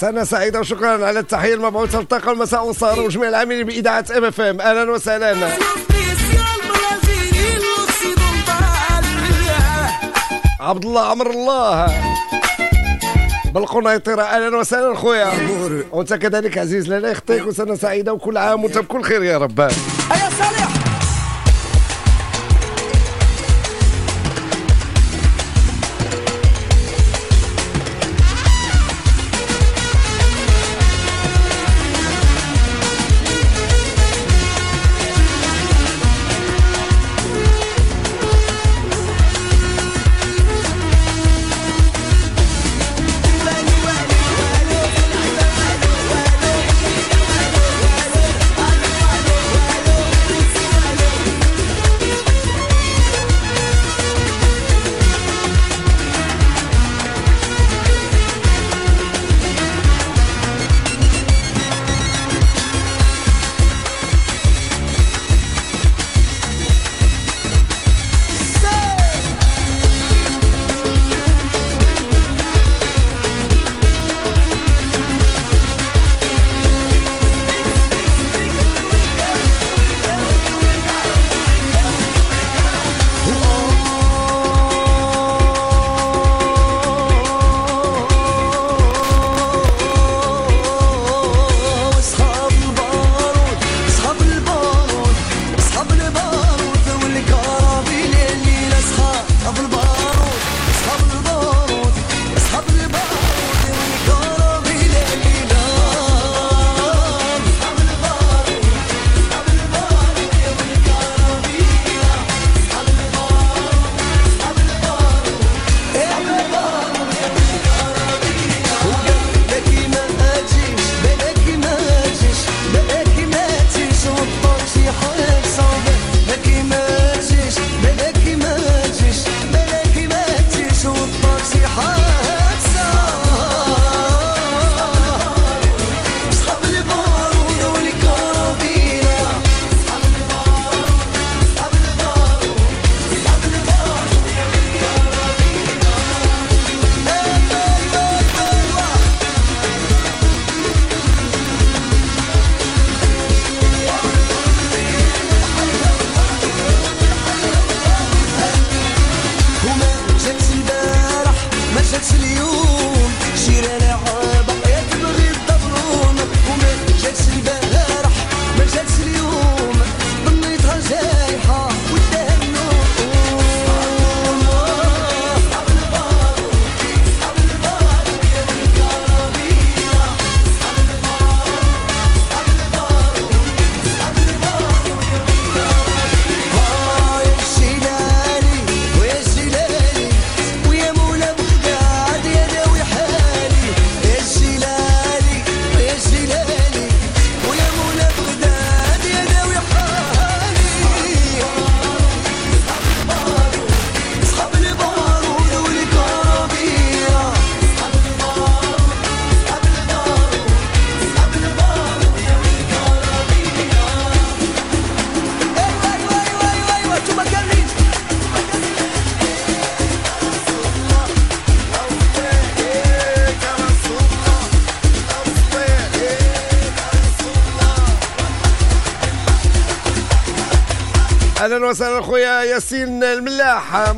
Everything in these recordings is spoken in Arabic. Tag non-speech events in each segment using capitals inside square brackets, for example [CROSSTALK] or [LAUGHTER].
سنة سعيدة وشكرا على التحية المبعوثة الطاقة المساء والصهر وجميع العاملين بإذاعة ام إف إم. أهلا وسهلا. عبد الله عمر الله. بالقنيطرة أهلا وسهلا خويا. وأنت كذلك عزيز لنا يخطيك وسنة سعيدة وكل عام وأنت بكل خير يا رب.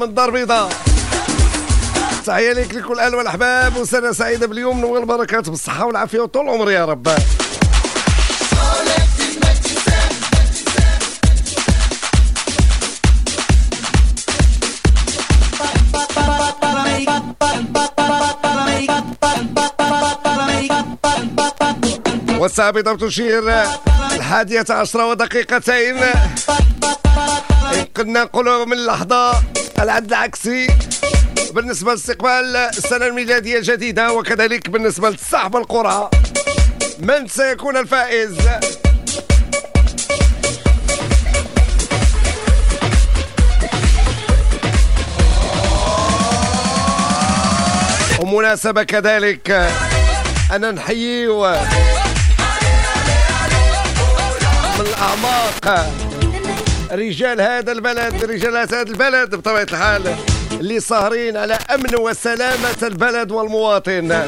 من دار بيضاء. تحية لك لكل الاهل والأحباب وسنة سعيدة باليوم والبركات بالصحة والعافية وطول العمر يا رب. والساعة بضبط تشير الحادية عشرة ودقيقتين. كنا نقولوا من اللحظة العد العكسي؟ بالنسبة لاستقبال السنة الميلادية الجديدة وكذلك بالنسبة لصاحب القرعة من سيكون الفائز؟ ومناسبة كذلك أنا نحيي من الأعماق رجال هذا البلد رجالات هذا البلد بطبيعة الحال اللي ساهرين على أمن وسلامة البلد والمواطن.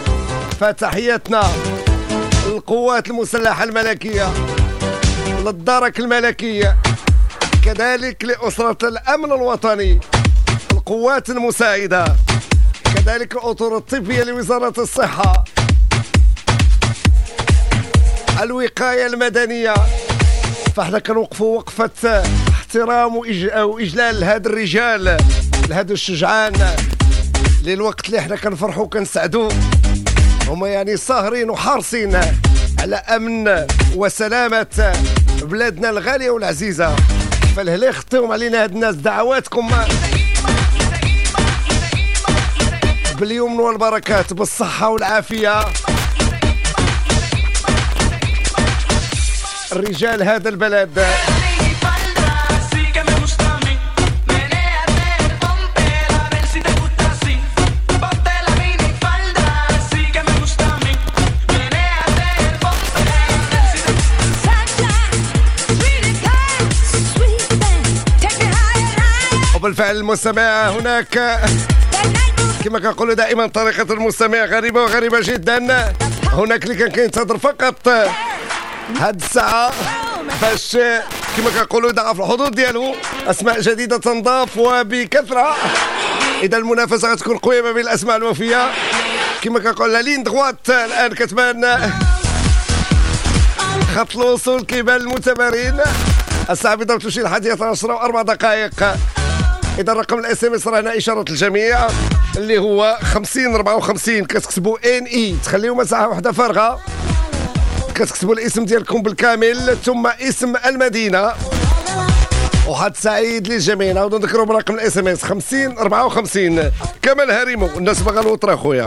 فتحياتنا للقوات المسلحة الملكية للدرك الملكية كذلك لأسرة الأمن الوطني القوات المساعدة كذلك الأطر الطبية لوزارة الصحة الوقاية المدنية. فاحنا كنوقفوا وقفة احترام وإجلال لهذا الرجال لهذا الشجعان للوقت اللي إحنا كنفرحوا وكنسعدوا هما يعني ساهرين وحارسين على أمن وسلامة بلادنا الغالية والعزيزة. فالهلا خطيهم علينا هاد الناس دعواتكم. باليمن والبركات بالصحة والعافية. رجال هذا البلد. وبالفعل المستمع هناك. كما كنقولوا دائما طريقة المستمع غريبة وغريبة جدا. هناك اللي كان كينتظر فقط. هاد الساعة باش كما كنقولوا يضع في الحدود ديالو. أسماء جديدة تنضاف وبكثرة. إذا المنافسة غتكون قوية ما بين الأسماء الوفية. كما كنقول لا لين دغوات الآن كتبان. خط الوصول كيبان المتبرين الساعة بضرب تمشي الحادية عشرة وأربع دقائق. إذا رقم الإس إم إس رانا إشارة الجميع اللي هو 50 54 كتكتبوا N E. تخليو مساحة واحدة فارغة. كتكتبوا الإسم ديالكم بالكامل ثم إسم المدينة. وحظ سعيد للجميع. نعاودوا نذكروا برقم ال SMS 50 54 كمال هاريمو الناس باغا الوطره خويا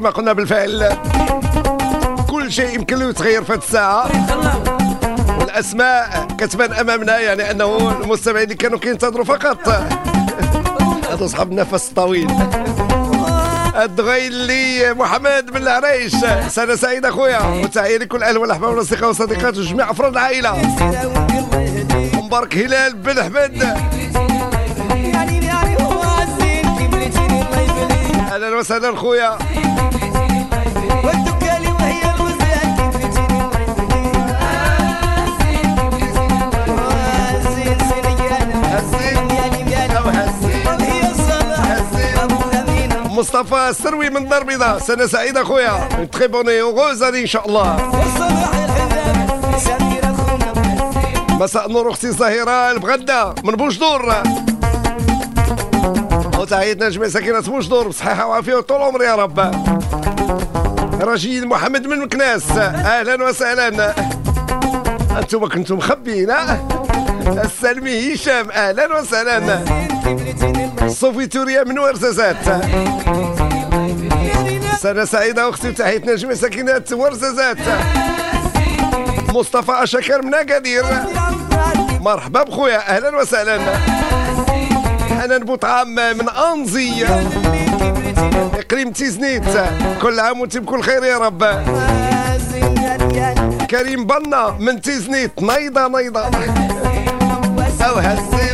وكما قلنا بالفعل. كل شيء يمكن له يتغير في هذه الساعة. والأسماء كتبان أمامنا يعني أنه المستمعين اللي كانوا كينتظروا فقط. هذا أصحاب النفس الطويل الدغيلي محمد بن العريش. سنة سعيدة أخويا وتحية لكل الأهل والأحباب والأصدقاء والصديقات وجميع أفراد العائلة. مبارك هلال بن أحمد أهلا وسهلا أخويا. مصطفى السروي من دار بيضاء سنة سعيدة خويا تخي بوني اوغوز إن شاء الله. مساء النور أختي زهيرة البغدة من بوجدور. وتحياتنا جميع ساكنة بوجدور. بصحة وعافية وطول عمر يا رب. رجيل محمد من مكناس. أهلا وسهلا. أنتم كنتم مخبيين السلمي هشام. أهلا وسهلا. صوفي توريا من ورزازات سنة سعيدة أختي وتحية نجم ساكنات ورزازات مصطفى أشكر من أكادير. مرحبا بخويا أهلا وسهلا. حنان بوطعام من أنزي إقليم تيزنيت كل عام وأنتم بكل خير يا رب. كريم بنا من تيزنيت نيضة نيضة أو هزيت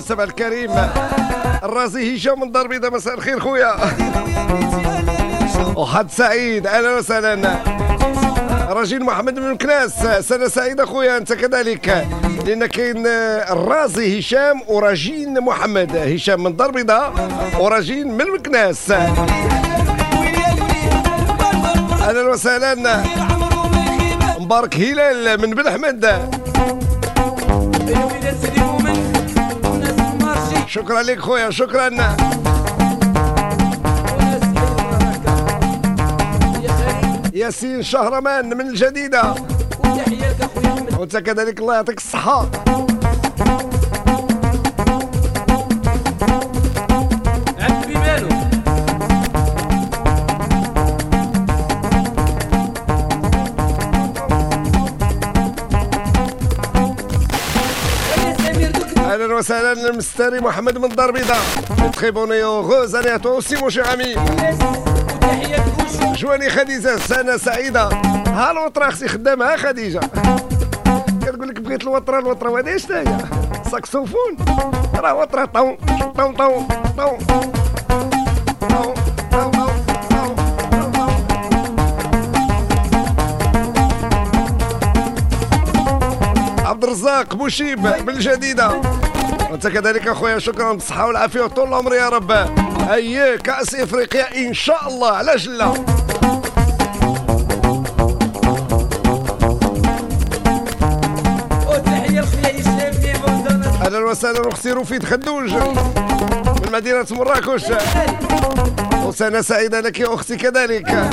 المستمع الكريم. الرازي هشام من دار بيضاء مساء الخير خويا. وحد سعيد أهلا وسهلا. رجيل محمد من مكناس سنة سعيدة خويا أنت كذلك. لأن كاين الرازي هشام ورجين محمد. هشام من دار بيضاء ورجين من مكناس أهلا وسهلا. مبارك هلال من بن أحمد. شكرا لك خويا شكرا. ياسين شهرمان من الجديدة. وانت كذلك الله يعطيك الصحة. أهلا وسهلا المستري محمد من الدار البيضاء très bonne et heureuse c'est mon cher ami جواني خديجة سنه سعيدة. ها الوطره خصي خدامها خديجة؟ كتقول لك بغيت الوطرة الوطرة وهذا اش هي ساكسوفون. راه وطرة طون طون طون طون عبد الرزاق بوشيب بالجديده وانت كذلك أخويا شكرا بالصحة والعافية. وطول العمر يا رب. أي كأس إفريقيا إن شاء الله. علاش لا؟ أهلا وسهلا أختي رفيد خدوج من مدينة مراكش. وسنه سعيده لك يا أختي كذلك.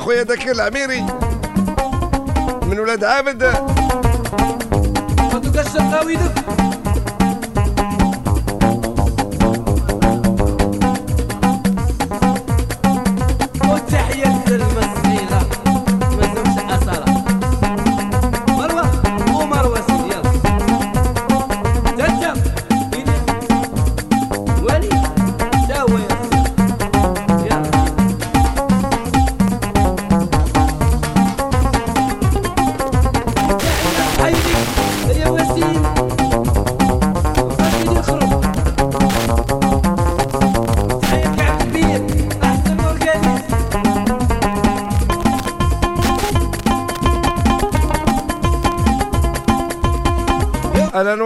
خويا ذاكر العميري من ولاد عابد.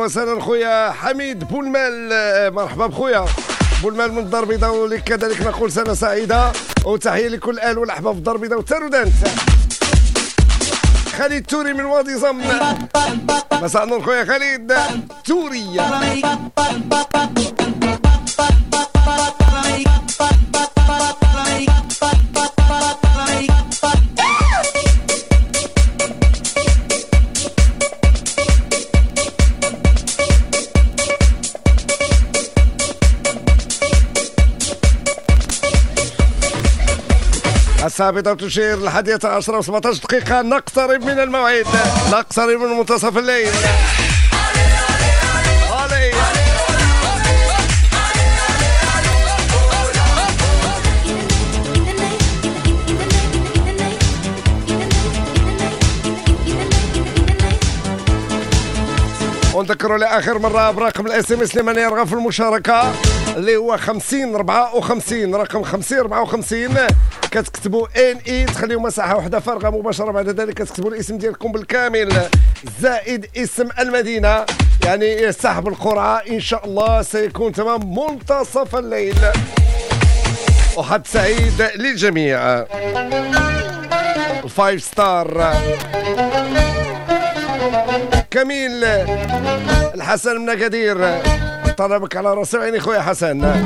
وسهلا خويا حميد بولمال آه، مرحبا بخويا. بولمال من الدار البيضاء كذلك نقول سنه سعيدة. وتحية لكل الاهل والأحباب في الدار البيضاء والترودانت خالد توري من وادي زم. مساء النور خويا خالد. توري. السابقة تشير الحادية عشرة و17 دقيقة. نقترب من الموعد. نقترب من منتصف الليل. ونذكروا لآخر مرة برقم ال SMS لمن يرغب في المشاركة اللي هو 50 54 رقم 50 54 كتكتبوا N E تخليوا مساحة واحدة فارغة مباشرة بعد ذلك كتكتبوا الاسم ديالكم بالكامل. زائد اسم المدينة يعني سحب القرعه إن شاء الله سيكون تمام منتصف الليل. وحظ سعيد للجميع. Five Star كميل. الحسن من أكادير. طلبك على راسي. وعيني خويا حسن.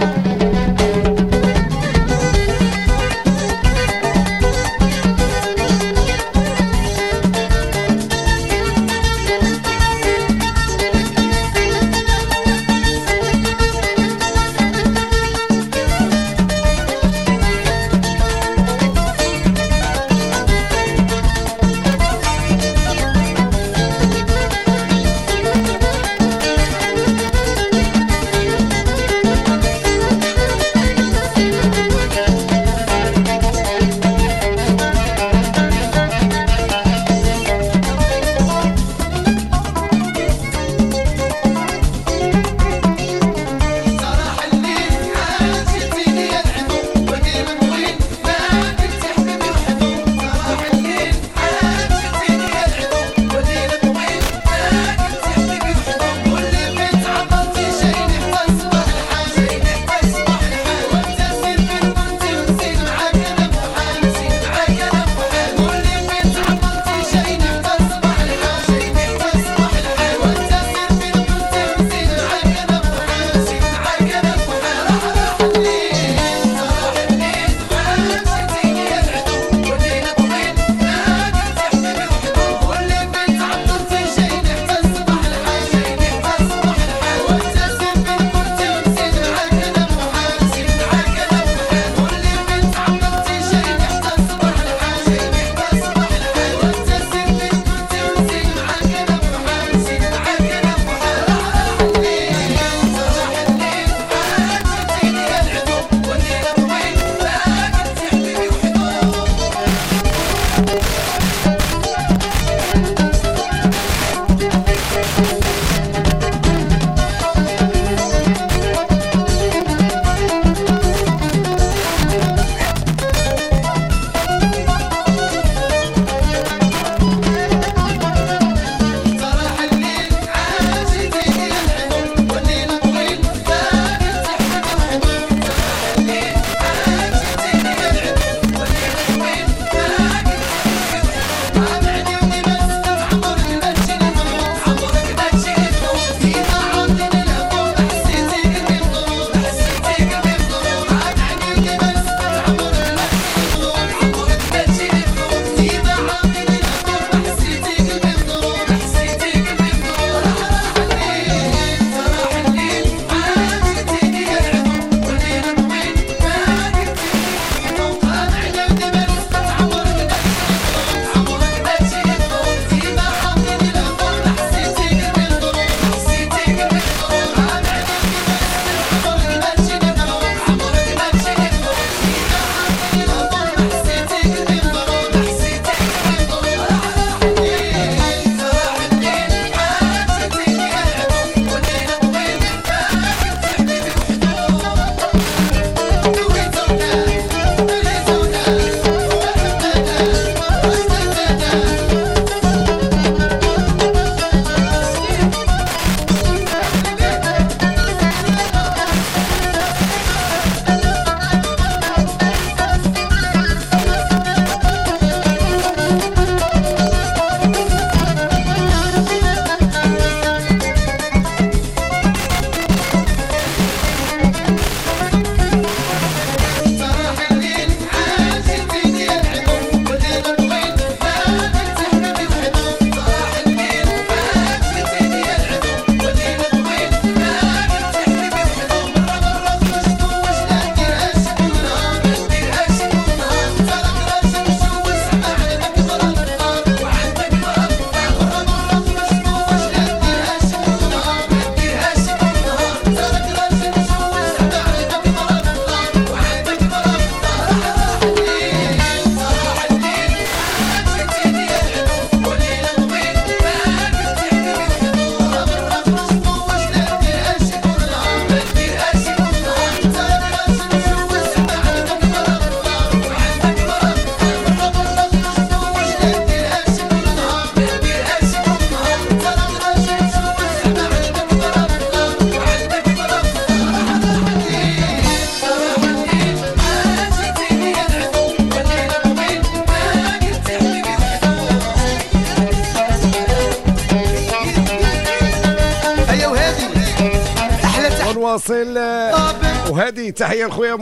تحية لخويا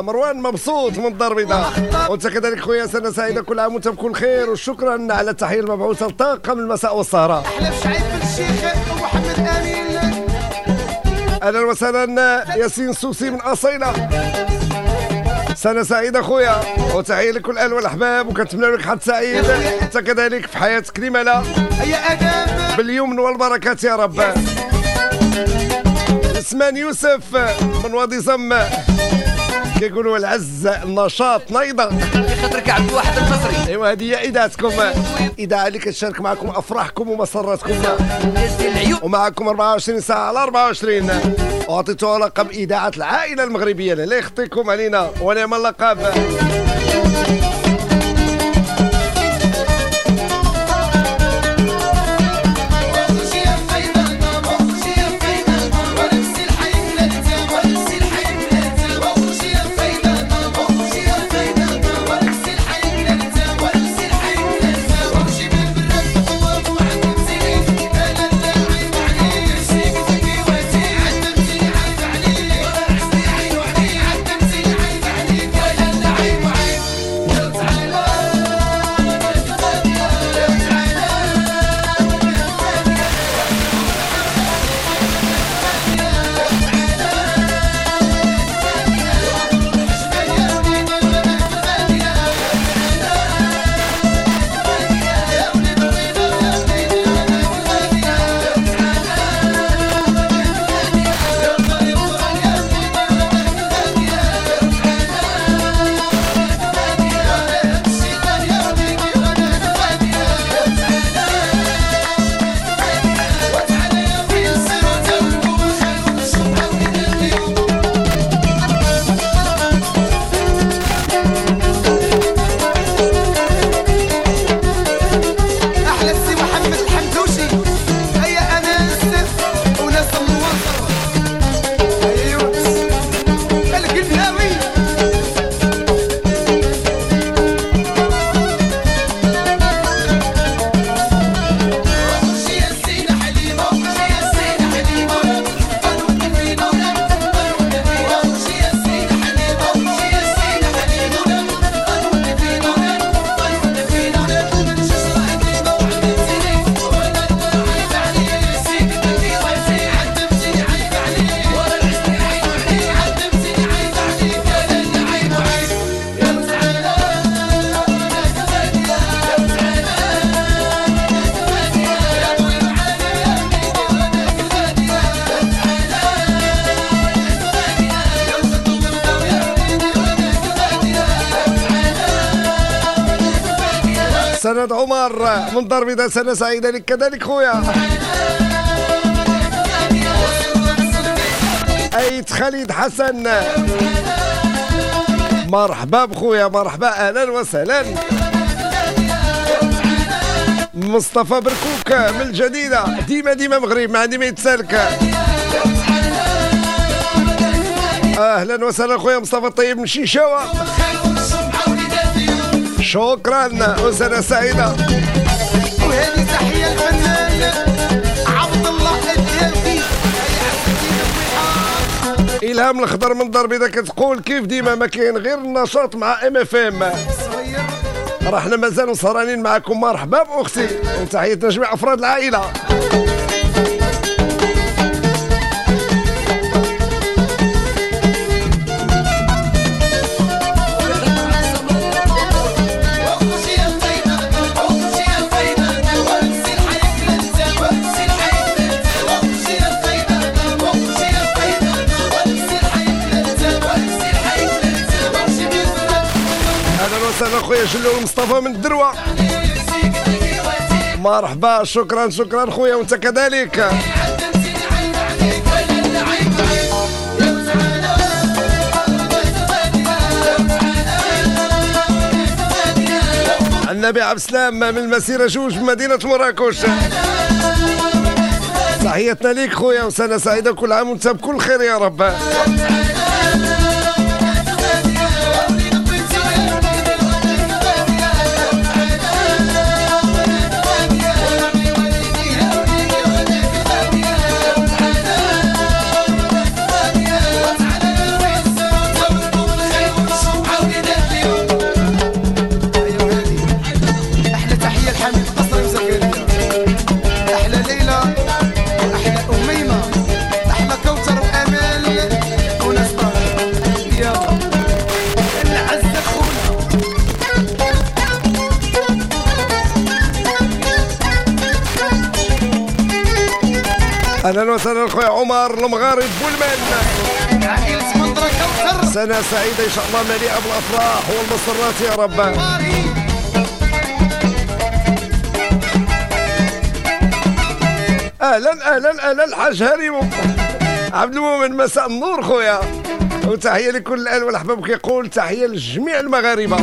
مروان مبسوط من الدار البيضاء وانت كذلك خويا سنة سعيدة كل عام وانت بكل خير وشكرا على التحيه المبعوثة لطاقم المساء والسهرة. أهلا وسهلا ياسين سوسي من أصيلة. سنة سعيدة خويا وتحية لكل الأهل والأحباب وكنتمنى لك حد سعيد. أنت كذلك في حياتك آدم باليمن والبركات يا رب. اسمان يوسف من وادي زم كيقولوا العز النشاط نيضة. خاطرك عبد الواحد المصري. ايوا هذه هي اذاعتكم اذاعه اللي كتشارك معكم أفراحكم ومسراتكم ومعكم 24 ساعة على 24 أعطيتوها لقب إذاعة العائلة المغربية لا يخطيكم علينا ونعم اللقب. عمر من دار بيضاء سنة سعيدة لك. كذلك خويا. أيت خالد حسن. مرحبا بخويا مرحبا. أهلا وسهلا. مصطفى بركوك من الجديدة. ديما ديما مغرب ما عندي ما يتسالك. أهلا وسهلا خويا مصطفى الطيب من شيشاوة. شكرا وسنة سعيدة. وهذه الفنان عبد الله الهام الخضر من الدار البيضا كتقول كيف ديما ما كاين غير النشاط مع MFM راه حنا مازال سهرانين معكم. مرحبا بأختي. وتحياتنا جميع أفراد العائلة. شلو مصطفى من الدروة. مرحبا شكرا شكرا خويا وأنت كذلك. النبي عبد السلام من المسيرة جوج بمدينة مراكش. تحياتنا ليك خويا وسنة سعيدة كل عام وأنت بكل خير يا رب. عمر المغارب كوثر سنة سعيدة إن شاء الله مليئة بالأفراح والمسرات يا رب. أهلا أهلا أهلا الحاج هريم عبد المؤمن مساء النور خويا. وتحية لكل الأهل والأحباب كيقول تحية لجميع المغاربة.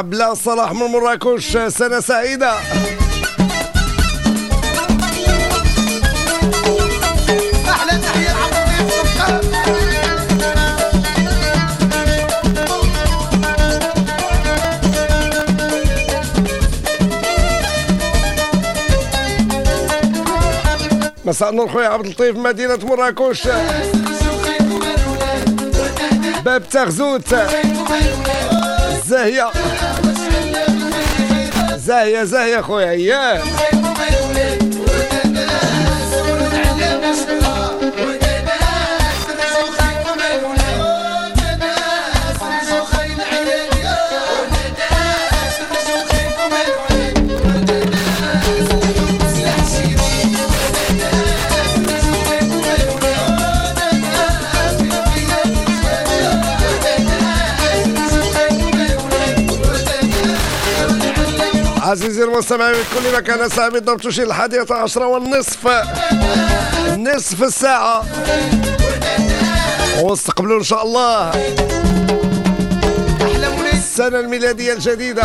الله صلاح من مراكش سنة سعيدة. مساء النور خويا عبد اللطيف مدينة مراكش. باب تغزوت. زاهية زاهية زاهية خويا ياه عزيزي المستمعين في كل مكان ساعة بالضبط الحادية عشرة والنصف. نصف الساعة. واستقبلوا إن شاء الله. السنة الميلادية الجديدة.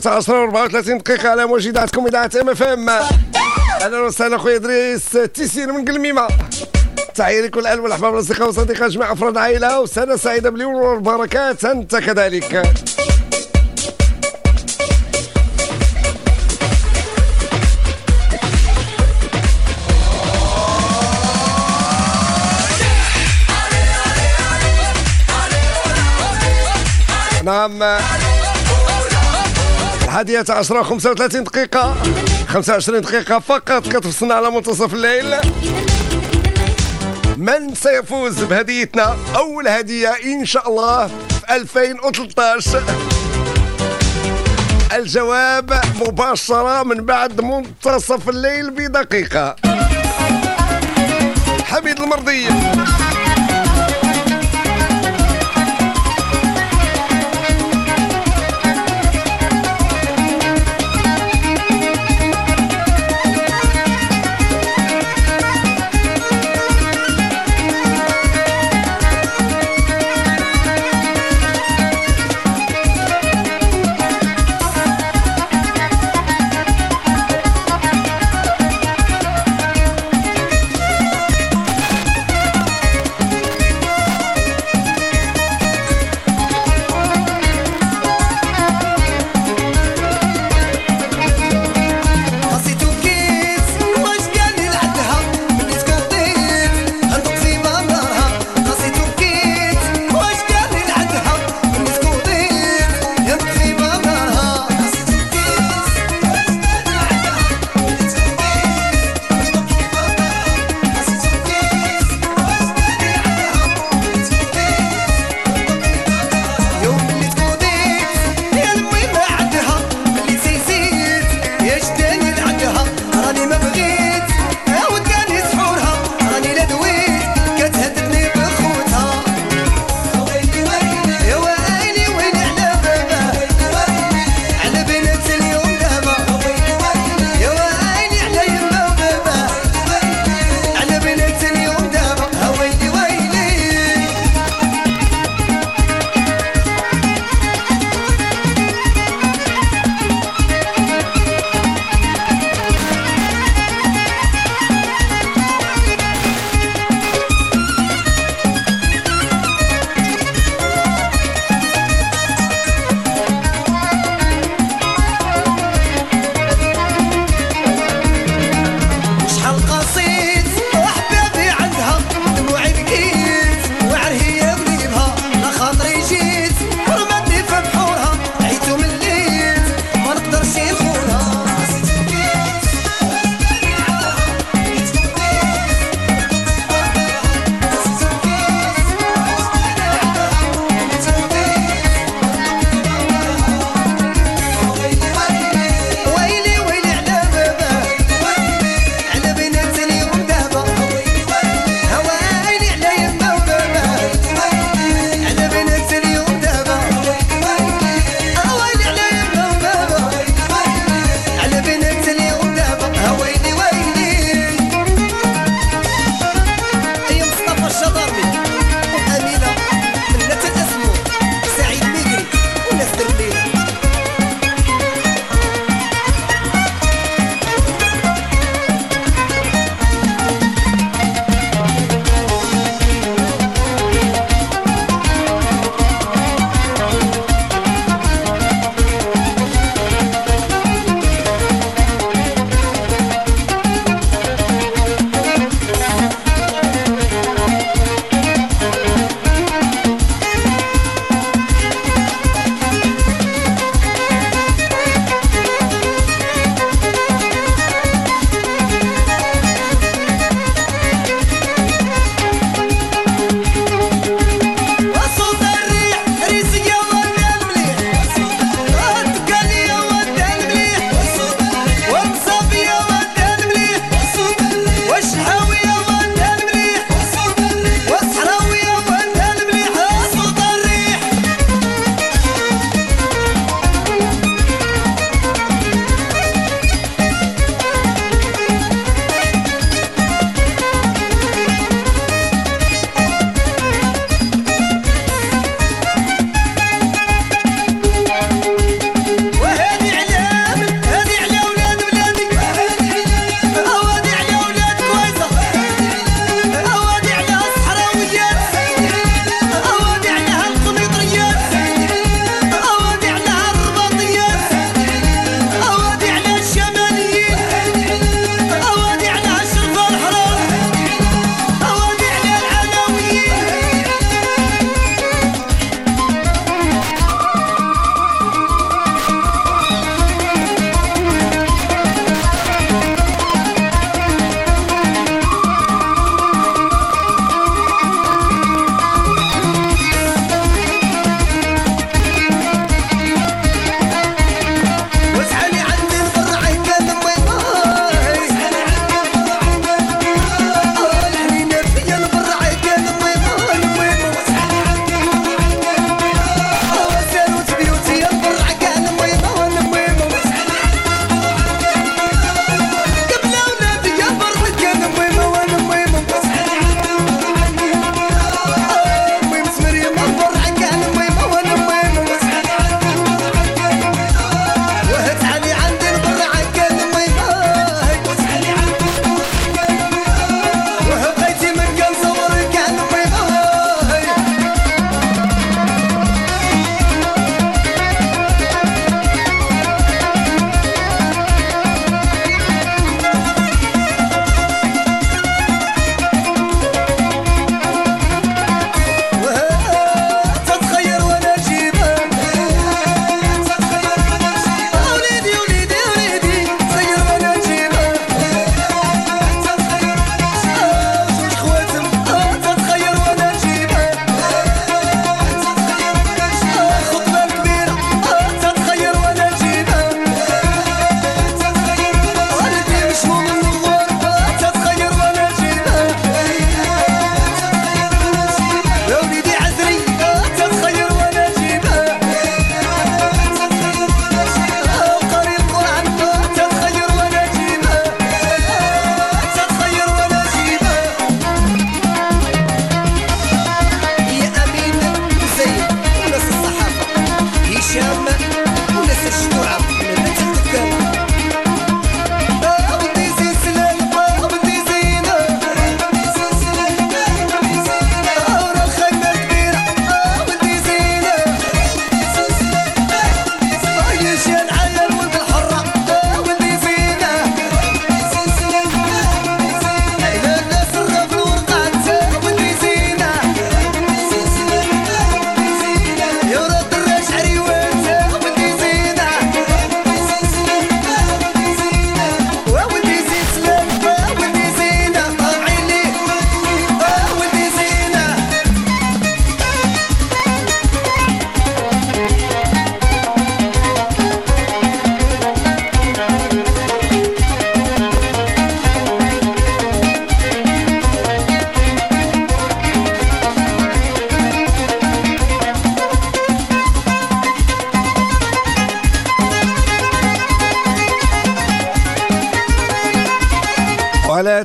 3 10 34 دقيقة على موجة إذاعتكم إذاعة إم إف إم أهلا وسهلا خويا إدريس تيسير من قلميمة. تحية لكل الأهل والأحباب والأصدقاء والصديقات جميع أفراد العائلة وسنة سعيدة باليوم والبركات. أنت كذلك. نعم. الحادية عشرة 35 دقيقة. 25 دقيقة فقط كتفصلنا على منتصف الليل. من سيفوز بهديتنا؟ أول هدية إن شاء الله في 2013 الجواب مباشرة من بعد منتصف الليل بدقيقة. حميد المرضي.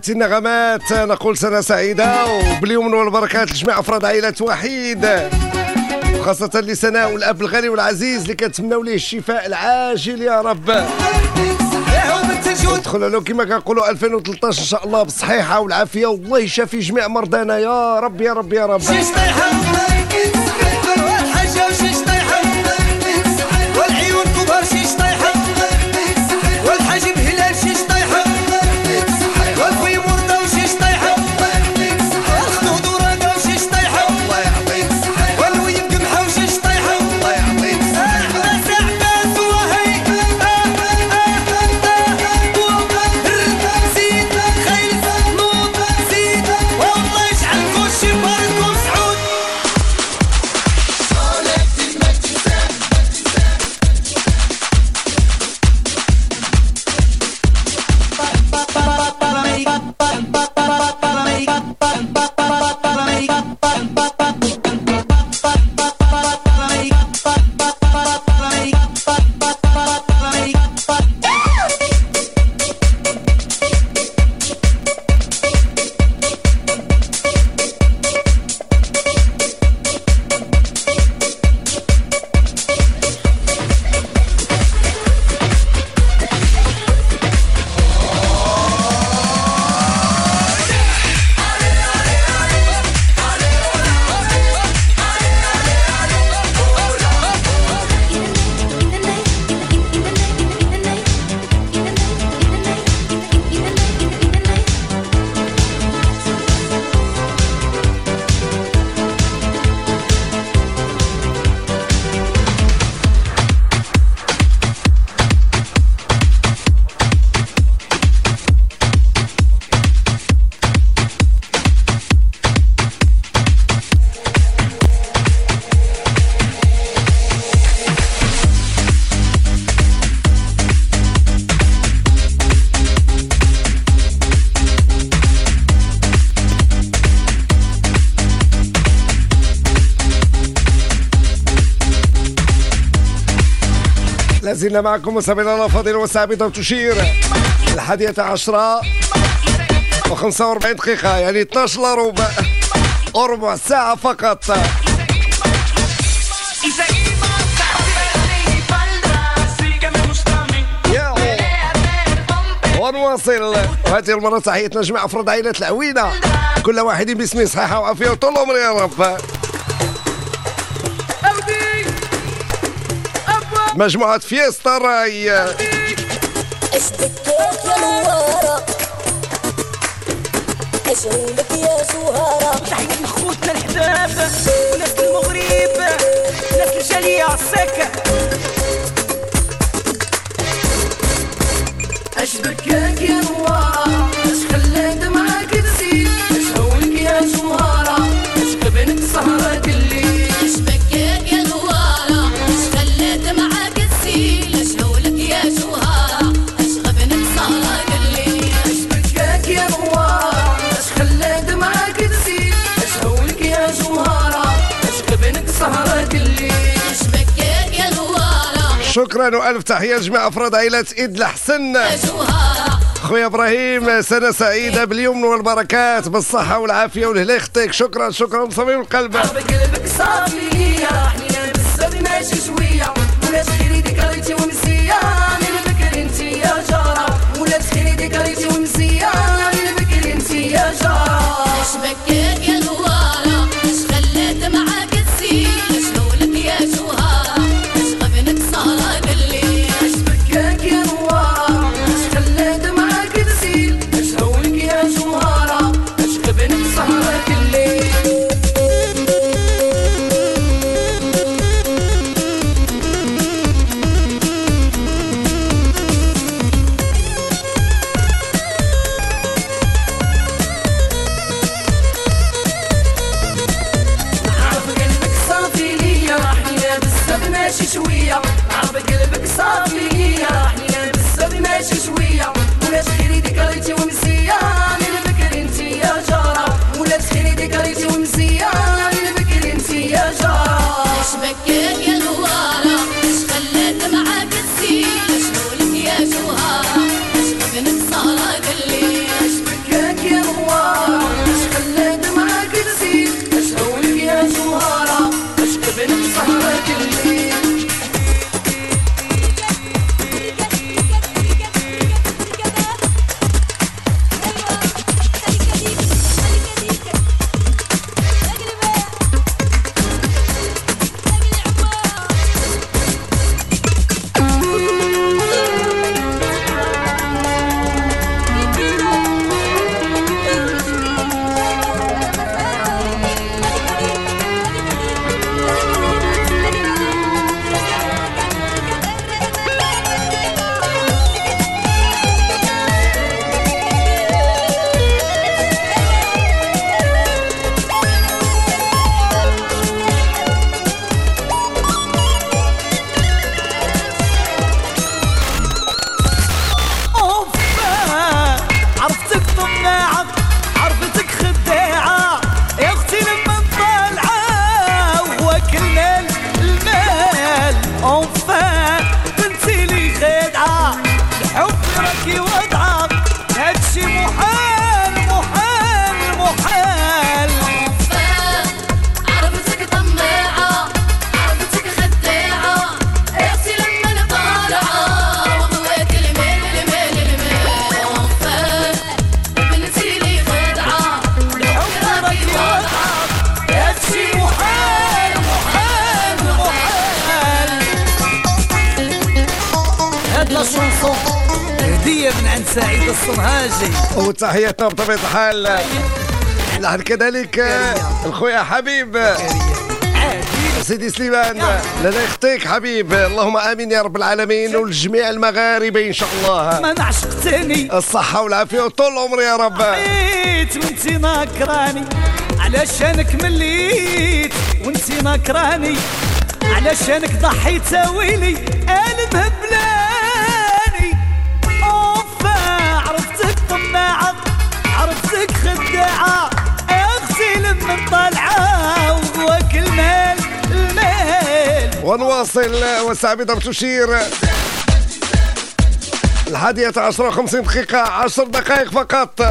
هاتي النغمات نقول سنة سعيدة وباليوم والبركات لجميع أفراد عائلة وحيد وخاصة لسناء والأب الغالي والعزيز اللي كنتمناو ليه الشفاء العاجل يا رب. ندخل له كما كنقولوا 2013 إن شاء الله بالصحيحه والعافية والله يشافي جميع مرضانا يا رب يا رب يا رب. لازلنا معكم مستمعينا الأفاضل والسابقه تشير الحادية عشرة و45 دقيقة يعني 12 إلا ربع ربع ساعة فقط. ونواصل. وهذه المرة تحياتنا جميع أفراد عائلة العوينة. كل واحد باسمه صحة وعافية وطول العمر يا رب. مجموعة فيستا راي. اشتكيت يا زهارة تحية لخوتنا الحباب وناس المغرب ناس الجالية عالسكة اش بكاك يا نوارة شكرا وألف تحية لجميع أفراد عائلة إيد الحسن خويا إبراهيم سنة سعيدة باليمن والبركات بالصحة والعافية والهليختك شكرا شكرا من صميم القلب. وتحياتنا بطبيعه الحال. نحن كذلك. الخويا حبيب. سيدي سليمان. لنا يخطيك حبيب. اللهم آمين يا رب العالمين ولجميع المغاربة إن شاء الله. ما عشقتني الصحة والعافية وطول العمر يا رب. حيت وانتي ناكراني. علشانك مليت وانتي ناكراني. علشانك ضحيت ويلي. خداعة أغسل من طالعة وكل مال المال. ونواصل الحادية عشرة وخمسين دقيقة عشر دقائق فقط.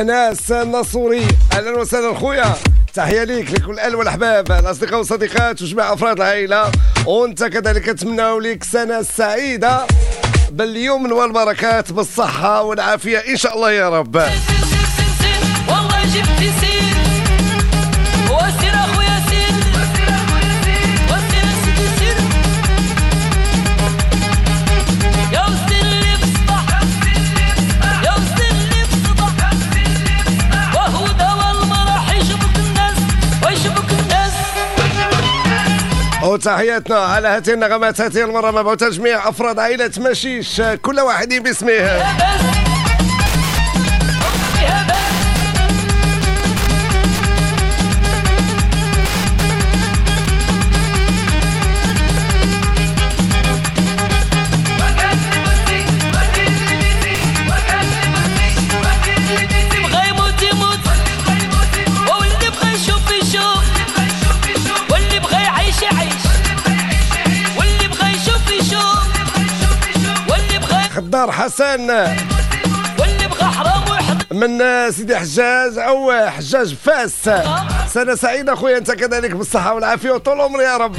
انس النصوري. أهلا وسهلا خويا. تحية ليك لكل الاهل والأحباب. الاصدقاء والصديقات وجميع أفراد العائلة. وأنت كذلك اتمنى لك سنة سعيدة. باليمن والبركات بالصحة والعافية. إن شاء الله يا رب. والله وتحياتنا على هذه النغمات. هذه المرة مبعوث جميع أفراد عائلة مشيش كل واحد باسمه. خضار حسن. من سيدي حجاج أو حجاج فاس. سنة سعيدة أخويا أنت كذلك بالصحة والعافية وطول العمر يا رب.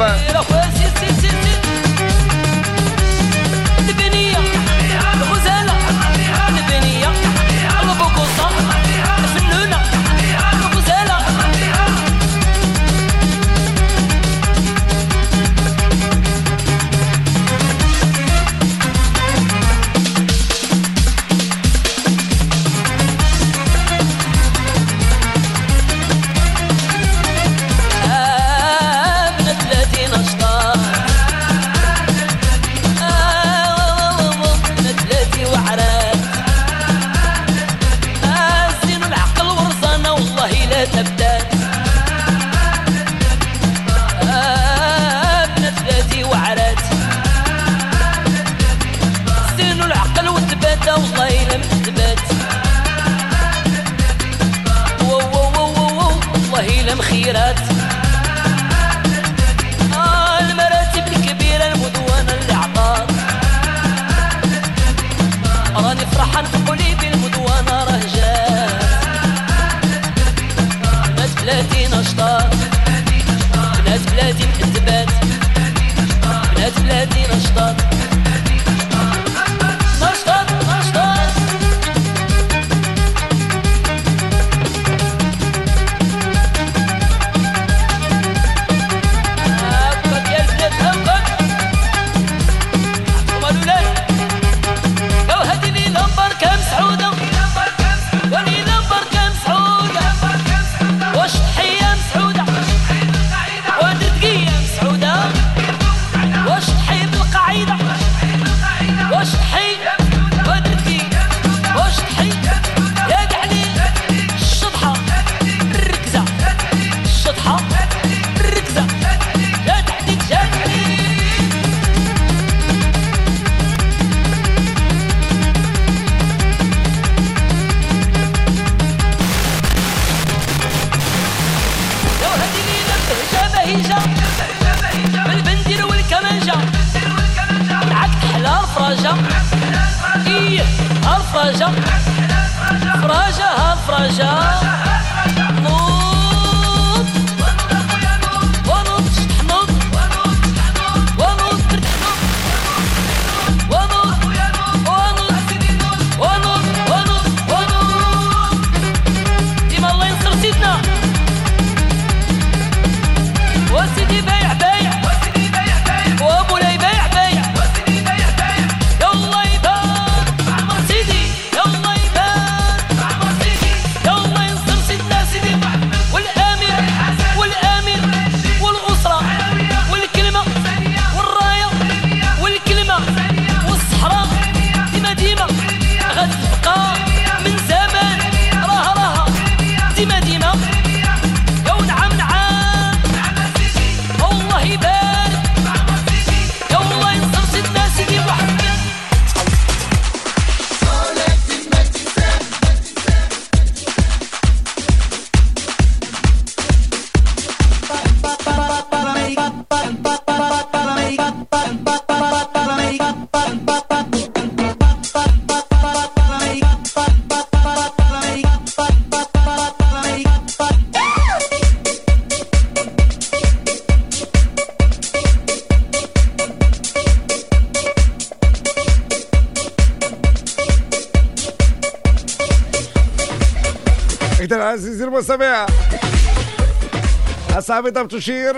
الرياضة بتشير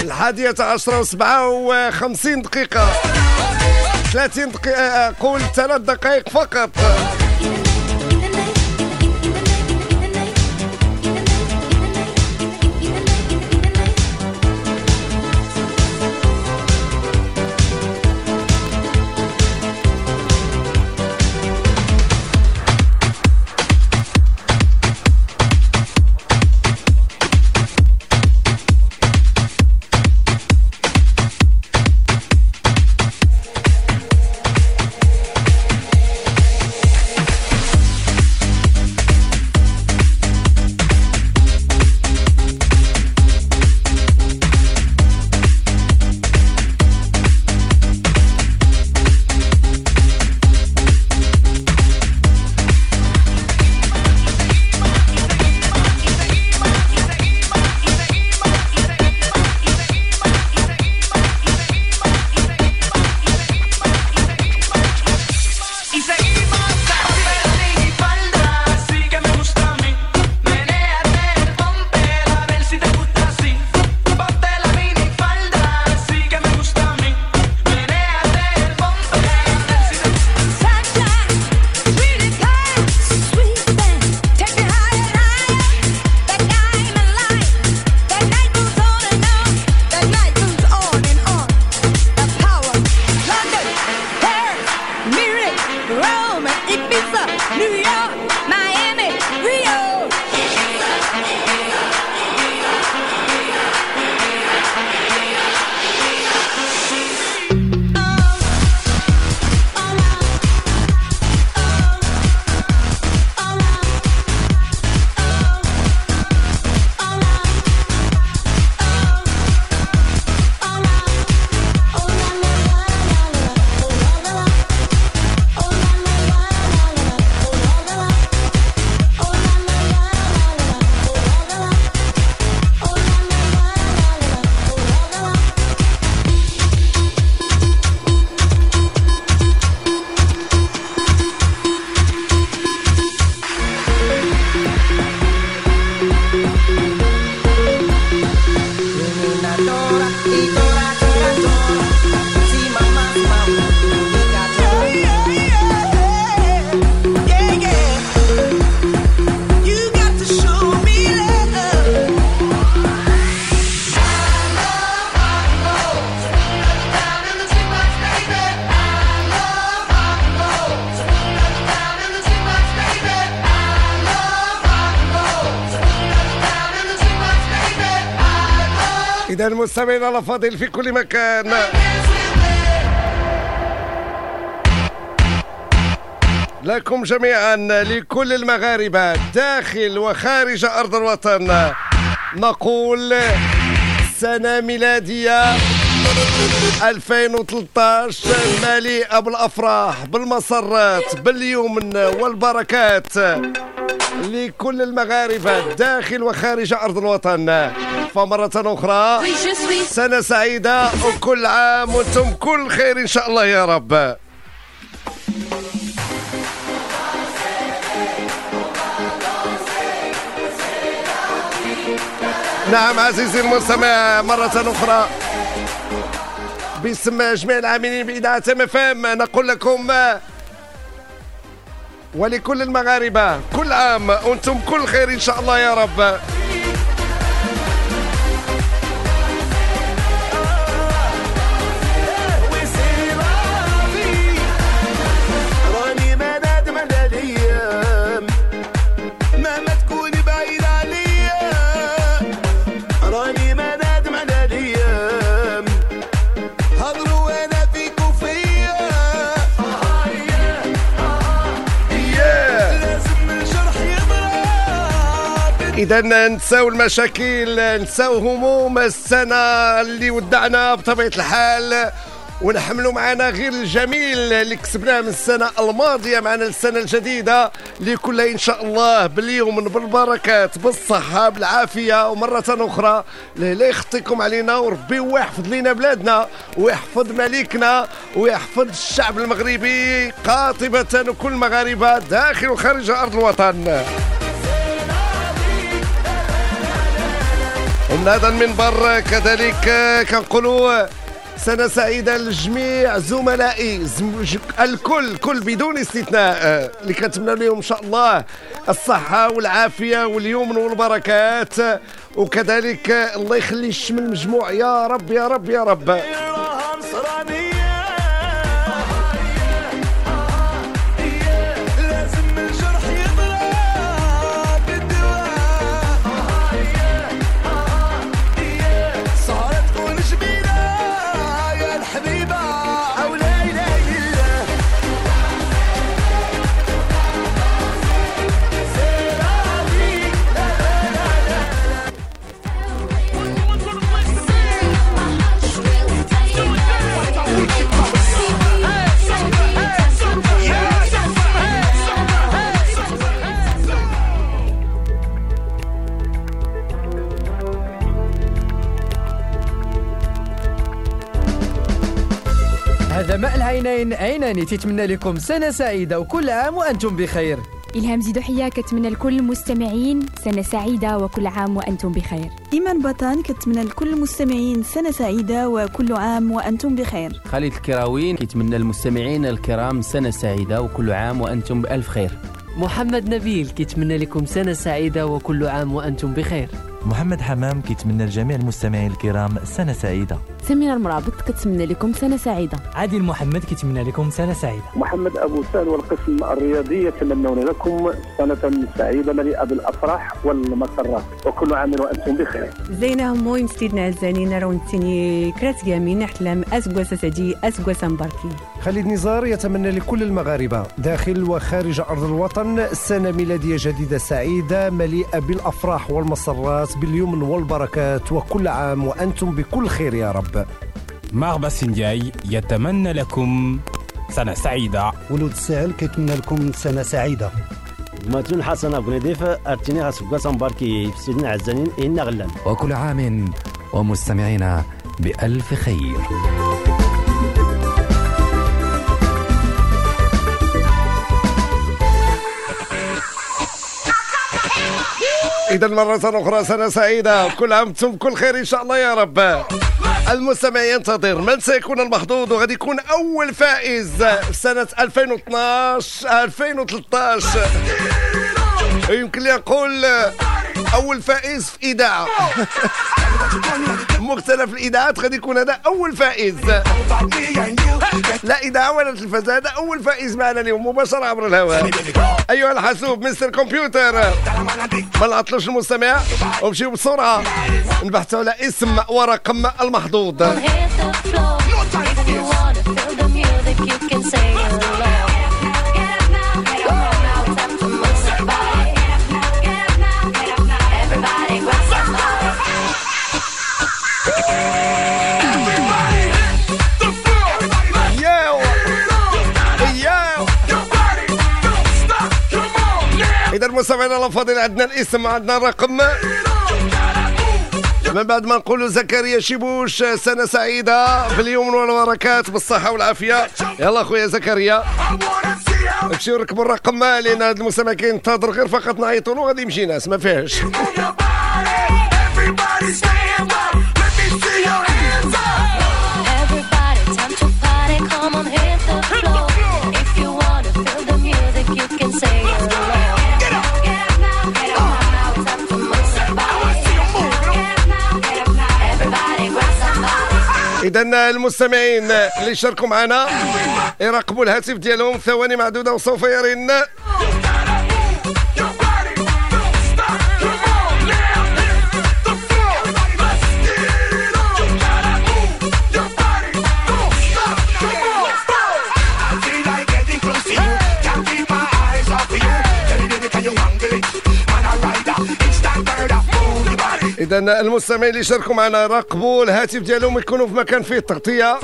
الحادية عشرة وسبعة وخمسين دقيقة. ثلاثين دقيقة قول ثلاث دقائق فقط. المستمعين على فاضل في كل مكان. لكم جميعا لكل المغاربة داخل وخارج أرض الوطن. نقول سنة ميلادية 2013 مليئة بالأفراح بالمسرات باليمن والبركات. لكل المغاربة داخل وخارج أرض الوطن. فمرة أخرى سنة سعيدة وكل عام وأنتم كل خير إن شاء الله يا رب. نعم عزيزي المستمع مرة أخرى. باسم جميع العاملين بإذاعة MFM نقول لكم ولكل المغاربة كل عام وأنتم كل خير إن شاء الله يا رب. إذا نساو المشاكل نساو هموم السنة اللي ودعنا بطبيعة الحال. ونحملوا معنا غير الجميل اللي كسبناه من السنة الماضية معنا السنة الجديدة. اللي كلها إن شاء الله باليوم بالبركات بالصحة بالعافية. ومرة أخرى لا يخطيكم علينا وربي هو يحفظ لنا بلادنا ويحفظ مليكنا ويحفظ الشعب المغربي قاطبة وكل المغاربه داخل وخارج أرض الوطن. ومن هذا المنبر كذلك كنقولوا سنة سعيدة لجميع زملائي الكل كل بدون استثناء آه، اللي كنتمنى لهم إن شاء الله الصحة والعافية واليمن والبركات وكذلك الله يخلي الشمل المجموع يا رب يا رب يا رب. هذا ماء العينين. عيناني تتمنى لكم سنة سعيدة وكل عام وأنتم بخير. إلهام زيدو حيا كتمنى لكل المستمعين سنة سعيدة وكل عام وأنتم بخير. إيمان بطان كتمنى لكل المستمعين سنة سعيدة وكل عام وأنتم بخير. خالد الكراوين كيتمنى المستمعين الكرام سنة سعيدة وكل عام وأنتم بألف خير. محمد نبيل كيتمنى لكم سنة سعيدة وكل عام وأنتم بخير. محمد حمام كيتمنى لجميع المستمعين الكرام سنة سعيدة. سميرة المرابط كتمنى لكم سنة سعيدة. عادل محمد كيتمنى لكم سنة سعيدة. محمد أبو سهل والقسم الرياضي يتمنون لكم سنة سعيدة مليئة بالأفراح والمسرات. وكل عام وأنتم بخير. زينة هموي مستيدنا عزانين رونتيني كرات جامين أحلام أسقوسة سدي أسقوسة مباركي خالد نزار يتمنى لكل المغاربة. داخل وخارج أرض الوطن سنة ميلادية جديدة سعيدة مليئة بالأفراح والمسرات. باليمن والبركات وكل عام وأنتم بكل خير يا رب. مغبة سندياي يتمنى لكم سنة سعيدة. ولود السهل كيتمنى لكم سنة سعيدة. ماتون حسن بن ضيف أرتيني غاسبقا سمباركي في سيدنا عزانين إنا غلان. وكل عام ومستمعينا بألف خير. إذا مرة أخرى سنة سعيدة. كل عام وأنتم بكل خير إن شاء الله يا رب. المستمع ينتظر من سيكون المحظوظ وغادي يكون أول فائز سنة 2012 2013 يمكن لي نقول أول فائز في إذاعة [LAUGHS] مختلف الإذاعات غادي يكون هذا أول فائز. لا إذاعة ولا تلفزة هذا أول فائز معنا اليوم مباشرة عبر الهواء. أيها الحاسوب مستر كمبيوتر. ما نعطلوش المستمع ونمشيو بسرعة. نبحثوا على اسم ورقم المحظوظ. مستمعينا الافاضل عندنا الاسم عندنا الرقم من بعد ما نقولوا زكريا شيبوش سنة سعيدة باليوم والبركات بالصحة والعافية. يلا خويا زكريا. مشيو ركبوا الرقم لأن هذا المستمع كينتظر غير فقط نعيطوا له غادي يمشي ناس ما فيهاش إذا المستمعين اللي يشاركوا معنا يراقبوا الهاتف ديالهم ثواني معدودة وسوف يرن اذا المستمعين اللي شاركوا معنا راقبوا الهاتف ديالهم يكونوا في مكان فيه التغطية.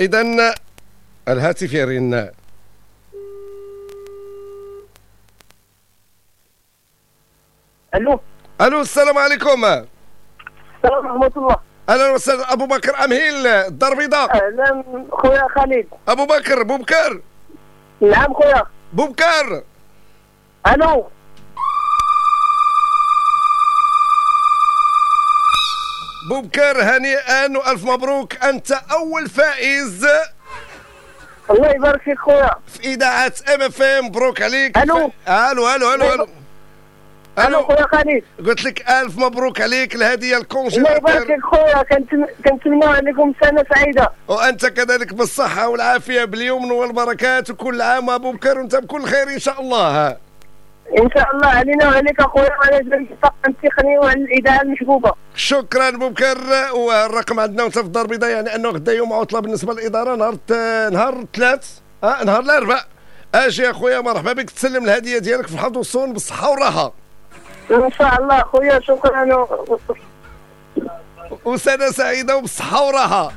اذا الهاتف يرن ألو. ألو السلام عليكم. السلام ورحمة الله. أهلا وسهلا. أبو بكر أمهيل الدار البيضاء أهلا. خويا خالد. أبو بكر بوبكر نعم خويا. بوبكر ألو. بوبكر هنيئا وألف مبروك. أنت أول فائز. الله يبارك فيك خويا. في إذاعة MFM مبروك عليك. ألو. ألو ألو ألو ألو. ألو خويا خالد قلت لك ألف مبروك عليك الهدية الله يبارك فيك خويا كنت- كنتمنى عليكم سنة سعيدة. وأنت كذلك بالصحة والعافية باليمن والبركات وكل عام ابو بكر وأنت بكل خير إن شاء الله. إن شاء الله علينا وعليك أخويا وعلى جميع الطاقم التقني والاذاعه المحبوبه شكرا بوبكر والرقم عندنا وأنت في الدار البيضاء يعني أنه غدا يوم عطلة بالنسبة للإدارة نهار نهار الثلاث آه نهار الاربعاء أجي يا خويا مرحبا بك تسلم الهدية ديالك في الحظ والصون بالصحة والراحة. إن شاء الله أخويا شكرا. وسنة سعيدة وبالصحه والراحه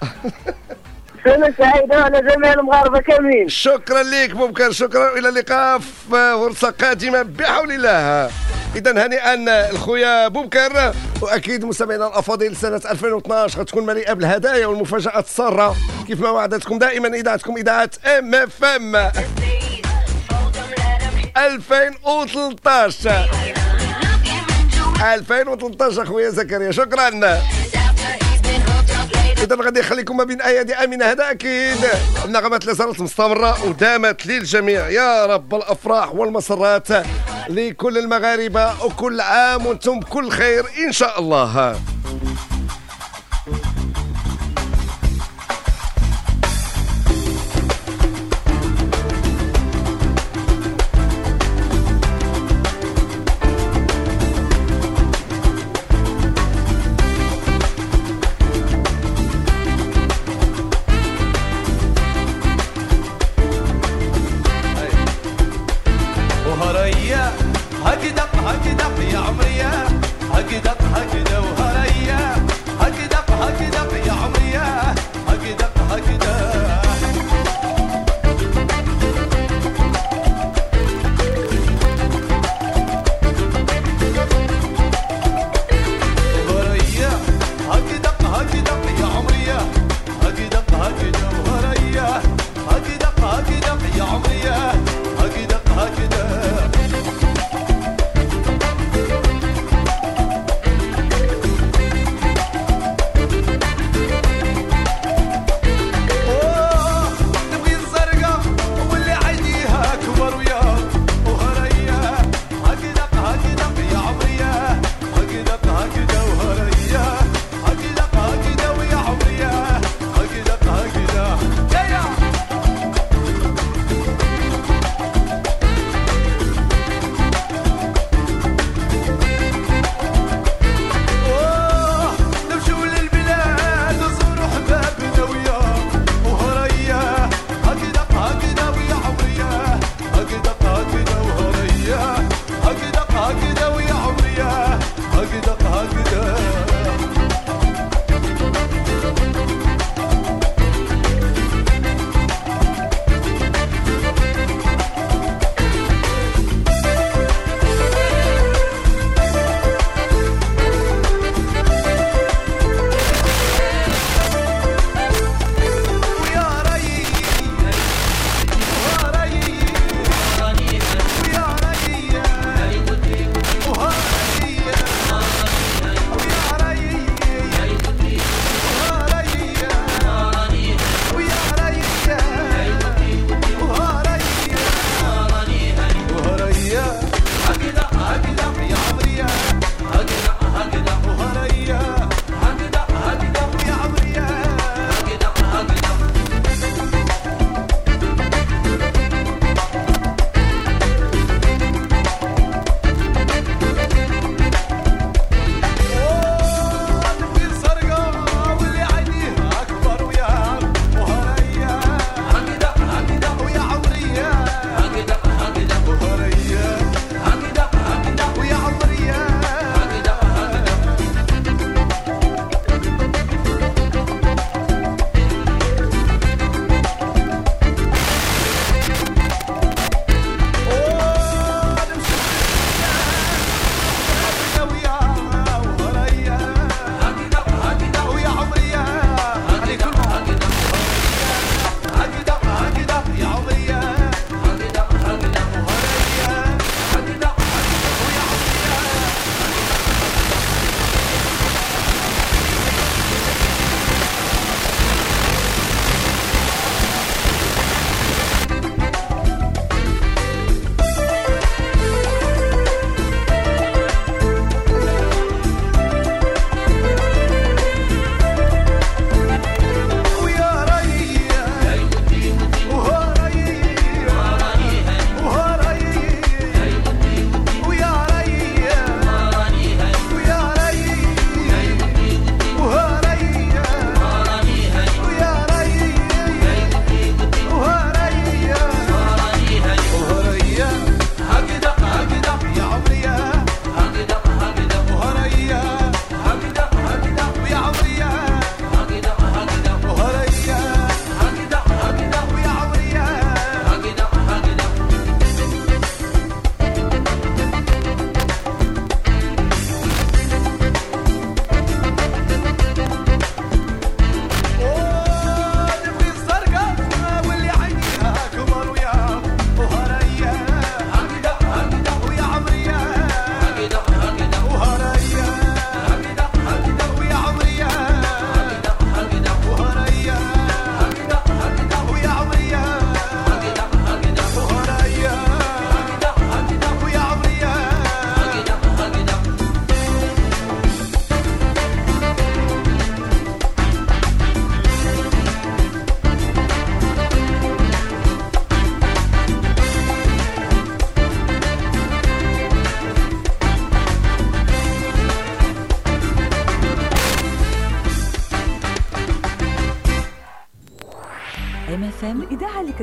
سنة سعيدة على جميع المغاربة كاملين. شكرا لك بوبكر شكرا إلى اللقاء في فرصة قادمة بحول الله. اذا هنيئا الخويا بوبكر وأكيد مستمعينا الأفاضل سنة 2012 غتكون مليئة بالهدايا والمفاجآت السارة. كيف ما وعدتكم دائما إذاعتكم إذاعة MFM 2013 2013 أخويا زكريا شكرا. اذا غادي نخليكم ما بين أيادي أمينة هذا أكيد. النغمات لا زالت مستمرة ودامت للجميع. يا رب الأفراح والمسرات لكل المغاربة وكل عام وأنتم بكل خير إن شاء الله.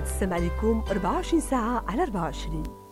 كتستمع لكم 24 ساعة على 24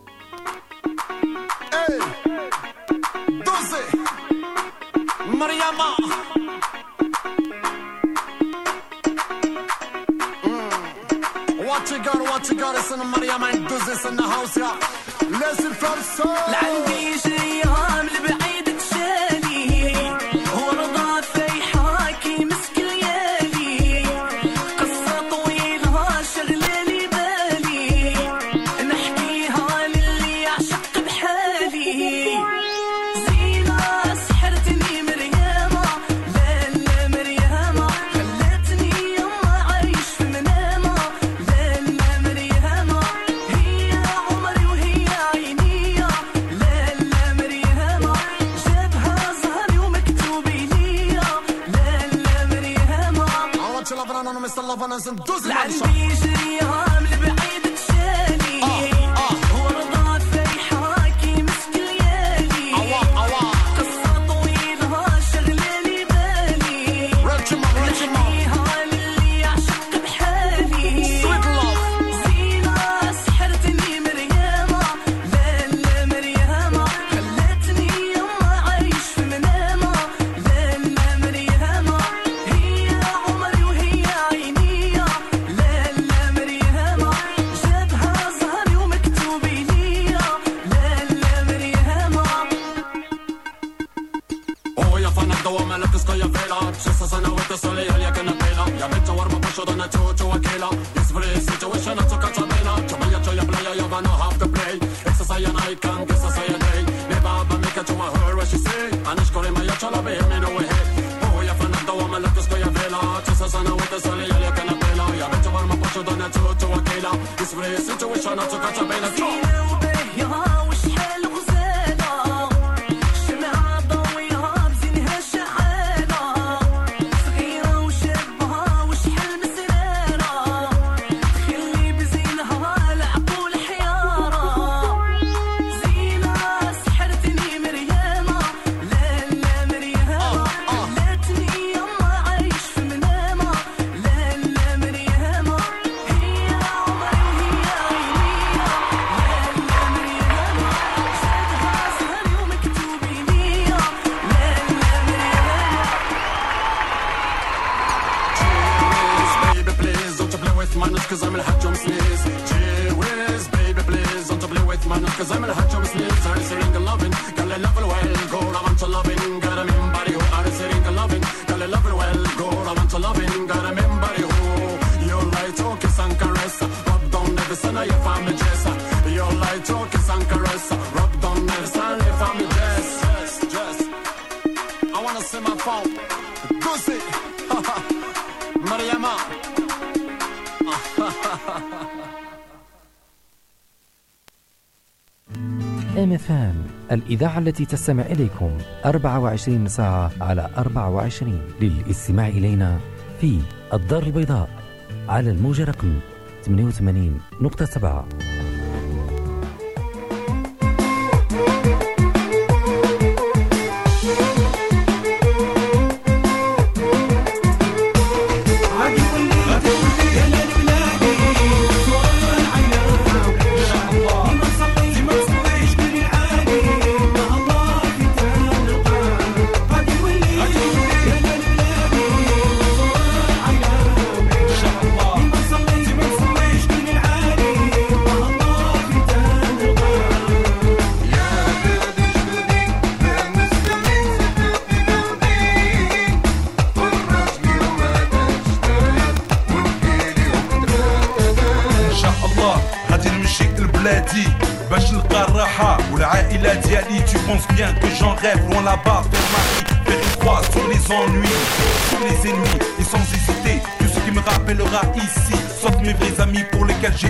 الإذاعة التي تستمع إليكم 24 ساعة على 24 للاستماع إلينا في الدار البيضاء على الموجة رقم 88.7 J'ai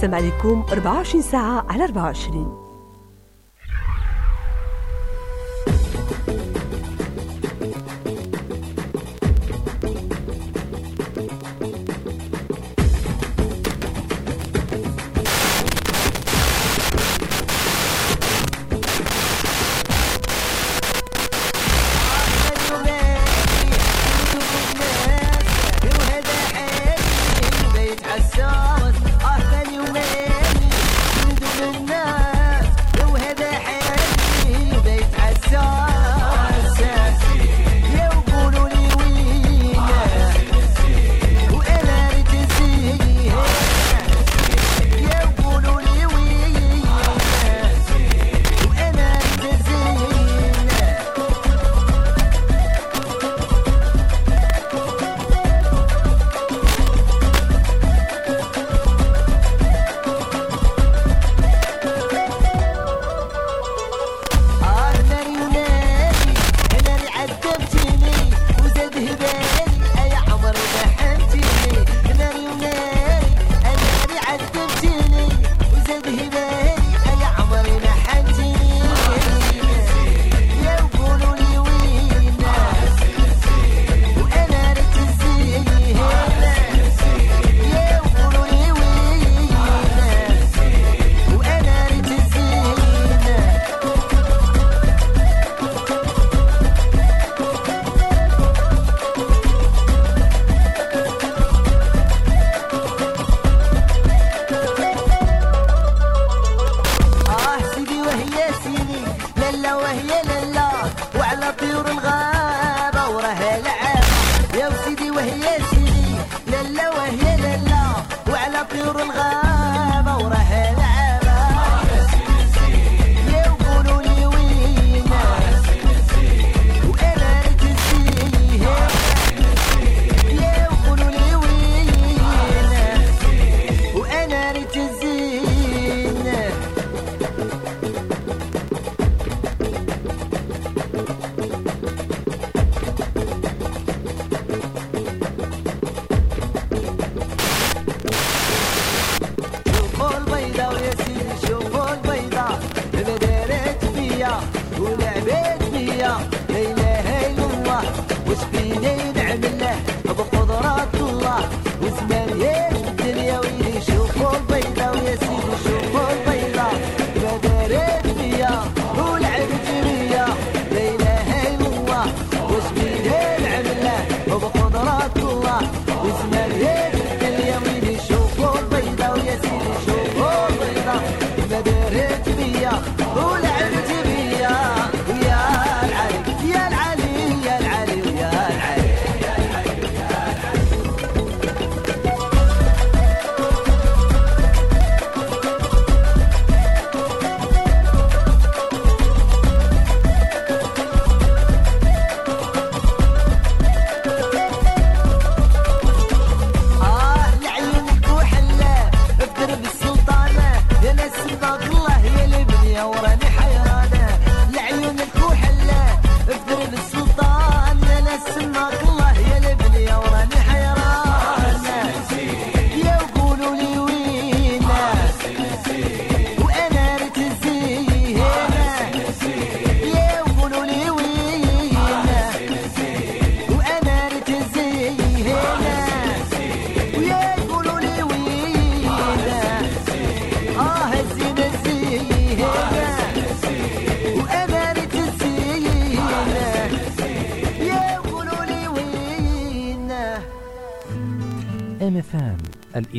كتستمع لكم 24 ساعة على 24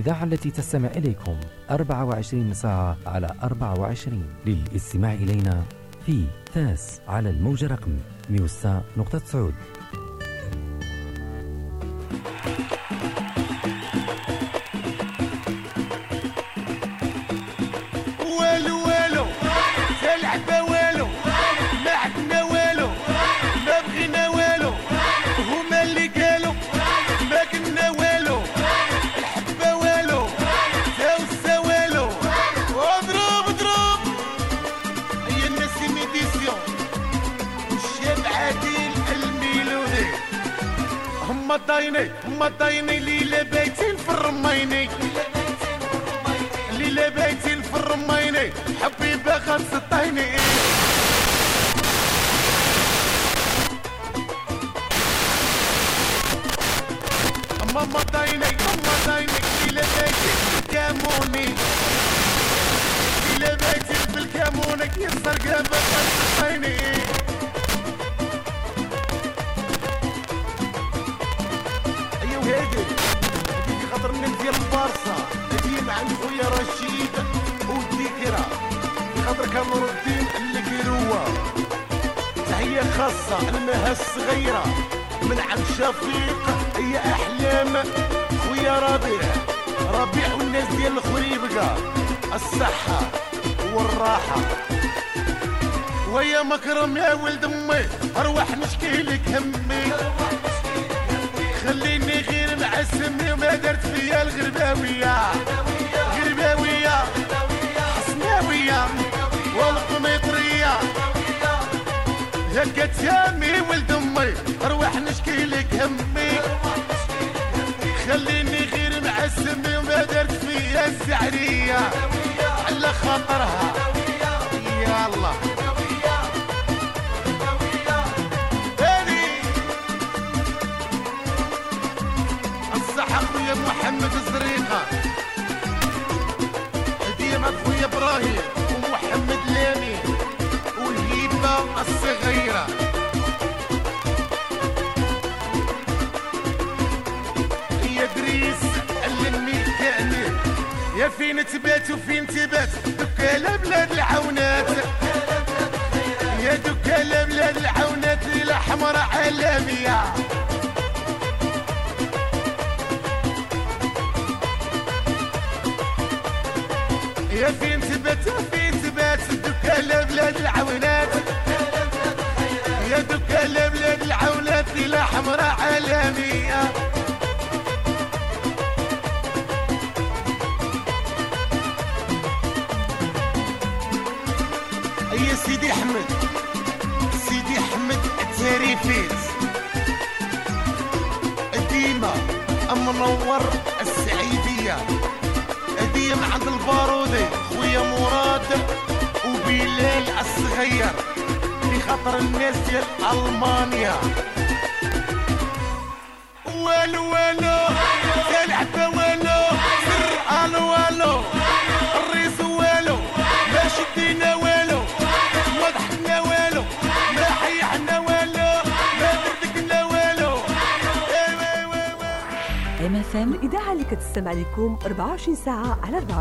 الإذاعة التي تستمع إليكم 24 ساعة على 24 للاستماع إلينا في تاس على الموجة رقم ميوسا نقطة سعود. 24 ساعة على الرابعة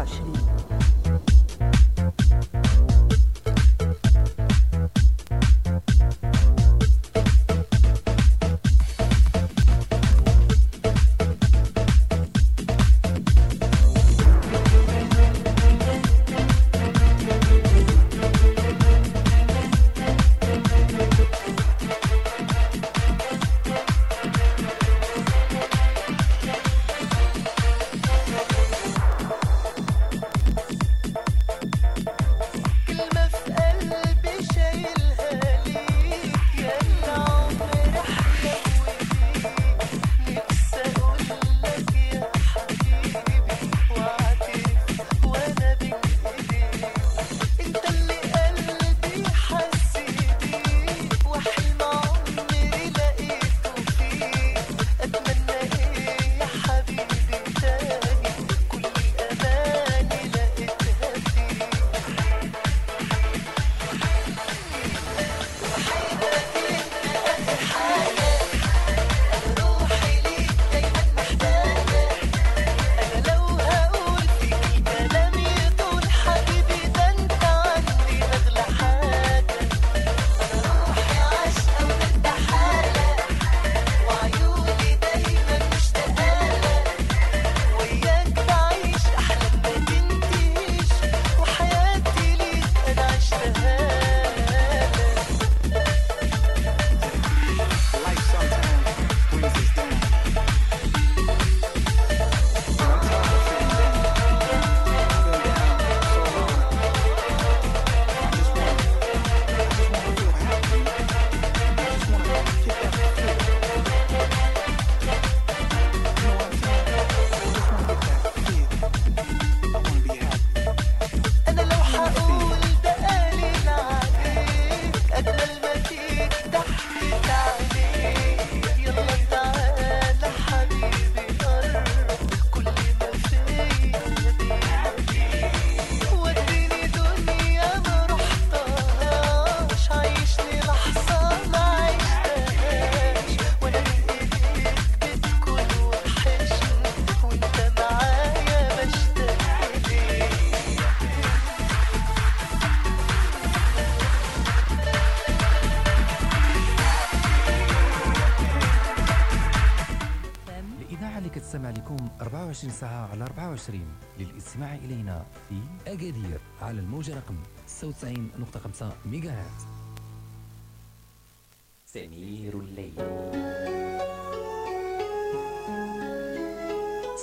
للاستماع إلينا في أكادير على الموجة رقم 96.5 ميجا هرتز سمير الليل.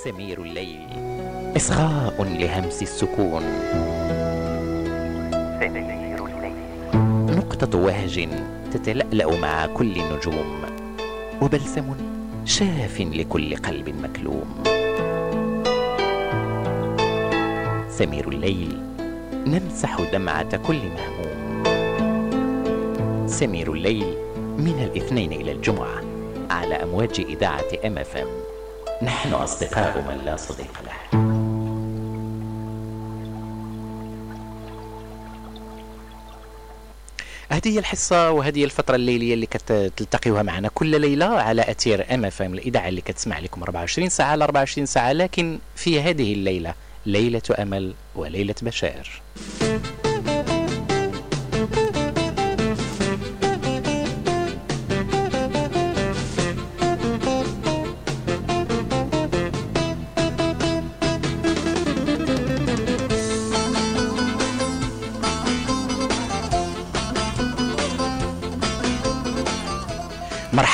سمير الليل. إصغاء لهمس السكون. سمير الليل. نقطة وهج تتلألأ مع كل النجوم وبلسم شاف لكل قلب مكلوم. سمير الليل. نمسح دمعة كل مهموم سمير الليل من الاثنين إلى الجمعة على أمواج إذاعة أم أف أم نحن أصدقاء من لا صديق له. هذه هي الحصة وهذه الفترة الليلية اللي كتلتقيوها معنا كل ليلة على أثير أم أف أم الإذاعة اللي كتسمع لكم 24 ساعة على 24 ساعة لكن في هذه الليلة ليلة أمل وليلة بشائر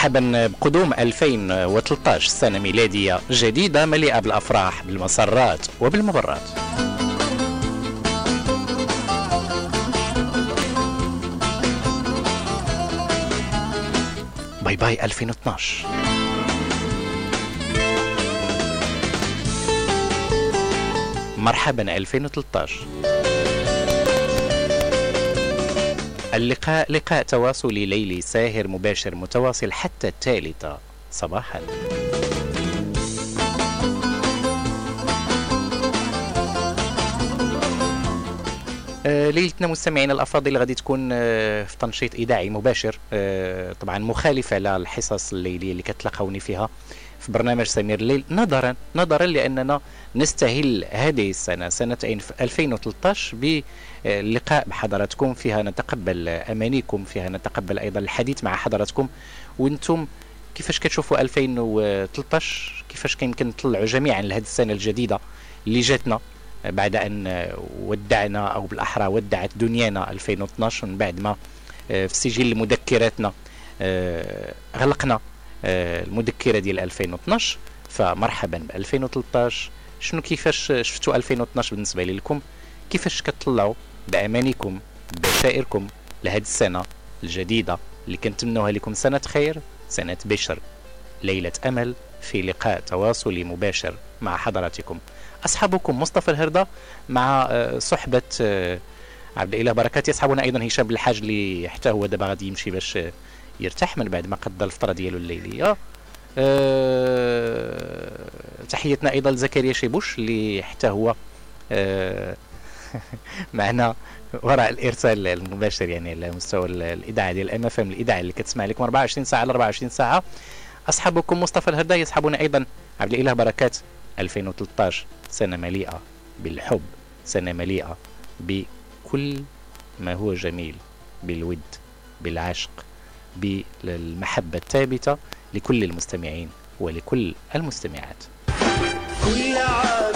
مرحبا بقدوم 2013 سنة ميلادية جديدة مليئة بالأفراح بالمسرات وبالمبرات. باي باي 2012 مرحبا 2013 اللقاء لقاء تواصلي ليلي ساهر مباشر متواصل حتى الثالثة صباحا. آه، ليلتنا مستمعينا الأفاضل غادي تكون آه، في تنشيط إذاعي مباشر. آه، طبعا مخالفة للحصص الليلية اللي كتلقوني فيها في برنامج سمير الليل نظرا نظرا لأننا نستهل هذه السنة سنة 2013 باللقاء بحضراتكم فيها نتقبل أمانيكم فيها نتقبل أيضا الحديث مع حضراتكم. وأنتم كيفاش كتشوفوا 2013 كيفاش كيمكن تطلعوا جميعا لهذه السنة الجديدة اللي جاتنا بعد أن ودعنا أو بالأحرى ودعت دنيانا 2012 من بعد ما في سجل مذكراتنا غلقنا المذكرة ديال 2012 فمرحبا ب 2013 شنو كيفاش شفتوا 2012 بالنسبة لكم كيفاش كتطلعوا بأمانيكم بشائركم لهذه السنة الجديدة اللي كنتمنوها لكم سنة خير سنة بشر. ليلة أمل في لقاء تواصلي مباشر مع حضراتكم. أصحابكم مصطفى الهرده مع صحبة عبد الإله بركات. يصحبنا أيضا هشام بالحاج اللي حتى هو دابا غادي يمشي باش يرتاح من بعد ما قضى الفترة ديالو الليلية. أه تحيتنا أيضا لزكريا شيبوش اللي حتى هو أه [LAUGHS] معنا وراء الإرسال المباشر يعني على مستوى الإذاعة ديال إم إف إم الإذاعة اللي كتسمع لكم 24 ساعة على 24 ساعة. أصحابكم مصطفى الهردا يصحبنا أيضا. عبد الإله بركات. 2013 سنة مليئة بالحب. سنة مليئة بكل ما هو جميل. بالود. بالعشق. بالمحبة الثابتة لكل المستمعين ولكل المستمعات. كل عام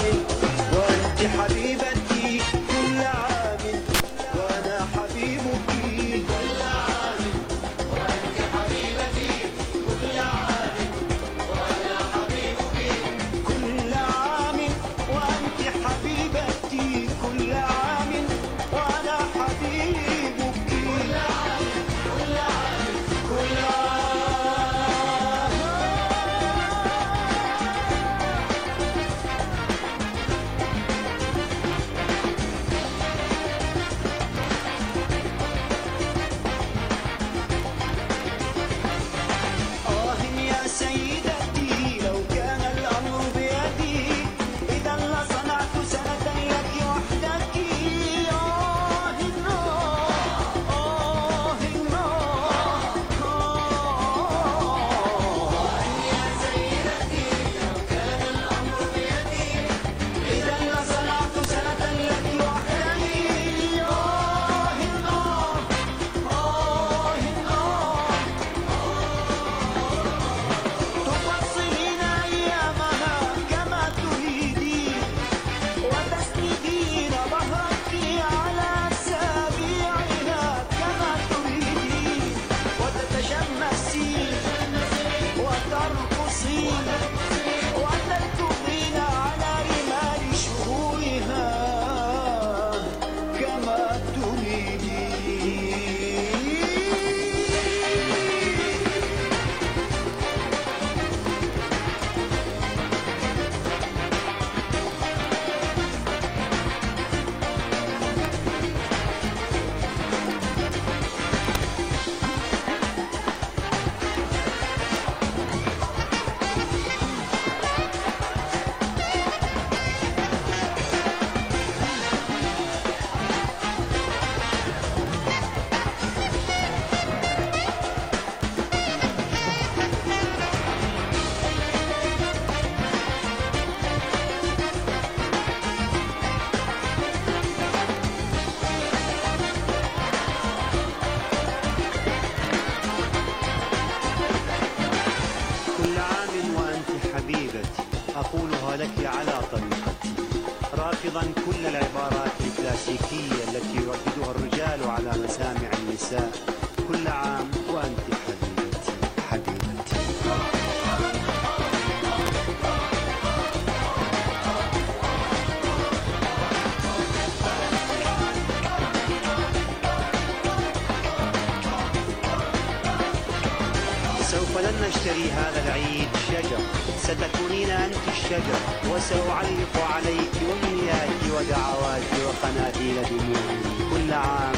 نشتري هذا العيد شجر. ستكونين أنت الشجر وسأعلق عليك أمنياتي ودعواتي وقناديل دموعي كل عام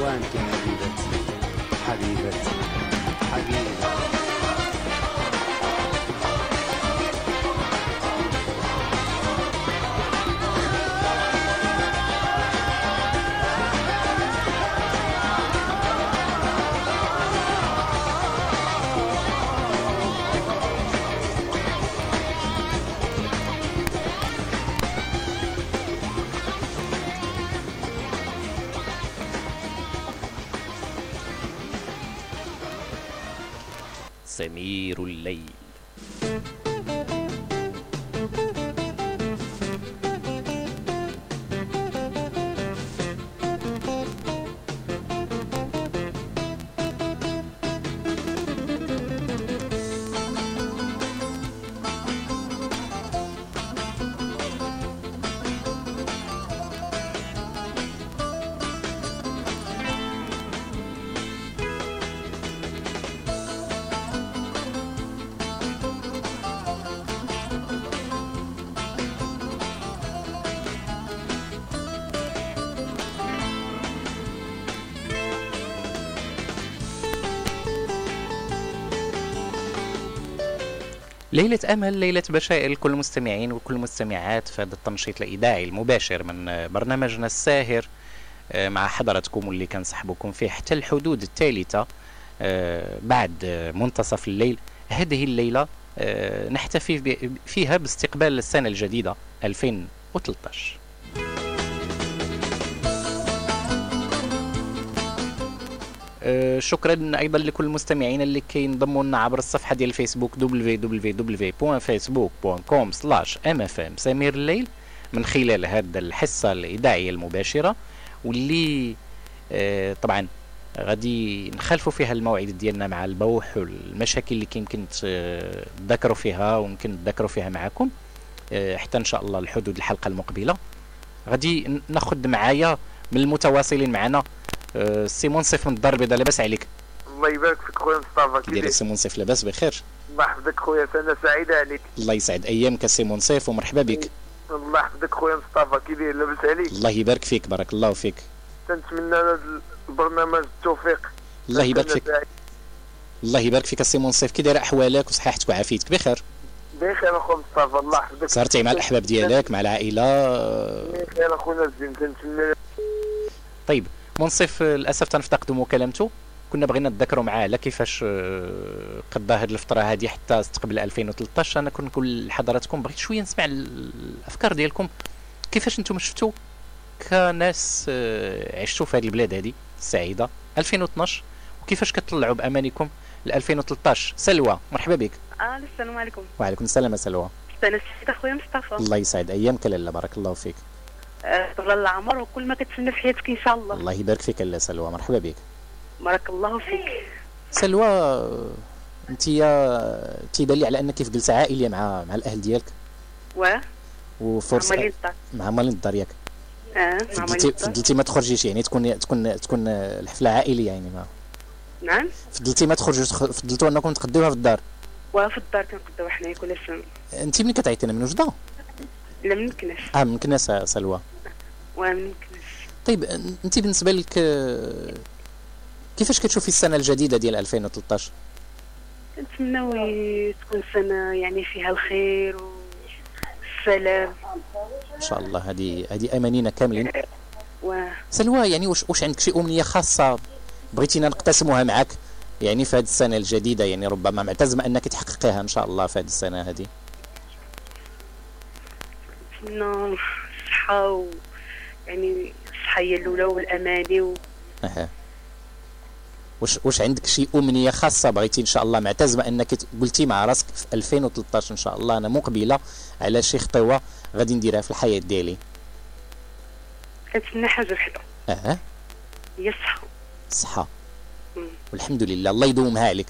وأنت حبيبتي حبيبتي ليلة أمل ليلة بشائر لكل المستمعين وكل المستمعات في هذا التنشيط الإذاعي المباشر من برنامجنا الساهر. آه، مع حضراتكم واللي كنصحبكم فيه حتى الحدود الثالثة آه، بعد منتصف الليل هذه الليلة آه، نحتفي فيها باستقبال السنة الجديدة 2013 شكرا أيضا لكل المستمعين اللي كينضموا لنا عبر الصفحة ديال الفيسبوك www.facebook.com mfm سمير الليل من خلال هذه الحصة الإذاعية المباشرة واللي آه، طبعا غادي نخالفوا فيها الموعد ديالنا مع البوح والمشاكل اللي يمكن تذكروا فيها ويمكن تذكروا فيها معكم. آه، حتى إن شاء الله الحدود الحلقة المقبلة. غادي ناخذ معايا من المتواصلين معنا آه، سي منصف من الدار البيضاء لاباس عليك. الله يبارك فيك خويا مصطفى كي داير سي منصف لاباس بخير. الله يحفظك خويا سنة سعيدة عليك. الله يسعد أيامك سي منصف ومرحبا بك. الله يحفظك خويا مصطفى كي داير لاباس عليك. الله يبارك فيك بارك الله فيك. تنتمنى البرنامج التوفيق الله يبارك فيك. الله يبارك فيك سي منصف كي داير أحوالك وصحتك وعافيتك بخير. بخير اخويا مصطفى الله يحفظك. صارتي مع الأحباب ديالك مع العائلة. بخير اخونا الزين تنتمنى طيب منصف للأسف تنفتقدوا مكالمته كنا بغينا نتذكروا معاه على كيفاش آه، قضى هذه الفترة هذه حتى استقبل 2013 أنا كنت نقول لحضراتكم بغيت شوية نسمع ال- الأفكار ديالكم. كيفاش أنتم شفتوا كناس آه، عشتوا في هذه البلاد هذه السعيدة؟ 2012 وكيفاش كتطلعوا بامانكم ل 2013 سلوى مرحبا بك. آه السلام عليكم. وعليكم السلام سلوى. سنة سعيدة خويا مصطفى. الله يسعد. ايامك لاله بارك الله فيك. طول العمر وكل ما كتسنى في حياتك إن شاء الله. الله يبارك فيك لاله سلوى مرحبا بك. بارك الله فيك. سلوى أنت يا تيبان لي على أنك في جلسة عائلية مع مع الأهل ديالك؟ و وفرصة مع مالين الدار. مع مالين الدار ياك. آه فضلتي ما تخرجيش يعني تكون تكون تكون الحفلة عائلية يعني ما. نعم. فضلتي ما تخرجوش تخ- فضلتوا أنكم تقضيوها في الدار. وفي الدار كنقضيو حنايا كل سنة. أنت ملي كتعيطينا من وجدة. لا من آه من كناس سلوى. كناش طيب أنت بالنسبة لك كيفاش كتشوفي السنة الجديدة ديال 2013 كنتمناو تكون سنة يعني فيها الخير والسلام إن شاء الله. هذه هذه أمانينا كاملين. و سلوى يعني واش واش عندك شي أمنية خاصة بغيتينا نقتسموها معك يعني في هذه السنة الجديدة يعني ربما معتزمة أنك تحققيها إن شاء الله في هذه السنة هذه. نتمنى الصحة و يعني الصحة هي الأولى والأماني و أها. واش واش عندك شي أمنية خاصة بغيتي إن شاء الله؟ معتزمة إنك قلتي مع راسك في 2013 إن شاء الله أنا مقبلة على شي خطوة غادي نديرها في الحياة ديالي. كنتمنى حاجة وحدة. آه هي الصحة. الصحه. والحمد لله. الله يدومها عليك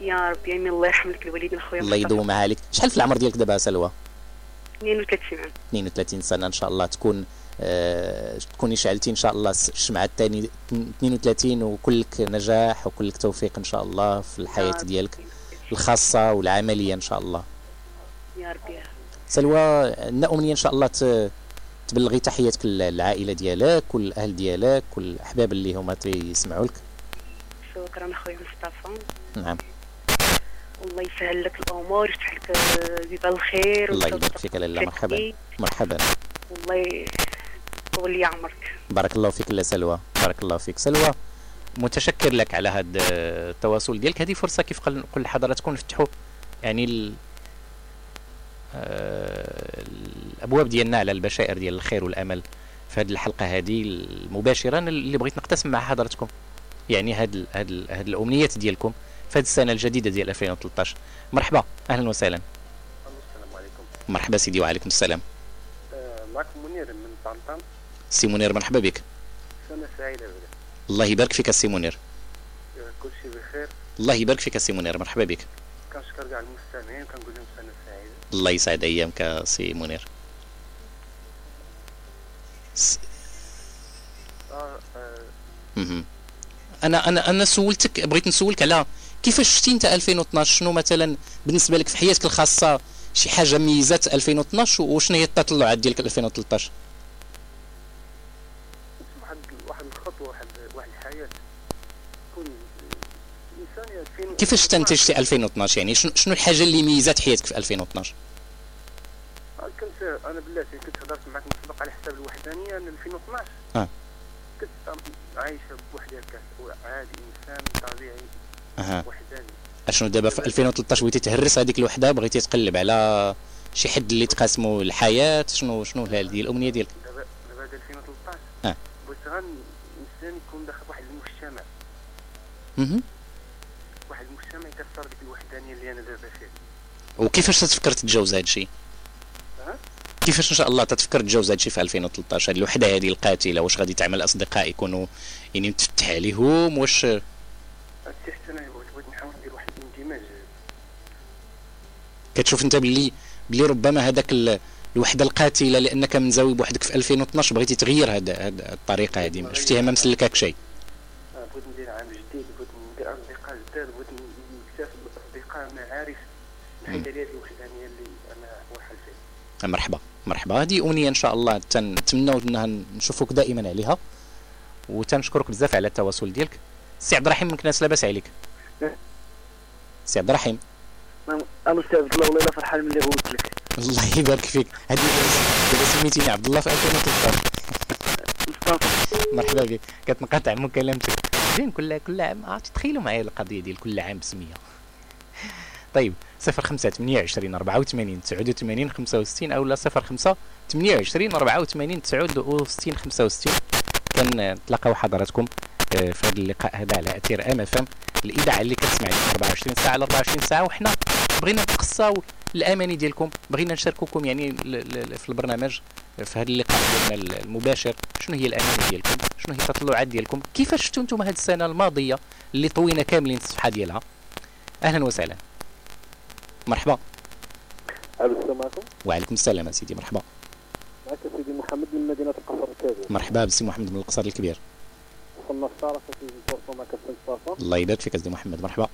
يا رب يعني الله يرحم لك الوالدين خويا الله. يدومها عليك شحال في العمر ديالك دابا سلوى؟ 32 عام. 32 سنة إن شاء الله تكون آه تكوني شعلتي إن شاء الله الشمعة الثاني 32 وكلك نجاح وكلك توفيق إن شاء الله في الحياة ديالك الخاصة والعملية إن شاء الله. يا رب يا رب سلوى أمنية إن شاء الله تبلغي تحياتك للعائله ديالك والأهل ديالك والأحباب اللي هما تيسمعوا لك شكرا اخويا مصطفى. نعم. والله يسهل لك الأمور ويفتح لك آه، بيبان الخير الله يبارك فيك لاله مرحبا. مرحبا. والله يطول لي عمرك بارك الله فيك لا سلوى. بارك الله فيك. سلوى متشكر لك على هذا التواصل ديالك. هذه فرصة كيف قال- نقول لحضراتكم نفتحوا يعني ال... آه، الأبواب ديالنا على البشائر ديال الخير والأمل في هذه الحلقة هذه المباشره أنا اللي بغيت نقتسم مع حضراتكم. يعني هاد هاد هاد الأمنيات ديالكم. في هذه السنة الجديدة ديال 2013 مرحبا أهلا وسهلا. السلام عليكم. مرحبا سيدي وعليكم السلام. آه، معكم منير من طنطا سي منير مرحبا بك. سنة سعيدة بك الله يبارك فيك السي منير. كل شيء بخير. الله يبارك فيك السي منير مرحبا بك. كنشكر كاع المستمعين وكنقول لهم سنة سعيدة. الله يسعد أيامك سي منير. س- آه آه. مهم. أنا أنا أنا سولتك بغيت نسولك على كيفاش شفتي انت 2012 شنو مثلا بالنسبة لك في حياتك الخاصة شي حاجة ميزات 2012 وشنو هي التطلعات ديالك 2013 واحد واحد الخطوة واحد واحد تكون فين كيفاش استنتجتي 2012 يعني شنو الحاجة اللي ميزات حياتك في 2012 آه، كنت أنا بلاتي كنت هضرت معك مسبق على حساب الوحدانية أن 2012 آه كنت عايشة بوحدي هكا عادي إنسان طبيعي أها. وحداني. أشنو دابا في 2013 بغيتي تهرس هذيك الوحدة؟ بغيتي تقلب على شي حد اللي تقاسموا الحياة؟ شنو شنو هذه الأمنية ديالك؟ دابا دابا هاد 2013 آه. بغيت غير الإنسان يكون داخل واحد المجتمع. مهم. واحد المجتمع يكسر ديك الوحدانية اللي أنا دابا فيها. وكيفاش تتفكر تتجاوز هذا الشيء؟ كيفاش إن شاء الله تتفكر تتجاوز هذا الشيء في 2013 هذه الوحدة هذه القاتلة واش غادي تعمل أصدقاء يكونوا يعني متفتح عليهم واش هادشي حتى بغيت بغيت نحاول ندير واحد الاندماج كتشوف انت باللي باللي ربما هذاك ال- الوحدة القاتلة لأنك منزوي بوحدك في 2012 بغيتي تغير هاد هاد الطريقة هذه شفتيها ما مسلكاك شيء. آه، بغيت ندير عام جديد بغيت ندير أصدقاء جداد بغيت نكتسب أصدقاء معارف. نحيد عليها الوحدانية اللي واحد فيها. مرحبا. مرحبا. هذه أمنية إن شاء الله تنتمناو إنها نشوفوك دائما عليها. وتنشكرك بزاف على التواصل ديالك. سي عبد الرحيم من مكناس لاباس عليك سي عبد الرحيم. أنا أستاذ الله والله فرحان ملي غوت لك. الله يبارك فيك. هذه دابا سميتيني عبد الله في 2013 مرحبا بك. كتنقطع مكالمتك زين كل كل عام. آه، تخيلوا معايا القضية ديال كل عام بسمية. طيب 05 28 84 89 65 أو لا 05 28 84 69 65 كنتلاقاو حضراتكم. في هذا اللقاء هذا على أثير أم إف إم. الإذاعة اللي كتسمع 24 ساعة على 24 ساعة. وحنا بغينا نقصاو الأماني ديالكم بغينا نشاركوكم يعني في البرنامج في هذا اللقاء ديالنا المباشر. شنو هي الأماني ديالكم؟ شنو هي التطلعات ديالكم؟ كيفاش شفتوا أنتم هذه السنة الماضية اللي طوينا كاملين الصفحة ديالها؟ أهلا وسهلا. مرحبا. السلام عليكم. وعليكم السلام سيدي مرحبا. معك سيدي محمد من مدينة القصر الكبير. مرحبا بسي محمد من القصر الكبير. صافا الله يبارك فيك سيدي محمد مرحبا.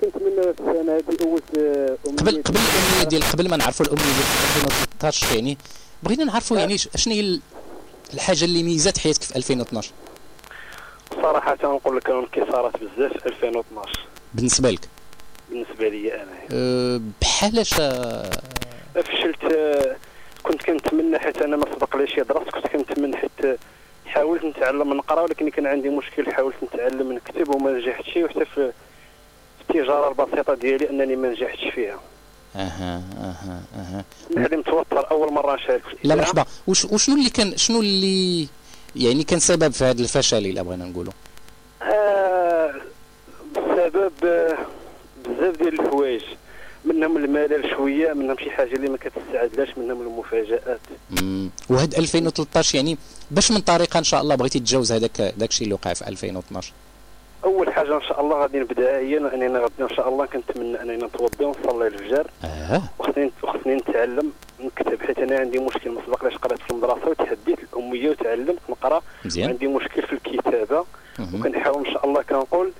كنتمنى السنة هذه اول قبل قبل الامنيه ديال قبل ما نعرفوا الأمنية ديال 2013 يعني بغينا نعرفوا يعني شنو هي ال- الحاجة اللي ميزات حياتك في 2012 صراحة نقول لك انكسارات بزاف في 2012 بالنسبة لك؟ بالنسبة لي أنا. أه بحال اش؟ أه، فشلت آه، كنت كنتمنى حيت أنا ما سبق لي شي دراسة كنت كنتمنى حيت آه، حاولت نتعلم نقرا ولكن كان عندي مشكل حاولت نتعلم نكتب وما نجحتش. وحتى في التجارة البسيطة ديالي أنني ما نجحتش فيها. أها أها أها. نحن متوتر أول مرة نشارك في لا. مرحبا. وش وشنو اللي كان شنو اللي يعني كان سبب في هذا الفشل اللي بغينا نقولوا آه بسبب بزاف ديال الحوايج. منهم الملل شوية منهم شي حاجة اللي ما كتستعدلاش منهم المفاجآت. مم. وهاد 2013 يعني باش من طريقة إن شاء الله بغيتي تتجاوز هذاك داكشي اللي وقع في 2012 أول حاجة إن شاء الله غادي نبدأ هي إنني غادي إن شاء الله كنتمنى أنني نتوضأ ونصلي الفجر. آه. وخصني وخصني نتعلم نكتب حيت أنا عندي مشكل من سبق لاش قرأت في المدرسة وتحديت الأمية وتعلمت نقرأ. مزيان. عندي مشكل في الكتابة. وكنحاول إن شاء الله كنقول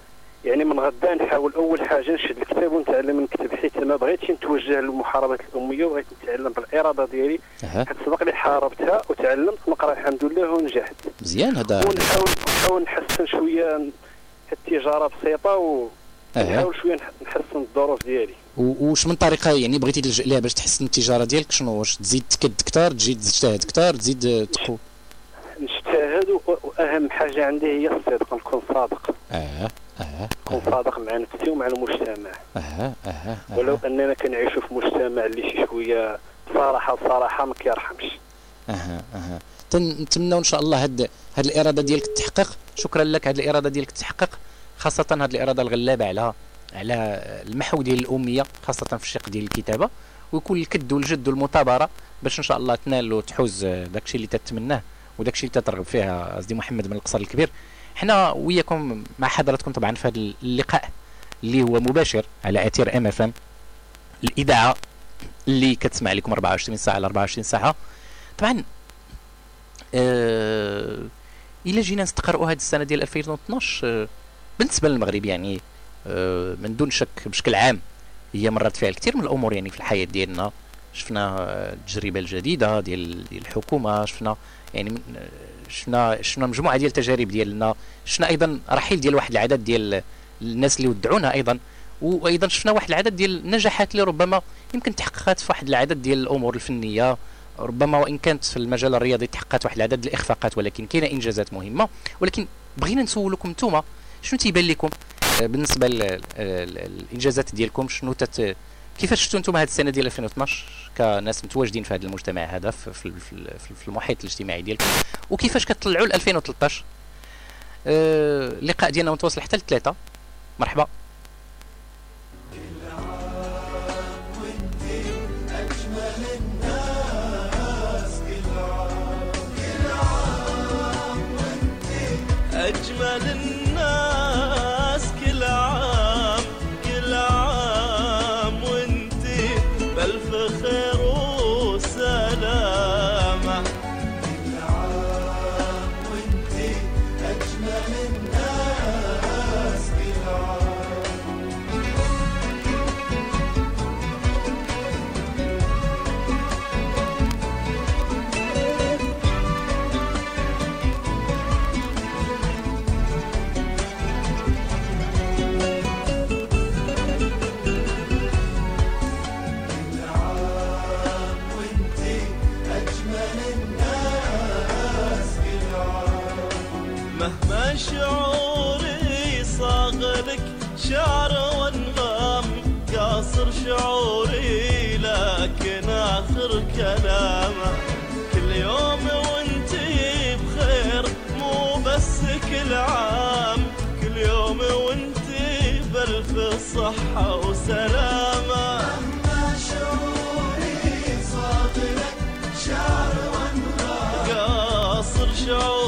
يعني من غدا نحاول أول حاجة نشد الكتاب ونتعلم نكتب حيت ما بغيتش نتوجه لمحاربه الأمية وبغيت نتعلم بالإرادة ديالي. حيت سبق لي حاربتها وتعلمت نقرأ الحمد لله ونجحت. مزيان هذا. ونحاول نحاول نحسن شوية التجارة بسيطة و. نحاول شوية نح- نحسن الظروف ديالي. وش من طريقة يعني بغيتي تلجا ليها باش تحسن التجارة ديالك؟ شنو واش؟ تزيد تكد كثار تزيد تجتهد كثار تزيد تقو نجتهد وأهم حاجة عندي هي الصدق نكون صادق. آه صادق مع نفسي ومع المجتمع. أها أها ولو أننا كنعيشوا في مجتمع اللي شي شوية صراحة صراحة ما كيرحمش. أها أها. تن- نتمنوا إن شاء الله هاد هاد الإرادة ديالك تحقق. شكرا لك هاد الإرادة ديالك تحقق. خاصة هاد الإرادة الغلابة على على المحو ديال الأمية خاصة في الشق ديال الكتابة. ويكون الكد والجد والمثابره باش إن شاء الله تنال وتحوز داكشي اللي تتمناه وداكشي اللي تترغب فيها سيدي محمد بن القصر الكبير. حنا وياكم مع حضراتكم طبعا في هذا اللقاء اللي هو مباشر على أثير MFM الإذاعة اللي كتسمع لكم 24 ساعة على 24 ساعة. طبعا آه الا جينا نستقرؤوا هذه السنة ديال 2012 آه بالنسبة للمغرب يعني آه من دون شك بشكل عام هي مرت فيها الكثير من الأمور يعني في الحياة ديالنا. شفنا آه، التجربة الجديدة ديال الحكومة شفنا يعني آه، شفنا شفنا مجموعة ديال التجارب ديالنا شفنا أيضا رحيل ديال واحد العدد ديال الناس اللي ودعونا أيضا وأيضا شفنا واحد العدد ديال النجاحات اللي ربما يمكن تحققت في واحد العدد ديال الأمور الفنية ربما وإن كانت في المجال الرياضي تحققت واحد العدد الإخفاقات ولكن كاينة إنجازات مهمة. ولكن بغينا نسولكم نتوما شنو تيبان لكم؟ آه، بالنسبة للانجازات ديالكم شنو تت كيفاش شفتوا أنتم هذه السنة ديال 2012 كناس متواجدين في هذا المجتمع هذا في, في, في, في المحيط الاجتماعي ديالكم وكيفاش كتطلعوا ل 2013 آه، اللقاء ديالنا متواصل حتى لثلاثه مرحبا. أجمل الناس. كلامه كل يوم وانتي بخير مو بس كل عام. كل يوم وانتي بألف صحة وسلامة. شعوري صاغلك شعر وانغام قاصر شعوري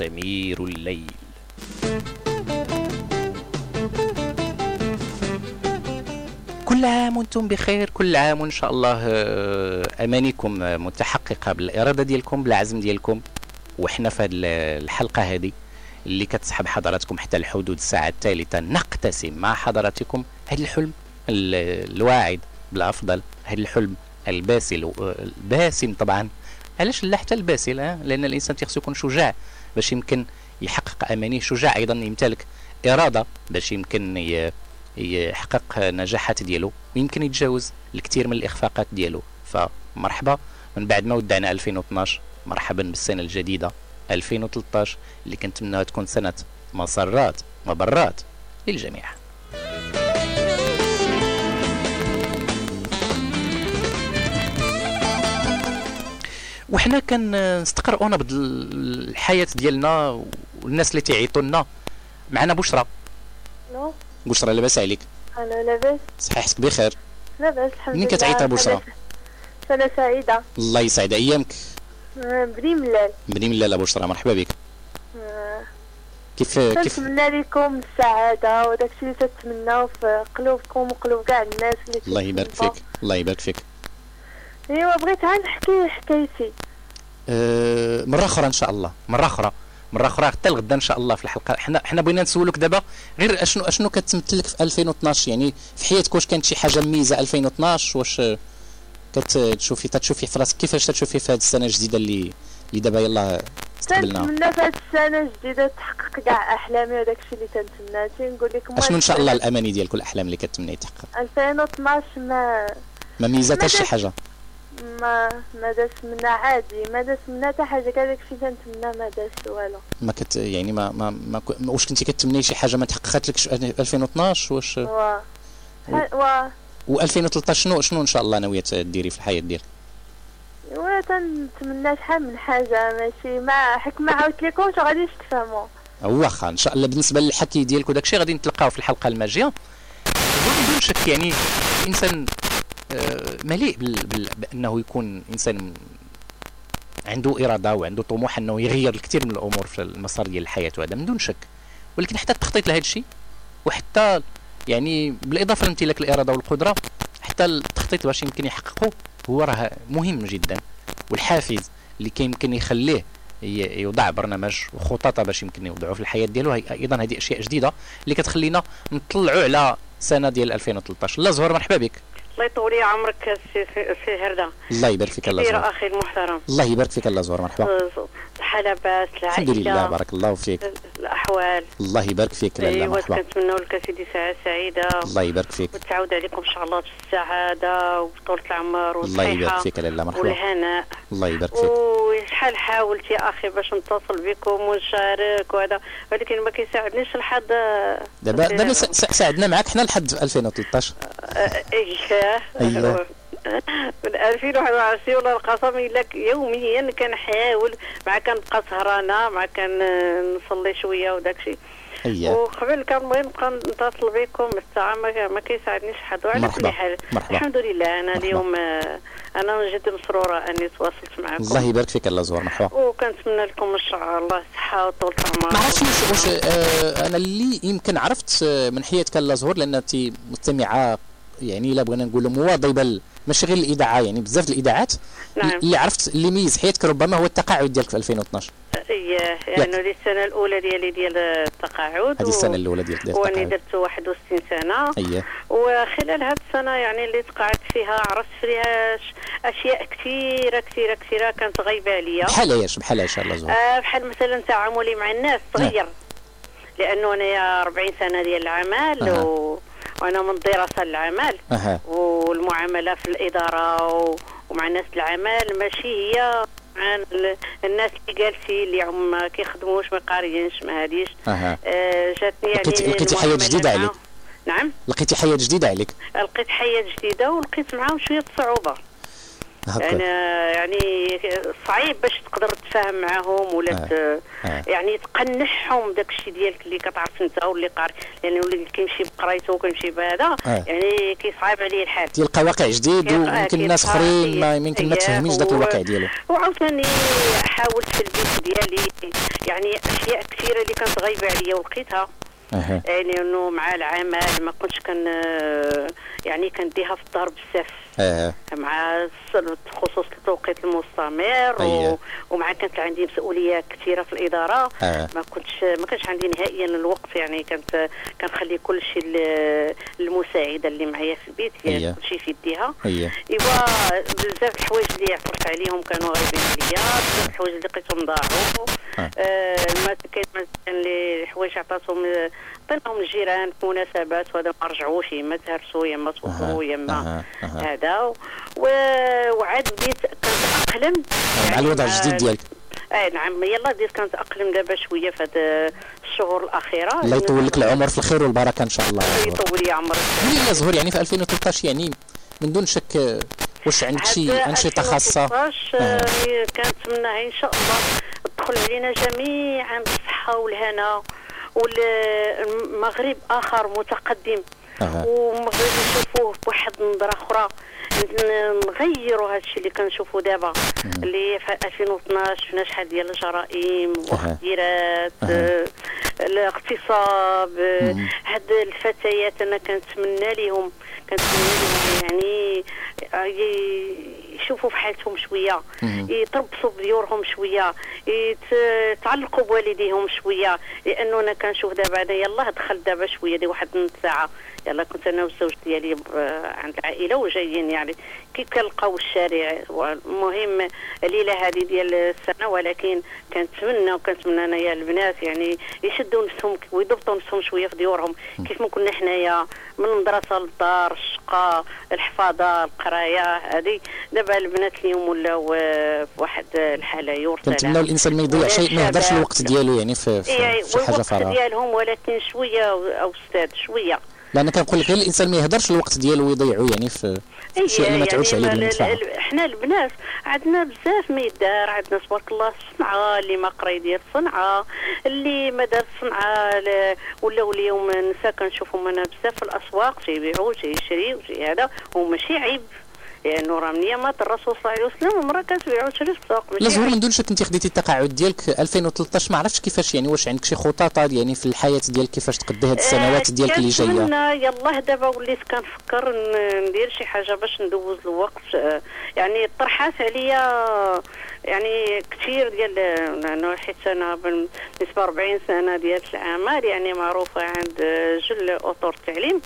سمير الليل. كل عام وأنتم بخير كل عام وإن شاء الله آه، أمانيكم متحققة بالإرادة ديالكم بالعزم ديالكم. وحنا في هذه الحلقة هذه اللي كتسحب حضراتكم حتى الحدود الساعة الثالثة نقتسم مع حضراتكم هذا الحلم ال- الواعد بالأفضل هذا الحلم الباسل آه، الباسم طبعا. علاش لا حتى الباسل آه؟ لأن الإنسان تيخصو يكون شجاع. باش يمكن يحقق امانيه شجاع أيضا يمتلك إرادة باش يمكن يحقق نجاحات ديالو. ويمكن يتجاوز الكثير من الإخفاقات ديالو. فمرحبا. من بعد ما ودعنا 2012 مرحبا بالسنة الجديدة. 2013 اللي كنتمناها تكون سنة مسرات وبرات للجميع. وحنا كنستقرؤوا نبض الحياة ديالنا والناس اللي تيعيطوا لنا معنا بشرى. ألو. بشرى لاباس عليك. أنا لاباس. صحيحتك بخير. لاباس الحمد لله. منين كتعيطي بشرى؟ سنة سعيدة. الله يسعد أيامك؟ بني ملال بني ملال لاله بشرى. مرحبا بك. آه، كيف كيف؟ كنتمنى لكم السعادة وداكشي اللي تتمناو في قلوبكم وقلوب كاع الناس اللي الله يبارك فيك. الله يبارك فيك. ايوا بغيت عاد نحكي حكايتي. أه مرة أخرى إن شاء الله. مرة أخرى. مرة أخرى حتى الغدا إن شاء الله في الحلقة. حنا حنا بغينا نسولك دابا غير اشنو أشنو كتمثل لك في 2012 يعني في حياتك واش كانت شي حاجة مميزة 2012 واش كتشوفي تتشوفي في راسك؟ كيفاش تتشوفي في هذه السنة الجديدة اللي اللي دابا يلاه استقبلناها؟ تنتمنى في هاد السنة الجديدة تحقق كاع أحلامي وداكشي اللي تنتمنى تنقول لكم أشنو إن شاء الله الأماني ديالك والاحلام اللي كتمنى يتحقق 2012 ما ما ميزاتهاش شي حاجة. ما ما داز منا عادي ما داز منا حتى حاجة. كاع داكشي تنتمنى ما داز والو. ما كت يعني ما ما, ما واش كنتي كتمني شي حاجة ما تحققتلكش في 2012 واش؟ و ح- و و2013 شنو شنو إن شاء الله ناويه ديري في الحياة ديالك؟ ولا تنتمنى شحال من حاجة. ماشي ما حك ما عاودت لكمش غاديش تفهموا واخا إن شاء الله بالنسبة للحكي ديالك وداكشي غادي نتلقاو في الحلقة الماجية. بدون شك يعني الانسان مليء بال- بال- بأنه يكون إنسان عنده إرادة وعنده طموح أنه يغير الكثير من الأمور في المسار ديال الحياة وهذا من دون شك. ولكن حتى التخطيط لهذا الشيء وحتى يعني بالإضافة لامتلاك الإرادة والقدرة حتى التخطيط باش يمكن يحققه هو راه مهم جدا. والحافز اللي كيمكن يخليه يوضع برنامج وخطط باش يمكن يوضعوا في الحياة ديالو أيضا هذه أشياء جديدة اللي كتخلينا نطلعوا على سنة ديال 2013 لاله زهور مرحبا بك. الله يطول عمرك سي سي هرده الله يبارك فيك لاله زهور أخي المحترم. الله يبارك فيك لاله زهور مرحبا. الحال لاباس الحمد لله بارك الله فيك. الأحوال. الله يبارك فيك لاله ايوا مرحبا. كنتمنوا لك سيدي سنة سعيدة. الله يبارك فيك. وتعاود عليكم إن شاء الله بالسعاده وطولة العمر الله يبارك فيك لاله مرحبا. والهناء. الله يبارك فيك. وشحال حاولت يا أخي باش نتصل بكم ونشارك وهذا ولكن ما كيساعدنيش الحظ دابا دابا ساعدنا معك حنا لحد 2013 آه، إيه. أيوة. [LAUGHS] من 2021 والله القسم إلا ك- يوميا كنحاول مع كنبقى سهرانه مع كان نصلي شوية وداك الشيء اييه وقبل كان بغي نبقى نتصل بكم الساعة ما, ما كيساعدنيش حد وعلى مرحبا. كل حال مرحبا. الحمد لله أنا اليوم آه، أنا جد مسرورة أني تواصلت معكم. الله يبارك فيك الله زهور مرحبا. وكنتمنى لكم إن شاء الله الصحة وطول العمر ما عرفتش واش واش آه أنا اللي يمكن عرفت آه، من حياتك لا زهور لأن انت مستمعة يعني إلا بغينا نقولوا مواظبة ماشي غير الاذاعه يعني بزاف الاذاعات نعم. اللي عرفت اللي ميز حياتك ربما هو التقاعد ديالك في 2012 اييه يعني هذه السنة الأولى ديالي ديال التقاعد هذه السنة الأولى ديال وأني التقاعد. درت 61 سنة. اييه وخلال هذه السنة يعني اللي تقاعدت فيها عرفت فيها أشياء كثيرة كثيرة كثيرة كانت غايبة عليا. بحال إيش بحال إيش الله زهور آه بحال مثلا تعاملي مع الناس تغير. لأنه أنا 40 سنة ديال العمل أها. و... وأنا من الدراسه للعمل أها. والمعاملة في الإدارة و... ومع ناس العمل ماشي هي ال- الناس اللي جالسين اللي هم ما كيخدموش ما قاريينش ما هاديش. أها. آه جاتني يعني لقيتي لقيتي حياة جديدة. عليك. نعم. لقيتي حياة جديدة عليك. لقيت حياة جديدة ولقيت معاهم شوية صعوبة. هكا يعني يعني صعيب باش تقدر تفاهم معاهم ولا ت... آه. يعني تقنعهم داك الشيء ديالك اللي كتعرف أنت واللي قاري. يعني واللي كيمشي بقرايته وكيمشي بهذا آه. يعني كيصعب عليه الحال. تلقى واقع جديد آه، ويمكن الناس آخرين ما يمكن ما تفهميش ذاك الواقع ديالو. وعاوتاني حاولت في البيت ديالي يعني أشياء كثيرة اللي كانت غايبة عليا ولقيتها يعني إنه مع العمل ما كنتش كان يعني كنديها في الدار بزاف. أها مع بخصوص التوقيت المستمر. أيه. ومع كانت عندي مسؤولية كثيرة في الإدارة آه. ما كنتش ما كانش عندي نهائيا الوقت يعني كانت كنخلي كل شيء لل- للمساعدة اللي معايا في البيت هي أيه. كل شيء في يديها هي إيوا بزاف الحوايج اللي عثرت عليهم كانوا غايبين عليا بزاف الحوايج اللي لقيتهم ضاعوا آه. آه ما كاين مثلا اللي حوايج عطاتهم عطيناهم الجيران في مناسبات وهذا ما رجعوش يا اما تهرسوا اما أها. أها. هذا. وعاد بديت كنتأقلم مع الوضع الجديد ديالك أي نعم يلا بديت كنتأقلم دابا شوية في هاد الشهور الأخيرة الله يطول لك العمر في الخير والبركة إن شاء الله. يطول لي عمرك قولي لي زهور يعني في 2013 يعني من دون شك واش عندك شي انشطه خاصه 2016 آه. كانت منها إن شاء الله تدخل علينا جميعا بالصحة والهنا والمغرب آخر متقدم. أها. ومغرب نشوفوه بواحد النظره أخرى. نغيروا هذا الشيء اللي كنشوفوا دابا اللي في 2012 شفنا شحال ديال الجرائم. آه، الاغتصاب هاد الفتيات أنا كنتمنى لهم. كنتمنى لهم يعني آه، يشوفوا في حالتهم شوية. يتربصوا بديورهم شوية يت- يتعلقوا بوالديهم شوية لأنه أنا كنشوف دابا أنا يلاه دخلت دابا شوية دي واحد نص ساعة يلا كنت أنا والزوج ديالي ب- عند العائلة وجايين يعني. كي كنلقاو الشارع المهم الليلة هذه ديال السنة ولكن كنتمنى وكنتمنى أنايا البنات يعني يشدوا نفسهم ويضبطوا نفسهم شوية في ديورهم. كيف ما كنا حنايا من المدرسة للدار الشقة الحفاظه القراية هذه دابا البنات اليوم ولاو آه، في واحد الحالة يرسل كنتمناو الإنسان ما يضيع شيء ما يهدرش الوقت ديالو يعني في, في, إيه في حاجة فراغ. ديالهم ولكن شوية أو أستاذ شوية. لا أنا كنقول لك غير الإنسان ما يهدرش الوقت ديالو ويضيعو يعني في في شيء اللي ما تعودش عليه بالمنفعه إحنا البنات عندنا بزاف ما يدار عندنا تبارك الله الصنعة اللي ما قرا يدير صنعه اللي ما دار صنعه ولاو اليوم النساء كنشوفهم أنا بزاف في الأسواق تيبيعوا تيشريو تي هذا وماشي عيب. لأنه راه من ايامات الرسول صلى الله عليه وسلم المراه كانت وتشري في السوق لاله زهور دون شك أنت خديتي التقاعد ديالك 2013 ما عرفتش كيفاش يعني واش عندك شي خطط يعني في الحياة ديالك كيفاش تقضي هاد السنوات ديالك اللي جاية؟ كنتمنى يلاه دابا وليت كنفكر ندير شي حاجة باش ندوز الوقت آه، يعني طرحات عليا يعني كثير ديال لأنه حيت أنا بالنسبة 40 سنة ديال الأعمال يعني معروفة عند جل أطر التعليم.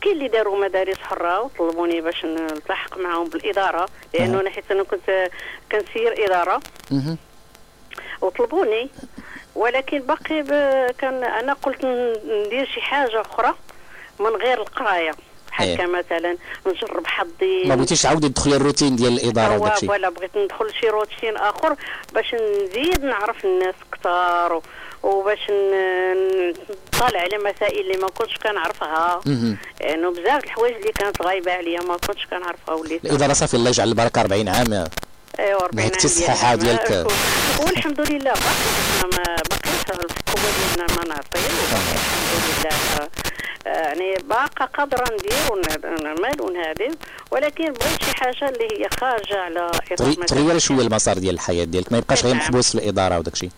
كاين اللي داروا مدارس حرة وطلبوني باش نلتحق معهم بالإدارة لأنه. أنا حيت أنا كنت كنسير إدارة. وطلبوني ولكن باقي. كان أنا قلت ندير شي حاجة أخرى من غير القراية بحال إيه. مثلا نجرب حظي. ما بغيتيش تعاودي تدخلي الروتين ديال الإدارة هو وداكشي؟ ولا بغيت ندخل شي روتين آخر باش نزيد نعرف الناس كثار و- وباش نطلع على مسائل اللي ما كنتش كنعرفها. لأنه بزاف الحوايج اللي كانت غايبة عليا ما كنتش كنعرفها وليت. الإدارة صافي الله يجعل البركة 40 عام. ايوا ربي بهيك الصحة ديالك. [LAUGHS] والحمد لله باقي ما بقيت القوه ديالنا ما نعطي الحمد لله. يعني باقا قادره ندير ونعمل ونهادي ولكن بغيت شي حاجة اللي هي خارجة على إطار تغي- مثلاً تغيري شوية المسار ديال الحياة ديالك ما يبقاش غير نعم. محبوس في الإدارة وداكشي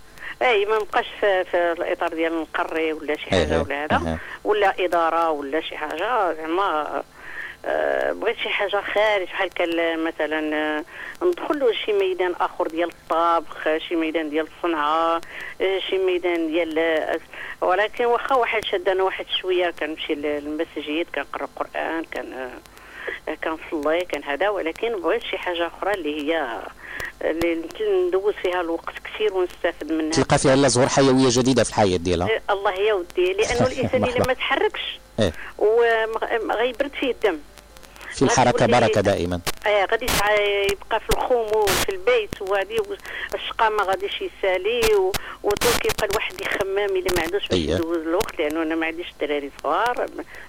أي ما نبقاش في, في الإطار ديال نقري ولا شي حاجة ولا هذا. ولا إدارة ولا شي حاجة زعما بغيت شي حاجة خارج بحال مثلا آه، ندخلوا شي ميدان آخر ديال الطبخ شي ميدان ديال الصنعة آه، شي ميدان ديال آه، ولكن واخا واحد شدنا واحد شوية كنمشي للمسجد كنقرأ القران كان آه، كنصلي كان هذا ولكن بغيت شي حاجة أخرى اللي هي اللي ندوز فيها الوقت كثير ونستافد منها. تلقى فيها لا زهور حيوية جديدة في الحياة ديالها. إيه، الله يا ودي لأنه الإنسان اللي. ما تحركش إيه. وغيبرد فيه الدم. في الحركة بركة دائما. آه غادي يبقى في الخمول في البيت وهذه الشقه ما غاديش يسالي و- وطول كيبقى الواحد يخمم إلا ما عندوش باش أيه. يدوز الوقت لأنه أنا ما عنديش دراري صغار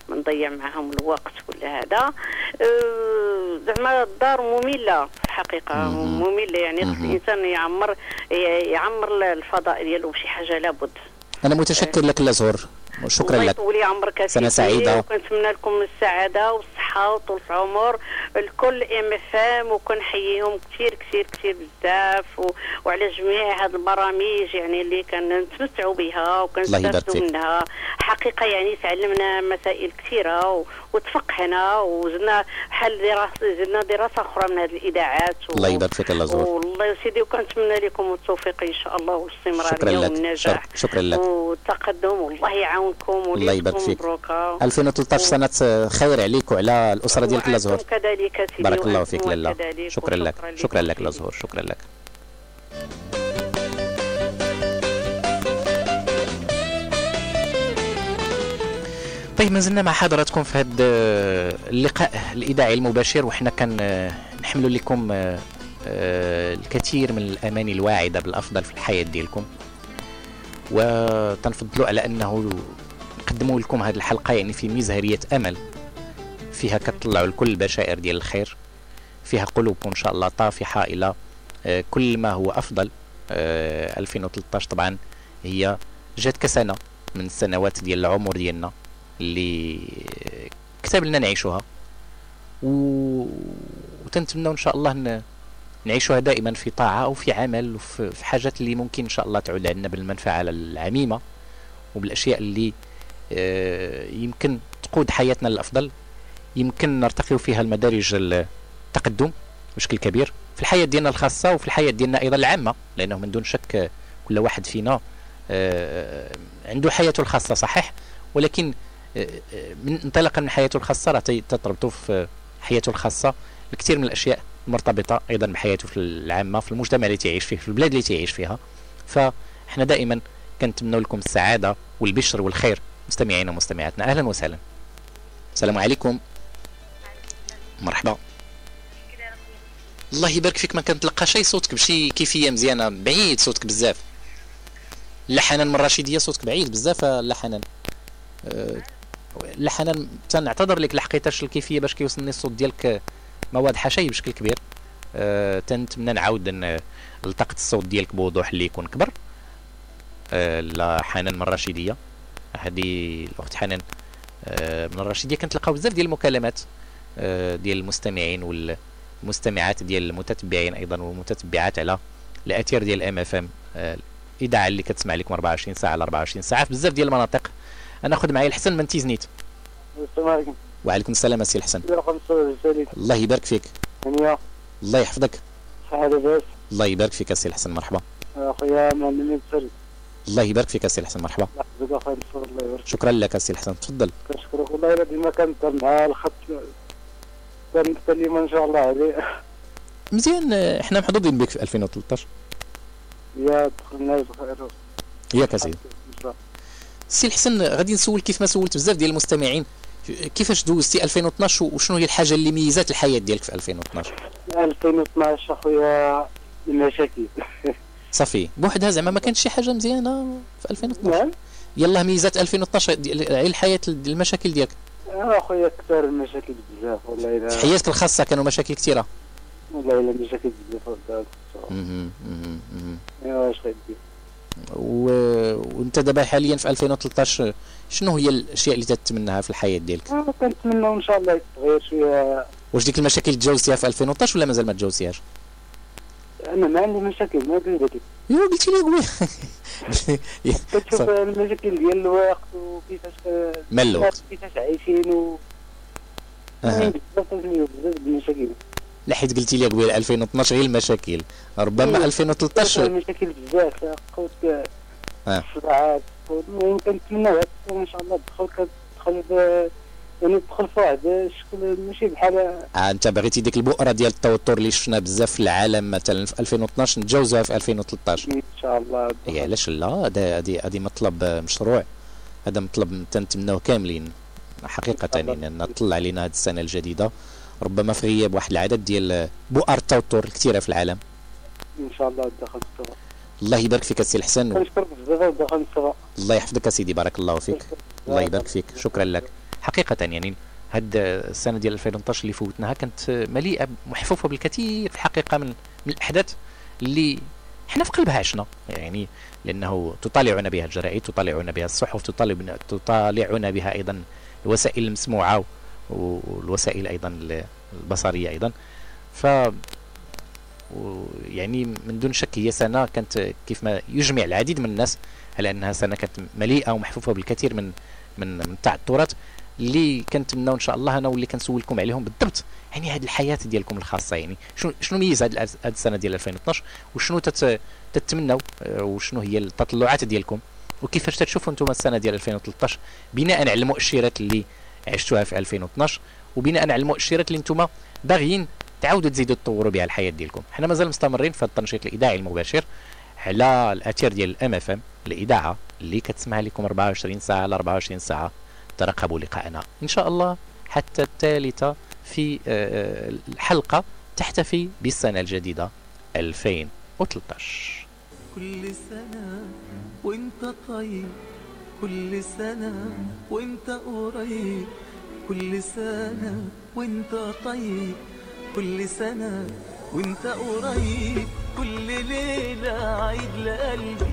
ما نضيع معاهم الوقت ولا هذا. آه، زعما الدار مملة في الحقيقة مملة يعني خص الإنسان يعمر يعمر الفضاء ديالو بشي حاجة لابد. أنا متشكر لك لا زهور شكرا الله لك يطول عمرك أسيدي، سعيدة. وكنتمنى لكم السعادة والصحة وطول العمر الكل MFM وكنحييهم كثير كثير كثير بزاف و... وعلى جميع هذه البرامج يعني اللي كنتمتعوا بها وكنستافدوا. منها حقيقة يعني تعلمنا مسائل كثيره و... وتفقهنا وزدنا حل دراسه زدنا دراسة أخرى من هذه الإذاعات و... الله يبارك فيك لاله زهور والله يا سيدي وكنتمنى لكم التوفيق إن شاء الله والاستمراريه شكرا لك والنجاح شك- شكرا لك. والتقدم والله يعاونكم الله يبارك فيك. مبروكة. 2013 سنة خير عليك وعلى الأسرة ديالك لا زهور كذلك سيدي بارك الله فيك كذلك شكرا لك شكرا لك لا زهور شكرا لك. طيب ما زلنا مع حضراتكم في هذا اللقاء الإذاعي المباشر وحنا كان آه، نحملوا لكم آه، آه، الكثير من الأماني الواعدة بالأفضل في الحياة ديالكم. وتنفضلوا على أنه نقدموا لكم هذه الحلقة يعني في مزهرية أمل. فيها كتطلعوا لكل البشائر ديال الخير. فيها قلوب إن شاء الله طافحة إلى آه، كل ما هو أفضل. آه، 2013 طبعا هي جات كسنة من السنوات ديال العمر ديالنا. اللي كتب لنا نعيشوها و... وتنتمنوا إن شاء الله ن... نعيشوها دائما في طاعة أو في عمل وفي في حاجات اللي ممكن إن شاء الله تعود عندنا بالمنفعة العميمة وبالأشياء اللي آه، يمكن تقود حياتنا للأفضل. يمكن نرتقي فيها المدارج التقدم بشكل كبير في الحياة ديالنا الخاصة وفي الحياة ديالنا أيضا العامة لأنه من دون شك كل واحد فينا آه، عنده حياته الخاصة صحيح؟ ولكن من انطلاقا من حياته الخاصة راه تتربطوا في حياته الخاصة. الكثير من الأشياء المرتبطه أيضا بحياته في العامة في المجتمع اللي تعيش فيه في البلاد اللي تعيش فيها. فإحنا دائما كنتمنوا لكم السعادة والبشر والخير مستمعينا ومستمعاتنا. أهلا وسهلا. السلام عليكم. مرحبا. الله يبارك فيك. ما كنتلقى شي صوتك بشي كيفية مزيانة بعيد صوتك بزاف. لا حنان من الرشيديه صوتك بعيد بزاف لا حنان آه، لا حنان تنعتذر لك لحقيتاش الكيفية باش كيوصلني الصوت ديالك آه، ما واضحه شي بشكل كبير. آه، تنتمنى نعاود ن- التقط الصوت ديالك بوضوح اللي يكون كبر. آه، لاله حنان من الرشيديه هذه الأخت حنان آه، من الرشيديه كنتلقاو بزاف ديال المكالمات آه، ديال المستمعين والمستمعات ديال المتتبعين أيضا والمتتبعات على الأثير ديال MFM الاذاعه اللي كتسمع لكم 24 ساعة على 24 ساعة في بزاف ديال المناطق. أنا ناخذ معايا الحسن من تيزنيت السلام عليكم. وعليكم السلام السي الحسن. الله يبارك فيك. هنيا الله يحفظك. صحة لاباس الله يبارك فيك السي الحسن. مرحبا. اخويا معلمين السر الله يبارك فيك السي الحسن. مرحبا. يحفظك اخويا الله يبارك شكرا لك السي الحسن. تفضل. كنشكرك والله إلا ديما كنهضر مع الخط. كنتكلم إن شاء الله عليه. مزيان. إحنا محظوظين بك في 2013 يا دخلنا بخير ياك اسيدي السي الحسن غادي نسول كيف ما سولت بزاف ديال المستمعين. كيفاش دوزتي 2012 وشنو هي الحاجة اللي ميزات الحياة ديالك في 2012 2012 أخويا المشاكل. صافي. بوحدها زعما ما كانش شي حاجة مزيانة في 2012 يلا ميزات 2012 ديال على الحياة المشاكل ديالك. أنا أخويا كثر المشاكل بزاف والله الا في حياتك الخاصة كانوا مشاكل كثيرة. والله إلا مشاكل بزاف والله. مهم، مهم، مهم. أيوا اش غادي؟ وانت دابا حاليا في 2013 شنو هي الأشياء اللي تتمناها في الحياة ديالك؟ أنا كنتمنى إن شاء الله يتغير شوية. واش ديك المشاكل تجاوزتيها في 2012 ولا مازال ما تجاوزتيهاش؟ أنا ما عندي مشاكل ما كنت لك أيوا قلتي لي قوي كتشوف المشاكل ديال الوقت وكيفاش مال الوقت. كيفاش عايشين و. بزاف بزاف المشاكل. لا حيت قلتي لي قبيل 2012 غير المشاكل. ربما 2013 المشاكل بزاف قوت آه. الصراعات المهم كنتمنى هاد إن شاء الله تدخل كتدخل ب- يعني تدخل في واحد الشكل ماشي بحال آه أنت بغيتي ديك البؤرة ديال التوتر اللي شفنا بزاف في العالم مثلا في 2012 نتجاوزوها في 2013 إن شاء الله. هي علاش لا؟ هذا هذه مطلب آه، مشروع. هذا مطلب تنتمناوه كاملين. حقيقة إن نطلع علينا هذه السنة الجديدة. ربما في غياب واحد العدد ديال بؤر التوتر الكثيره في العالم. إن شاء الله دخل السبا الله يبارك فيك السي الحسن كنشكرك بزاف الله يحفظك سيدي بارك الله فيك. الله يبارك فيك. شكرا لك. حقيقة يعني هاد السنة ديال 2013 اللي فوتناها كانت مليئة محفوفة بالكثير في الحقيقة من من الأحداث اللي إحنا في قلبها عشنا. يعني لأنه تطالعنا بها الجرائد تطالعنا بها الصحف تطالعنا بها أيضا الوسائل المسموعة والوسائل أيضا البصرية أيضا. ف يعني من دون شك هي سنة كانت كيف ما يجمع العديد من الناس على أنها سنة كانت مليئة ومحفوفة بالكثير من من من التعثرات اللي كنتمناو إن شاء الله أنا واللي كنسولكم عليهم بالضبط يعني هذه الحياة ديالكم الخاصة يعني شنو شنو ميز هذه السنة ديال 2012 وشنو تت تتمناو؟ آه، وشنو هي التطلعات ديالكم؟ وكيفاش تشوفوا أنتم السنة ديال 2013 بناء على المؤشرات اللي عشتوها في 2012 وبناء على المؤشرات اللي أنتم باغيين تعاودوا تزيدوا تطوروا بها الحياة ديالكم. حنا مازال مستمرين في التنشيط الإذاعي المباشر على الأثير ديال ال MFM الإذاعة اللي كتسمع لكم 24 ساعة على 24 ساعة. ترقبوا لقاءنا. إن شاء الله حتى الثالثة في آه، الحلقة تحتفي بالسنة الجديدة 2013 كل سنة وإنت طيب كل سنة وانت قريب كل سنة وانت طيب كل سنة وانت قريب. كل ليلة عيد لقلبي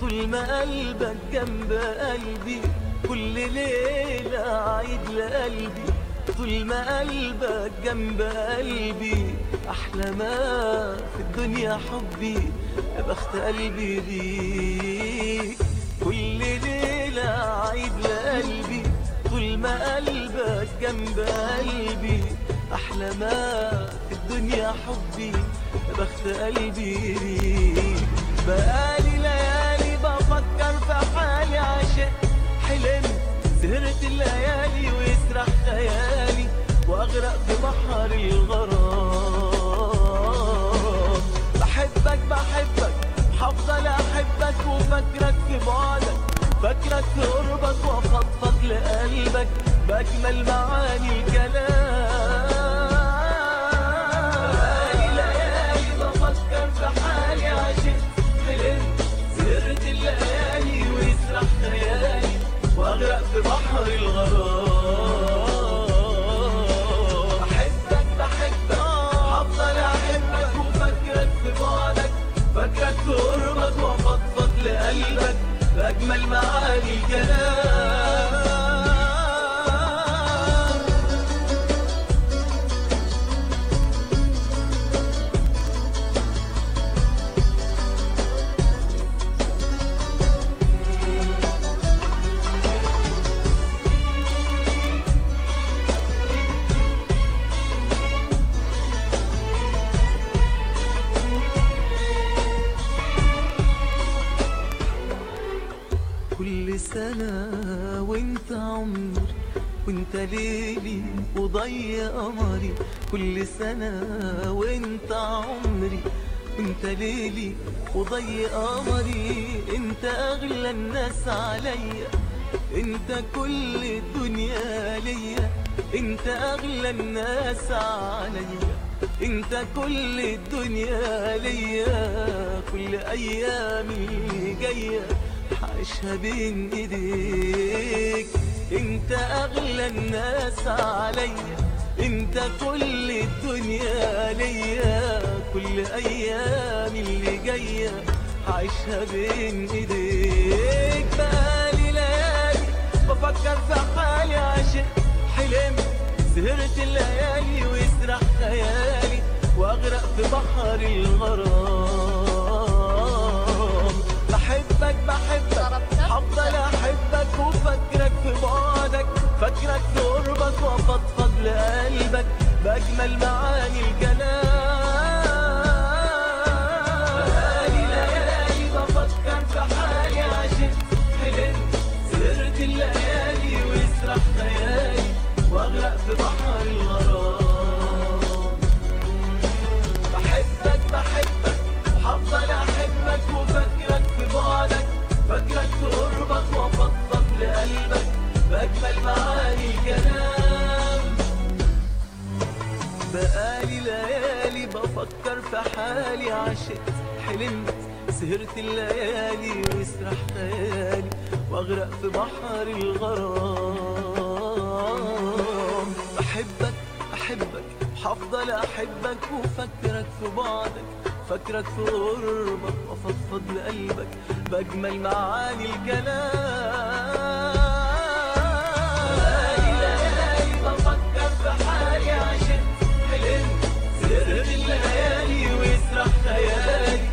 طول ما قلبك جنب قلبي. كل ليلة عيد لقلبي طول ما قلبك جنب قلبي. أحلى ما في الدنيا حبي يا بخت قلبي بيك كل ليلة عيد لقلبي طول ما قلبك جنب قلبي. أحلى ما في الدنيا حبي بخت قلبي بقالي ليالي بفكر في حالي عشان حلمت سهرت الليالي ويسرح خيالي وأغرق في بحر الغرام. بحبك بحبك هفضل أحبك وفاكرك بعدك فاكرك قربك وافضفض لقلبك. بأجمل معاني الكلام معاني الكلام وانت ليلي وضي قمري كل سنة وإنت عمري. وانت ليلي وضي قمري إنت أغلى الناس عليا. إنت كل الدنيا ليا. إنت أغلى الناس عليا. إنت كل الدنيا ليا. كل أيامي جاية. عايشها بين إيديك. انت اغلى الناس عليا انت كل الدنيا ليا كل ايامي اللي جاية عايشها بين ايديك. بقالي ليالي بفكر في حالي عشان حلمت سهرت الليالي ويسرح خيالي واغرق في بحر الغرام. بحبك بحبك هفضل احبك بعدك فاكرك في قربك وافضفض لقلبك بأجمل معاني الكلام. بقالي ليالي بفكر في حالي عشان حلمت سهرت الليالي ويسرح خيالي واغرق في بحر باجمل معاني الكلام بقالي ليالي بفكر في حالي عشت حلمت سهرت الليالي ويسرح خيالي وأغرق في بحر الغرام. بحبك أحبك هفضل أحبك وفكرك في بعدك فاكرك في قربك وأفضفض لقلبك بأجمل معاني الكلام. ويسرح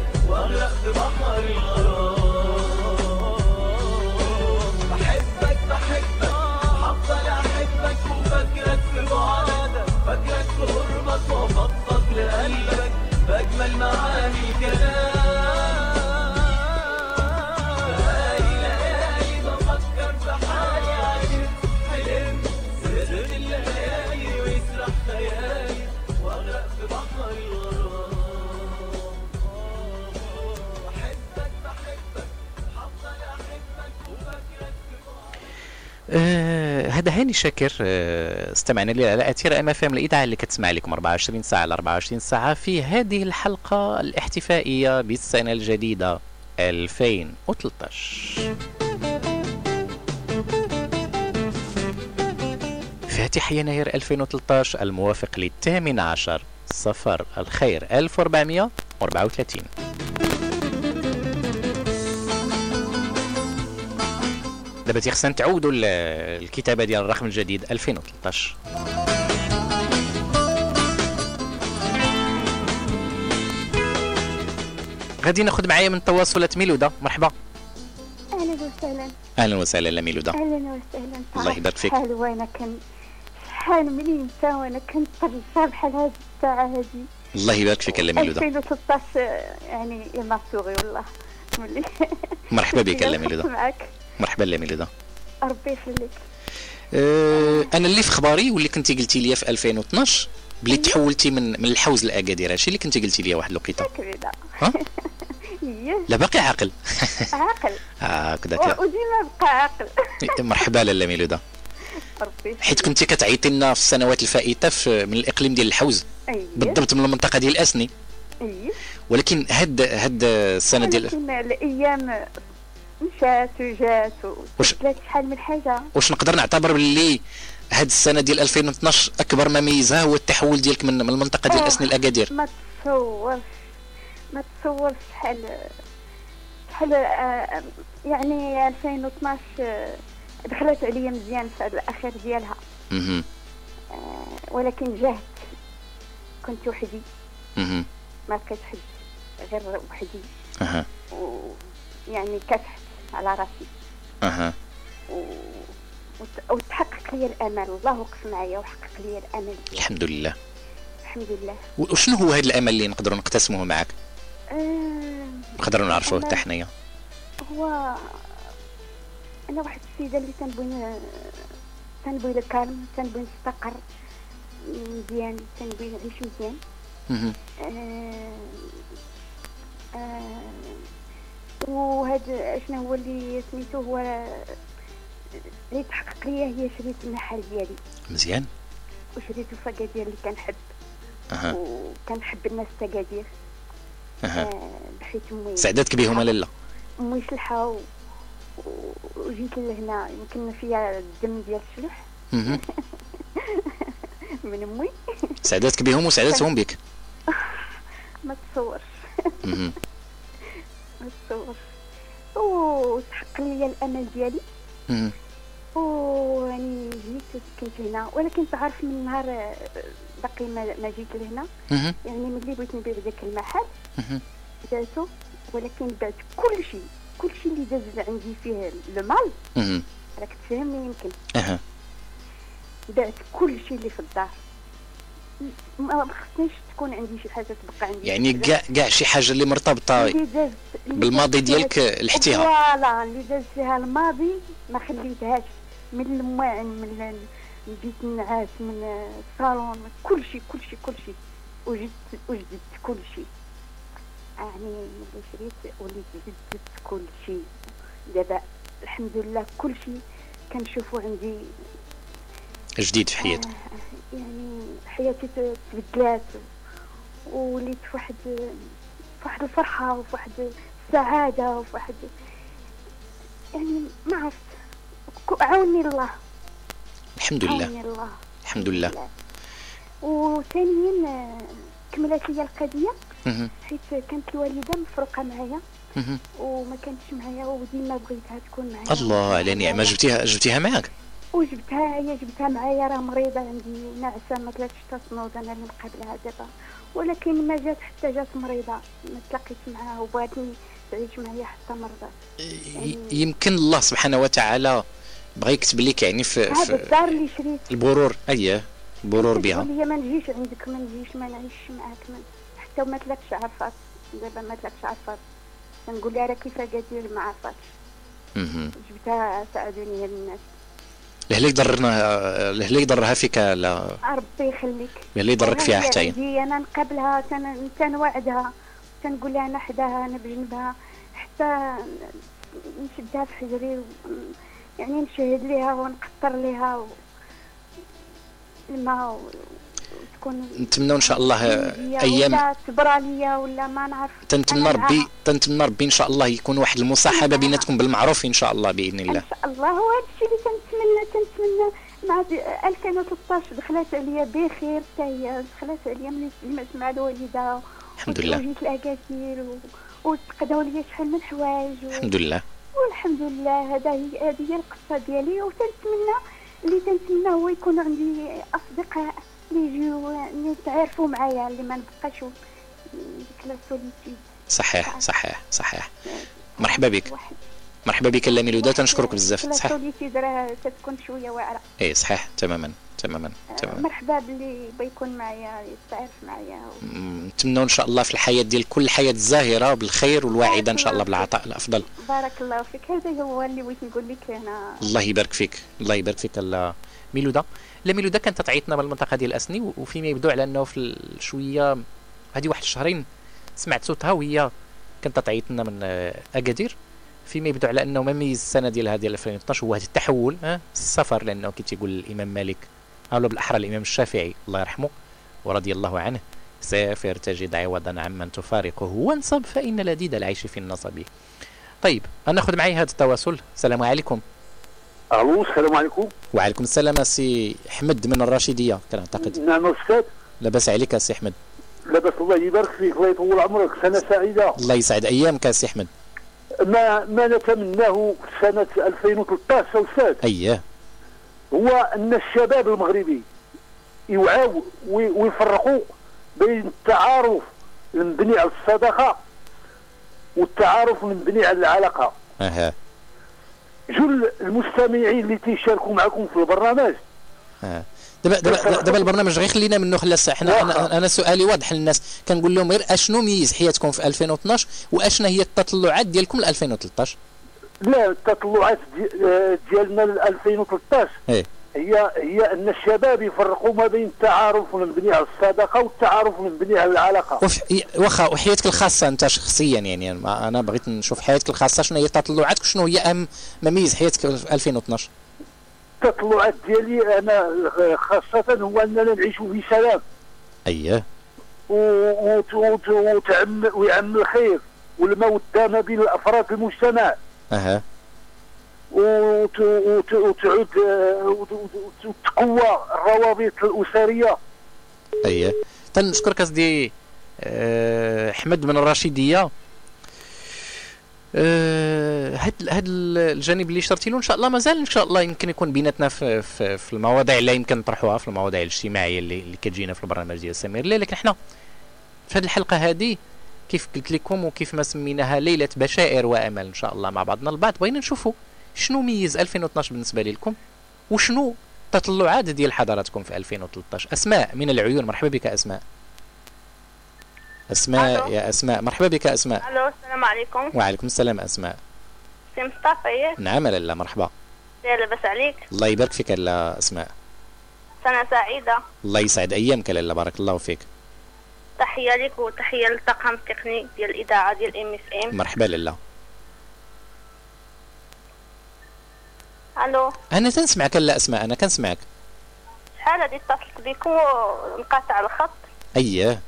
آه هذا هاني شاكر آه استمعنا لي على اثير أم إف إم الإذاعة اللي كتسمع لكم 24 ساعة على 24 ساعة في هذه الحلقة الاحتفائية بالسنة الجديدة 2013 فاتح يناير 2013 الموافق للثامن عشر صفر الخير 1434 دابا تيخصنا تعودوا ال- الكتابة ديال الرقم الجديد 2013 غادي ناخذ معايا من التواصلات ميلودة. مرحبا. أهلا وسهلا. أهلا وسهلا لا ميلودة. أهلا وسهلا. الله يبارك فيك. شحال وأنا كان شحال مني نسى وأنا كنطرشها بحال هاد الساعة هادي. الله يبارك فيك لا ميلودة. 2013 يعني يا ماسوغي والله. مرحبا بك لا ميلودة. معك مرحبا لا ميلوده ربي يخليك. أه أنا اللي في خباري واللي كنتي قلتي لي في 2012 بلي تحولتي من من الحوز لأكادير هادشي اللي كنتي قلتي لي واحد الوقيته؟ إيه [LAUGHS] لا باقي عاقل. عاقل. [LAUGHS] هكذاك وديما بقى عاقل. مرحبا لاله ميلوده ربي حيت كنتي كتعيطي لنا في السنوات الفائتة في من الإقليم ديال الحوز. أيه. بالضبط من المنطقة ديال الاسني اي ولكن هاد هاد السنة ديال الأيام مشات وجات وبدلات شحال من حاجة. واش نقدر نعتبر باللي هاد السنة ديال 2012 أكبر ما ميزها هو التحول ديالك من من المنطقة ديال آه، الاسني لاكادير ما تصورش. ما تصورش شحال شحال آه، يعني 2012 آه، دخلت عليا مزيان في الأخير ديالها. آه، ولكن جهت. كنت وحدي. مهم. ما كانش حد غير وحدي. أها. ويعني كافحت على راسي. أها. و... وت- وتحقق لي الأمل. الله وقف معايا وحقق لي الأمل. الحمد لله. الحمد لله. وشنو هو هذا الأمل اللي نقدروا نقتسموه معك آه نقدروا نعرفوه حتى حنايا. هو أنا واحد السيدة اللي تنبغي تنبغي الكالم تنبغي نستقر مزيان تنبغي نعيش مزيان. آه آه وهذا شنو هو اللي سميتو هو اللي تحقق ليا هي شريت المحل ديالي. مزيان؟ وشريتو في اكادير اللي كنحب. أها. وكنحب الناس في اكادير أها. آه بحيث امي سعدتك بهم ولا لا امي شلحه و... وجيت لهنا. يمكن فيها الدم ديال الشلح. [LAUGHS] من أمي. سعدتك بهم وسعدتهم بك. [LAUGHS] ما تصورش. وتحقق لي الأمل ديالي. مهم. ويعني جيت وسكنت هنا ولكن تعرف من نهار باقي ما, جيت لهنا. يعني ملي بغيت نبيع ذاك المحل. بعتو ولكن بعت كل شيء كل شيء اللي داز عندي فيه le mal. مهم. راك تفهمني يمكن. أها. بعت كل شيء اللي في الدار. ما خصنيش تكون عندي شي حاجة تبقى عندي يعني كاع كاع شي حاجة اللي مرتبطة اللي داز بالماضي داز ديالك لحتيها. voilà اللي داز فيها الماضي ما خليتهاش. من المواعن من بيت النعاس من الصالون من كل شيء كل شيء كل شيء وجدت وجدت كل شيء يعني ملي شريت وليت جددت كل شيء دابا الحمد لله كل شيء كنشوفو عندي. جديد في حياتك. آه، يعني حياتي تبدلات. وليت واحد واحد الفرحة وفي واحد السعادة وفي واحد يعني ما عرفت. عاوني الله. الحمد لله. عاوني الله. الحمد لله. وثانيا كملت لي القضية. حيت كانت الوالدة مفروقة معايا. وما كانتش معايا وديما بغيتها تكون معايا. الله على نعمة. جبتيها جبتيها معاك؟ وجبتها هي جبتها معايا راه مريضة عندي ناعسة ما طلعتش تصنود أنا اللي مقابلها دابا. ولكن ما جات حتى جات مريضة. ما تلاقيت معاها وبغاتني تعيش معايا حتى مرضات ي- يمكن الله سبحانه وتعالى بغى يكتب لك يعني في, هذا في الدار اللي شريت. البرور. اييه البرور بها. هي ما نجيش عندك ما نجيش ما نعيش معاك. ما حتى وما تلاقش عرفات. دابا ما تلاقش عرفات. نقول لها راه كيف قادير ما عرفاتش. جبتها ساعدوني الناس. لهلا يضرنا لهلا يضرها فيك لا. ربي يخليك. يضرك أنا فيها حتى هي. أنا نقابلها تن- تنوعدها تنقول لها أنا حداها أنا بجنبها حتى نشدها في حجري يعني نشهد ليها ونقطر ليها و... الماء وتكون نتمنوا إن شاء الله أيام ليا ولا ما نعرف تنتمنى ربي. تنتمنى ربي إن شاء الله يكون واحد المصاحبة بيناتكم بالمعروف إن شاء الله بإذن الله إن شاء الله هو هذا الشيء اللي تنتمنى تنتمنى مع د- 2013 دخلت عليا بخير حتى هي دخلت عليا ملي سلمت مع الوالدة الحمد لله. وجيت الأكاثير و... وتقداو ليا شحال من حوايج. الحمد لله والحمد لله هذا هي هذه هي القصة ديالي وتنتمنى اللي تنتمنى هو يكون عندي أصدقاء يجيو اللي يتعارفوا معايا اللي ما نبقاش ديك لا صحيح صحيح. صحيح مرحبا بك. مرحبا بك لا ميلودا تنشكرك بزاف. صحيح. سوليتيد راه تتكون شوية واعرة. اي صحيح. تماما تماما تماما. مرحبا باللي بيكون معايا يتعرف معايا. نتمنوا إن شاء الله في الحياة ديال كل حياة زاهرة بالخير والواعده إن شاء الله بالعطاء الأفضل. بارك الله فيك. هذا هو اللي بغيت نقول لك أنا. الله يبارك فيك. الله يبارك فيك لا ميلودا. لا ميلودا كانت تعيطنا من المنطقة ديال اسني و- وفيما يبدو على إنه في شوية هذه واحد الشهرين سمعت صوتها وهي كانت تعيطنا من آه، أكادير. فيما يبدو على إنه مميز السنة ديالها ديال 2012 هو هذا التحول السفر لأنه كي تيقول الإمام مالك أو بالأحرى الإمام الشافعي الله يرحمه ورضي الله عنه سافر تجد عوضا عمن تفارقه وانصب فإن لذيذ العيش في النصب. طيب أنا معي هذا التواصل. السلام عليكم. ألو السلام عليكم. وعليكم السلام سي حمد من الرشيديه كنعتقد. نعم أستاذ. لاباس عليك سي حمد لاباس الله يبارك فيك الله يطول عمرك. سنة سعيدة. الله يسعد ايامك سي حمد ما ما نتمناه سنة 2013 أستاذ. اييه هو أن الشباب المغربي يوعوا وي- ويفرقوا بين التعارف المبني على الصداقة والتعارف المبني على العلاقة. أها. جل المستمعين اللي تيشاركوا معكم في البرنامج. آه. دابا دابا دابا البرنامج غير خلينا منه خلاص. إحنا أنا, أنا سؤالي واضح للناس. كنقول لهم غير أشنو ميز حياتكم في 2012 وأشنا هي التطلعات ديالكم ل 2013 لا التطلعات آه، ديالنا ل 2013 إيه. هي هي أن الشباب يفرقوا ما بين التعارف المبني على الصداقة والتعارف المبني على العلاقة. واخا وحياتك الخاصة أنت شخصيا يعني أنا- أنا بغيت نشوف حياتك الخاصة شنو هي تطلعاتك شنو هي أهم مميز حياتك في 2012 التطلعات ديالي أنا خاصة هو أننا نعيش في سلام. اييه وتعم ويعم الخير والموده ما بين الأفراد المجتمع. أها. وتعود آه، وت- وت- وتقوى الروابط الأسرية. اييه تنشكرك اصدي أه حمد من الرشيديه أه هاد هاد الجانب اللي اشرتي له إن شاء الله مازال إن شاء الله يمكن يكون بيناتنا في, في, في المواضيع اللي يمكن نطرحوها في المواضيع الاجتماعية اللي, اللي كتجينا في البرنامج ديال سمير ليه لكن حنا في هذه الحلقة هذه كيف قلت لكم وكيف ما سميناها ليلة بشائر وأمل إن شاء الله مع بعضنا البعض. بغينا نشوفوا شنو ميز 2012 بالنسبة لكم؟ وشنو تطلعات ديال حضراتكم في 2013 أسماء من العيون مرحبا بك أسماء. أسماء ألو. يا أسماء مرحبا بك أسماء. ألو السلام عليكم. وعليكم السلام أسماء. سي مصطفى إيه نعم لاله مرحبا. لا لاباس عليك. الله يبارك فيك لاله أسماء. سنة سعيدة. الله يسعد أيامك لاله بارك الله فيك. تحية لك وتحية للطاقم التقني ديال الإذاعة ديال MFM مرحبا لاله ألو. أنا تنسمعك لاله اسماء أنا كنسمعك شحال هادي اتصلت بكم وانقطع الخط. اييه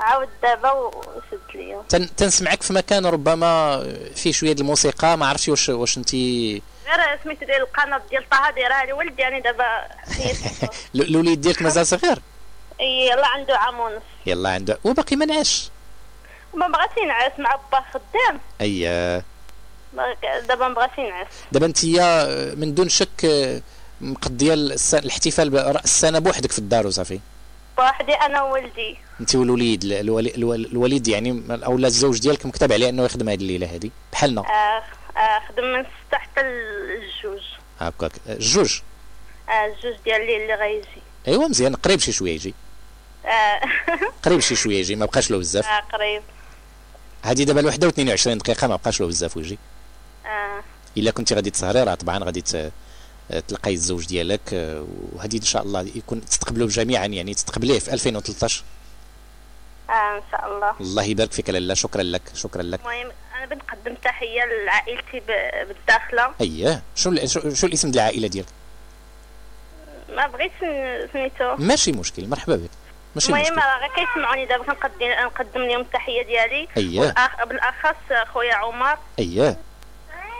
عاود دابا وسد ليا تن تنسمعك في مكان ربما فيه شوية د الموسيقى ما عرفتش واش واش أنت غير سميتو ديال القناة ديال طه دايرها لي ولدي يعني دابا [LAUGHS] الوليد ديالك مازال صغير؟ إي يلا عنده عام ونص. يلا عنده وباقي ما نعش ما بغاش ينعس مع با خدام. اييه دابا ما بغاش ينعس. دابا انت من دون شك مقضيه الاحتفال برأس السنة بوحدك في الدار وصافي. بوحدي أنا وولدي انت والوليد ال- الولي- الول- الوليد يعني اولا الزوج ديالك مكتب عليه أنه يخدم هذه الليلة هذه بحالنا آه آه خدم من ستة حتى الجوج. هكاك الجوج؟ آه الجوج ديال الليل اللي غيجي. أيوا مزيان. قريب شي شوية يجي. آه. [LAUGHS] قريب شي شوية يجي ما بقاش له بزاف. آه قريب. هذه دابا الوحدة و22 دقيقة ما بقاش له بزاف ويجي. آه. إلا كنتي غادي تسهري راه طبعا غادي تلقاي الزوج ديالك آه، وهذه إن شاء الله يكون تستقبلوه جميعا يعني تستقبليه في 2013 آه إن شاء الله. الله يبارك فيك لاله شكرا لك شكرا لك. المهم أنا بنقدم تحية لعائلتي بالداخلة. اييه شو شو, شو الاسم ديال العائلة ديالك؟ ما بغيت ن- سميتو. ماشي مشكل مرحبا بك. ماشي المهم مشكل. راه غير كيسمعوني دابا كنقدم نقدم لهم التحية ديالي. والأخ- بالأخص خويا عمر. اييه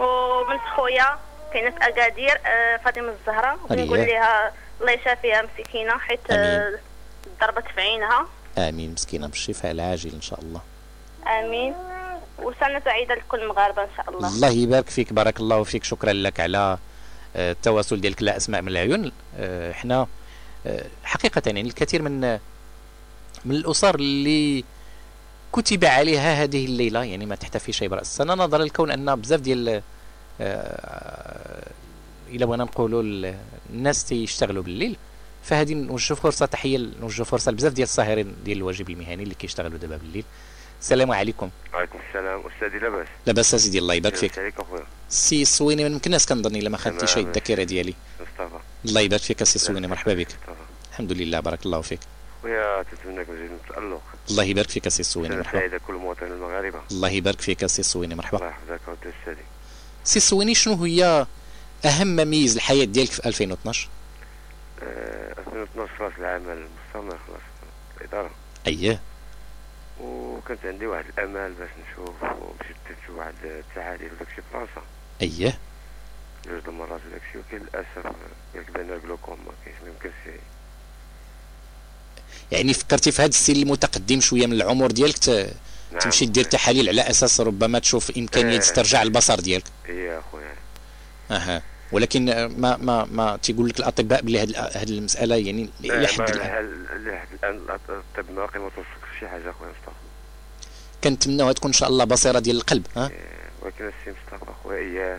وبنت خويا كاينة في أكادير آه، فاطمة الزهراء وبنقول أييه. لها الله يشافيها مسكينة حيت آه، ضربت في عينها. آمين مسكينة بالشفاء العاجل إن شاء الله. آمين. وسنة سعيدة لكل المغاربه إن شاء الله. الله يبارك فيك بارك الله فيك شكرا لك على آه، التواصل ديالك لا أسماء من العيون. إحنا آه، حقيقه يعني الكثير من من الأسر اللي كتب عليها هذه الليلة يعني ما تحتفي شيء برأس. السنة نظرا لكون أن بزاف ديال آه، إلا بغينا نقولوا ال- الناس تيشتغلوا بالليل فهذه نوجه فرصة تحية نوجه فرصة لبزاف ديال الساهرين ديال الواجب المهني اللي كيشتغلوا دابا بالليل. السلام عليكم. وعليكم السلام. أستاذي لاباس. لاباس أسيدي الله يبارك فيك. لاباس عليك أخويا. سي سويني من مكناس كنظني إلا ما خدتي شي تمام. الذاكرة ديالي. مصطفى. الله يبارك فيك سي سويني. مرحبا بك. الحمد لله بارك الله فيك. خويا تتمناك مزيد من التألق الله. يبارك فيك سي سويني سنة مرحبا. سعيدة كل مواطنين المغاربة. الله يبارك فيك سي سويني مرحبا. الله يحفظك ودي استاذي سي سويني شنو هي أهم ما ميز الحياة ديالك في 2012 آه، 2012 راس العمل مستمر خلاص الإدارة. أييه. وكانت عندي واحد الأمل باش نشوف ومشيت واحد التعادل وداكشي بلاصة أييه. جوج د المرات وداكشي ولكن للأسف قالك بان glaucome ما كاينش ما يمكنش يعني فكرتي في هذا السن المتقدم شوية من العمر ديالك ت... نعم. تمشي دير تحاليل على أساس ربما تشوف إمكانية إيه. تسترجع البصر ديالك. هي اخويا أها. ولكن ما ما ما تيقول لك الأطباء بلي هذه المسألة يعني إلى حد الآن؟ لحد الآن الطب باقي ما توصلش شي حاجة اخويا مصطفى. كنتمناوها تكون إن شاء الله بصيرة ديال القلب ها؟ ولكن السي مصطفى اخويا اياه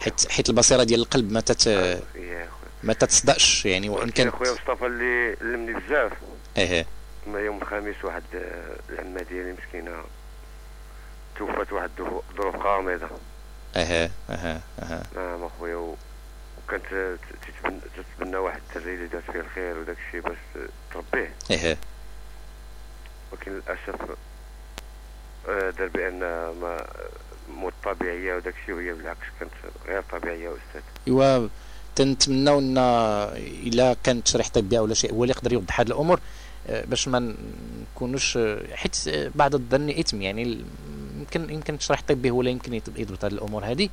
حيت حيت البصيرة ديال القلب ما تت اخويا ما تتصدقش يعني وإن كانت اخويا مصطفى اللي علمني بزاف. إيه. ما يوم الخميس واحد آه، العمة ديالي مسكينة. توفات واحد الظرو- ظروف غامضة. أها أها أها نعم أخويا و- وكانت آه، تتبنى, واحد الدري اللي دار فيه الخير وداك الشيء باش تربيه. إيه ولكن للأسف آه، دار بأن ما موت طبيعية وداك الشيء وهي بالعكس كانت غير طبيعية أستاذ إيوا تنتمناو إن إلا كانت تشريح طبي ولا شيء هو اللي يقدر يوضح هذه الأمور. باش ما نكونوش حيت بعد الظن إثم يعني يمكن يمكن تشريح طبي هو يمكن يض- يضبط هذه الأمور هذه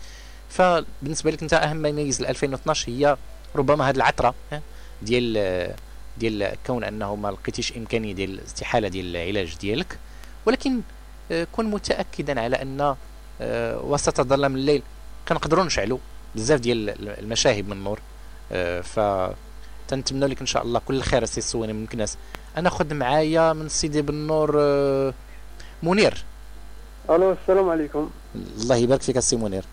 فبالنسبة لك أنت أهم ما يميز ل 2012 هي ربما هذه العثره ها، ديال ديال كون أنه ما لقيتيش إمكانية ديال الاستحاله ديال العلاج ديالك. ولكن آه، كن متأكدا على أن آه، وسط ظلام الليل كنقدروا نشعلوا بزاف ديال المشاهد من النور. آه، ف تنتمنى لك إن شاء الله كل خير السي السويني من كناس. أنا خد معايا من سيدي بالنور آه، منير. ألو السلام عليكم. الله يبارك فيك السي منير.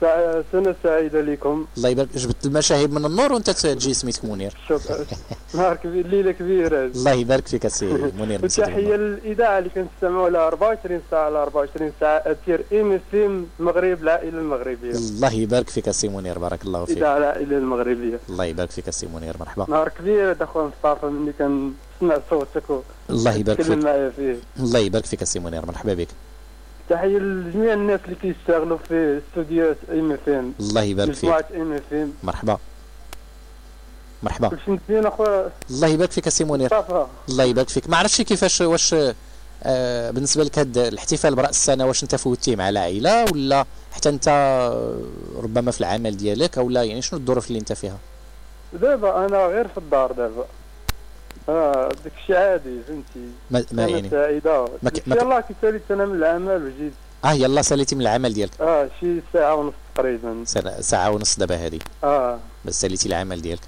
سع- سنة سعيدة لكم. الله يبارك. جبت المشاهد من النور وانت تجي سميتك منير. شكرا. نهار كبير ليلة كبيرة. الله يبارك فيك السي منير. وتحية للإذاعة اللي كنستمعوا لها 24 ساعة على 24 ساعة. أثير MFM المغرب العائلة المغربية. الله يبارك فيك السي منير. بارك الله فيك. إذاعة العائلة المغربية. الله يبارك فيك السي منير. مرحبا. نهار كبير هذا خويا مصطفى مني كنسمع صوتك الله يبارك فيك. الله يبارك فيك السي منير. مرحبا بك. تحية لجميع الناس اللي كيشتغلوا في استوديوهات MFM الله يبارك فيك. مجموعة MFM مرحبا. مرحبا. كلشي مزيان أخويا. الله يبارك فيك السي منير الله يبارك فيك. ما عرفتش كيفاش واش آه بالنسبة لك هذا الاحتفال برأس السنة واش أنت فوتيه مع العائلة ولا حتى أنت آه، ربما في العمل ديالك أو لا؟ يعني شنو الظروف اللي أنت فيها؟ دابا أنا غير في الدار دابا. آه داك الشيء عادي فهمتي. ما, ما يعني. سعيدة. ما ك- ما ك- يلاه كي ساليت أنا من العمل وجيت. آه يلا ساليتي من العمل ديالك. آه شي ساعة ونص تقريبا. ساعه ونص دابا هذه آه. بس ساليتي العمل ديالك.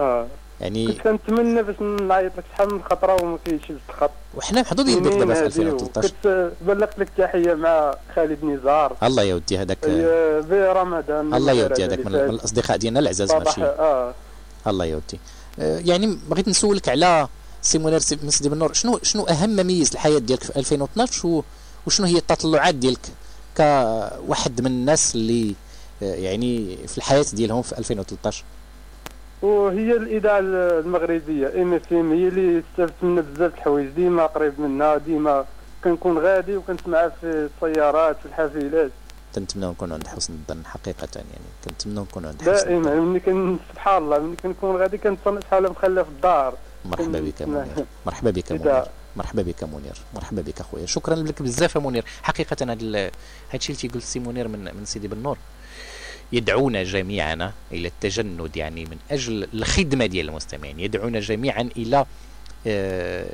آه. يعني كنت كنتمنى باش نعيط لك شحال من خطرة وما كاينش الخط وحنا محظوظين بك دابا في هذه 2013 وكنت بلغت لك تحية مع خالد نزار. الله يا ودي هذاك آه، برمضان الله يا ودي هذاك من, من الأصدقاء ديالنا العزاز ماشي آه. الله يا ودي آه، يعني بغيت نسولك على سي منير سي- من سيدي بالنور شنو شنو أهم ما ميز الحياة ديالك في 2012 و- وشنو هي التطلعات ديالك كواحد من الناس اللي آه، يعني في الحياة ديالهم في 2013 وهي الاذاعه المغربية إم اف إم هي اللي استفدت منها بزاف الحوايج ديما قريب منها ديما كنكون غادي وكنسمعها في السيارات في الحافلات. كنتمنى نكون عند حسن الظن حقيقه يعني كنتمنى نكون عند حسن الظن. دائما ملي كن سبحان الله ملي كنكون غادي كنتصنت شحال مخليه في الدار. مرحبا بك منير. مرحبا بك منير. مرحبا بك منير. مرحبا بك أخويا. شكرا لك بزاف يا منير. حقيقه هذا ال- هادشي اللي تيقول السي منير من من سيدي بن يدعونا جميعا إلى التجند يعني من أجل الخدمة ديال المستمعين. يدعونا جميعا إلى آه،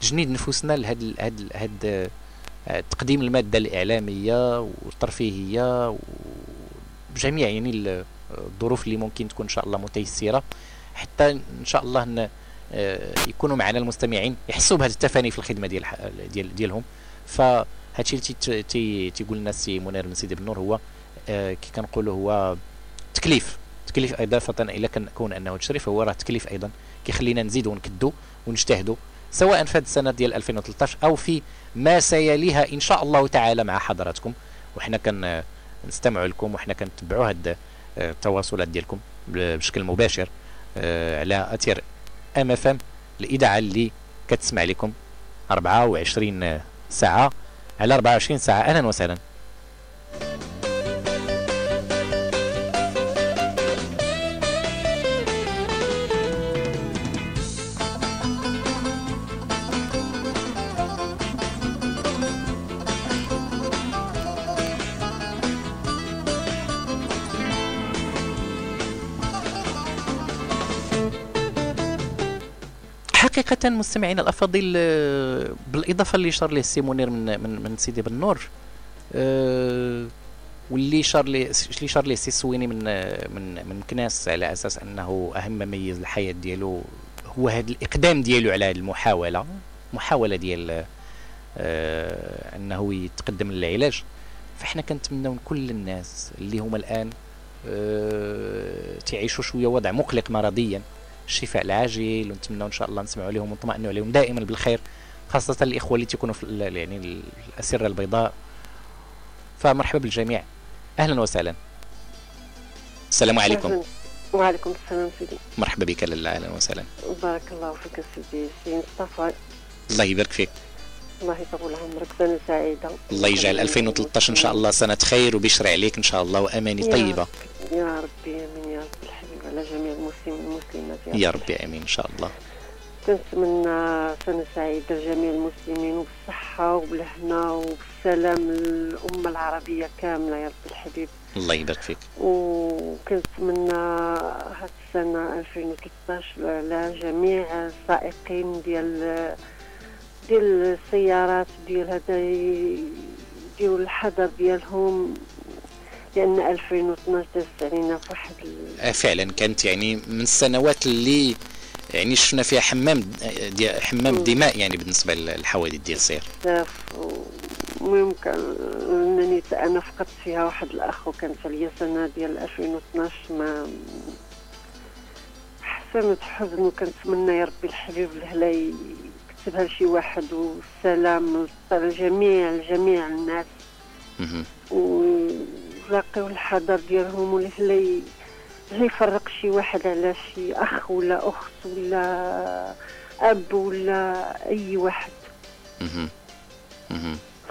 تجنيد نفوسنا لهاد هاد هاد آه، تقديم المادة الإعلامية والترفيهية بجميع يعني ال- الظروف اللي ممكن تكون إن شاء الله متيسرة حتى إن شاء الله آه، يكونوا معنا المستمعين يحسوا بهذه التفاني في الخدمة ديال ديال ديالهم. فهادشي اللي تي- تي- تيقول لنا السي منير بن سيدي بن نور هو آه، كي كنقولوا هو تكليف تكليف اضافه إلى كون أنه تشريف هو راه تكليف أيضا. كيخلينا نزيدوا ونكدوا ونجتهدوا سواء في هذه السنة ديال 2013 أو في ما سيليها إن شاء الله تعالى مع حضراتكم. وحنا كن نستمعوا لكم وحنا كنتبعوا هاد آه، التواصلات ديالكم بشكل مباشر آه، على أثير MFM الاذاعه اللي كتسمع لكم. 24 ساعة. على 24 ساعة أهلا وسهلا. حقيقة مستمعينا الأفاضل آه، بالإضافة اللي شار ليه السي منير من من من سيدي بن نور آه، واللي شار لي اللي شار ليه السي السويني من آه، من من مكناس على أساس أنه أهم ما ميز الحياة ديالو هو هذا الإقدام ديالو على هذه المحاولة محاولة ديال أنه يتقدم للعلاج. فإحنا كنتمناو كل الناس اللي هما الآن آه، تعيشوا شوية وضع مقلق مرضيا. الشفاء العاجل ونتمنى إن شاء الله نسمعوا عليهم ونطمئنوا عليهم دائما بالخير خاصة الإخوة اللي تكونوا في يعني ال- الأسرة البيضاء. فمرحبا بالجميع. أهلا وسهلا. السلام عليكم. وعليكم السلام سيدي. مرحبا بك لاله أهلا وسهلا. بارك الله فيك سيدي. سي مصطفى. الله يبارك فيك. الله يطول عمرك. سنة سعيدة. الله يجعل 2013 إن شاء الله سنة خير وبشر عليك إن شاء الله يا طيبة. رب- يا ربي. آمين. على جميع المسلمين والمسلمات يا رب. ربي آمين إن شاء الله. كنتمنى سنة سعيدة لجميع المسلمين وبالصحة وبالهنا وبالسلام للأمة العربية كاملة يا رب الحبيب. الله يبارك فيك. وكنتمنى هاد السنة 2013 على جميع السائقين ديال ديال السيارات ديال هذا يديروا الحذر ديالهم. لأن 2012 دازت علينا في واحد ال- آه، فعلا كانت يعني من السنوات اللي يعني شفنا فيها حمام دي حمام الدماء يعني بالنسبة للحوادث ديال السير بزاف. المهم كان أنني أنا فقدت فيها واحد الأخ وكانت عليا سنة ديال 2012 ما حسنت حزن وكنتمنى يا ربي الحبيب الهلا يكتبها لشي واحد والسلام لجميع لجميع الناس. مهم. ويلاقيو الحذر ديالهم ي- لا يفرق شي واحد على شي أخ ولا أخت ولا أب ولا أي واحد.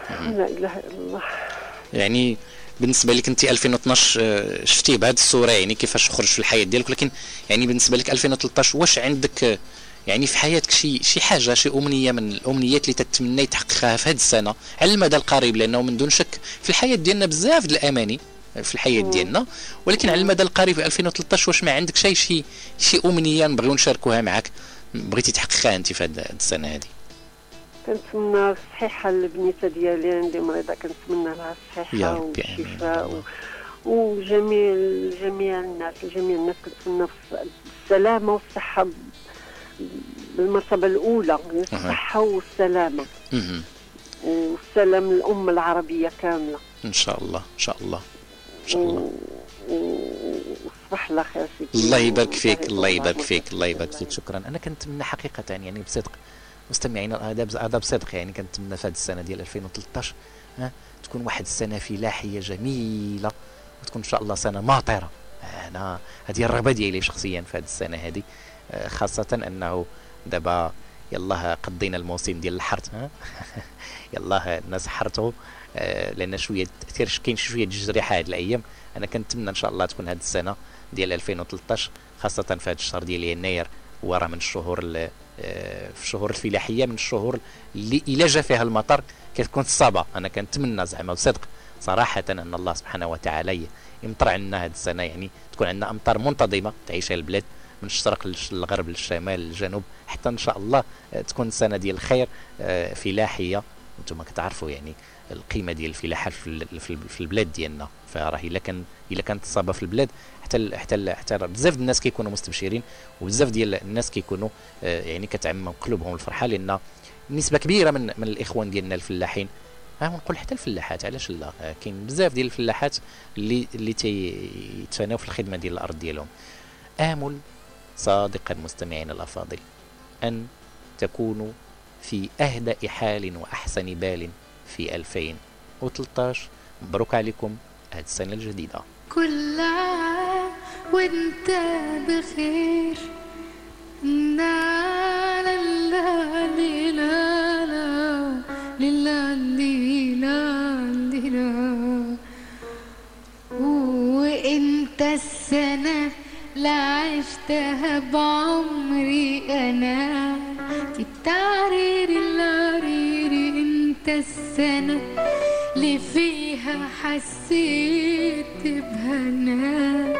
لا إله إلا الله. يعني بالنسبة لك انت 2012 آه، شفتي بهذه الصورة؟ يعني كيفاش خرج في الحياة ديالك؟ ولكن يعني بالنسبة لك 2013 واش عندك آه، يعني في حياتك شي شي حاجة شي أمنية من الأمنيات اللي تتمنى تحققها في هذه السنة؟ على المدى القريب لأنه من دون شك في الحياة ديالنا بزاف د الأماني. في الحياة ديالنا. ولكن على المدى القريب في 2013 واش ما عندك شي شي شي أمنية نبغيو نشاركوها معك بغيتي تحققها أنت في هذه السنة هذه كنتمنى الصحيحه للبنيته ديالي عندي مريضة كنتمنى لها آمين. والشفاء. وجميع جميع الناس جميع الناس كنتمنى السلامة والصحة بالمرتبة الأولى الصحة والسلامة. والسلام للامه العربية كاملة. إن شاء الله إن شاء الله. ان شاء الله وصبح الله خير سيدي الله يبارك فيك الله يبارك فيك الله يبارك فيك شكرا. أنا كنتمنى حقيقة يعني بصدق. مستمعينا هذا هذا بصدق يعني كنتمنى في هذه السنة ديال 2013 ها تكون واحد السنة فلاحيه جميلة تكون إن شاء الله سنة ماطرة. أنا هذه الرغبة ديالي شخصيا في هذه السنة هذه آه، خاصة أنه دابا يلاه قضينا الموسم ديال الحرث ها؟ [LAUGHS] يلاه الناس حرثوا آه، لأن شوية تاثير كاين شوية الجريحه هذه الأيام. أنا كنتمنى إن شاء الله تكون هذه السنة ديال 2013 خاصة في هذا الشهر ديال يناير وراه من الشهور ال- آه، في الشهور الفلاحية من الشهور اللي إلا جا فيها المطر كتكون الصابه أنا كنتمنى زعما وصدق صراحة أن الله سبحانه وتعالى يمطر عنا هذه السنة يعني تكون عندنا أمطار منتظمة تعيشها البلاد من الشرق للغرب للشمال للجنوب حتى إن شاء الله آه، تكون سنه ديال الخير آه، فلاحية. أنتم كتعرفوا يعني القيمة ديال الفلاحة في في ال- في البلاد ديالنا. فراه إلا كان إلا كانت الصابه في البلاد حتى حتى حتى بزاف الناس كيكونوا مستبشرين وبزاف ديال الناس كيكونوا آه، يعني كتعم قلوبهم الفرحة لأن نسبة كبيرة من من الإخوان ديالنا الفلاحين ها ونقول حتى الفلاحات علاش لا؟ آه، كاين بزاف ديال الفلاحات اللي اللي تيتفاناو في الخدمة ديال الأرض ديالهم. آمل صادقا مستمعينا الأفاضل أن تكونوا في أهدأ حال وأحسن بال. في 2013 مبروك عليكم هذه السنة الجديدة. كل عام وانت بخير. السنة لا عشتها بعمري أنا. تتعريري لا أنت السنة اللي فيها حسيت بهنا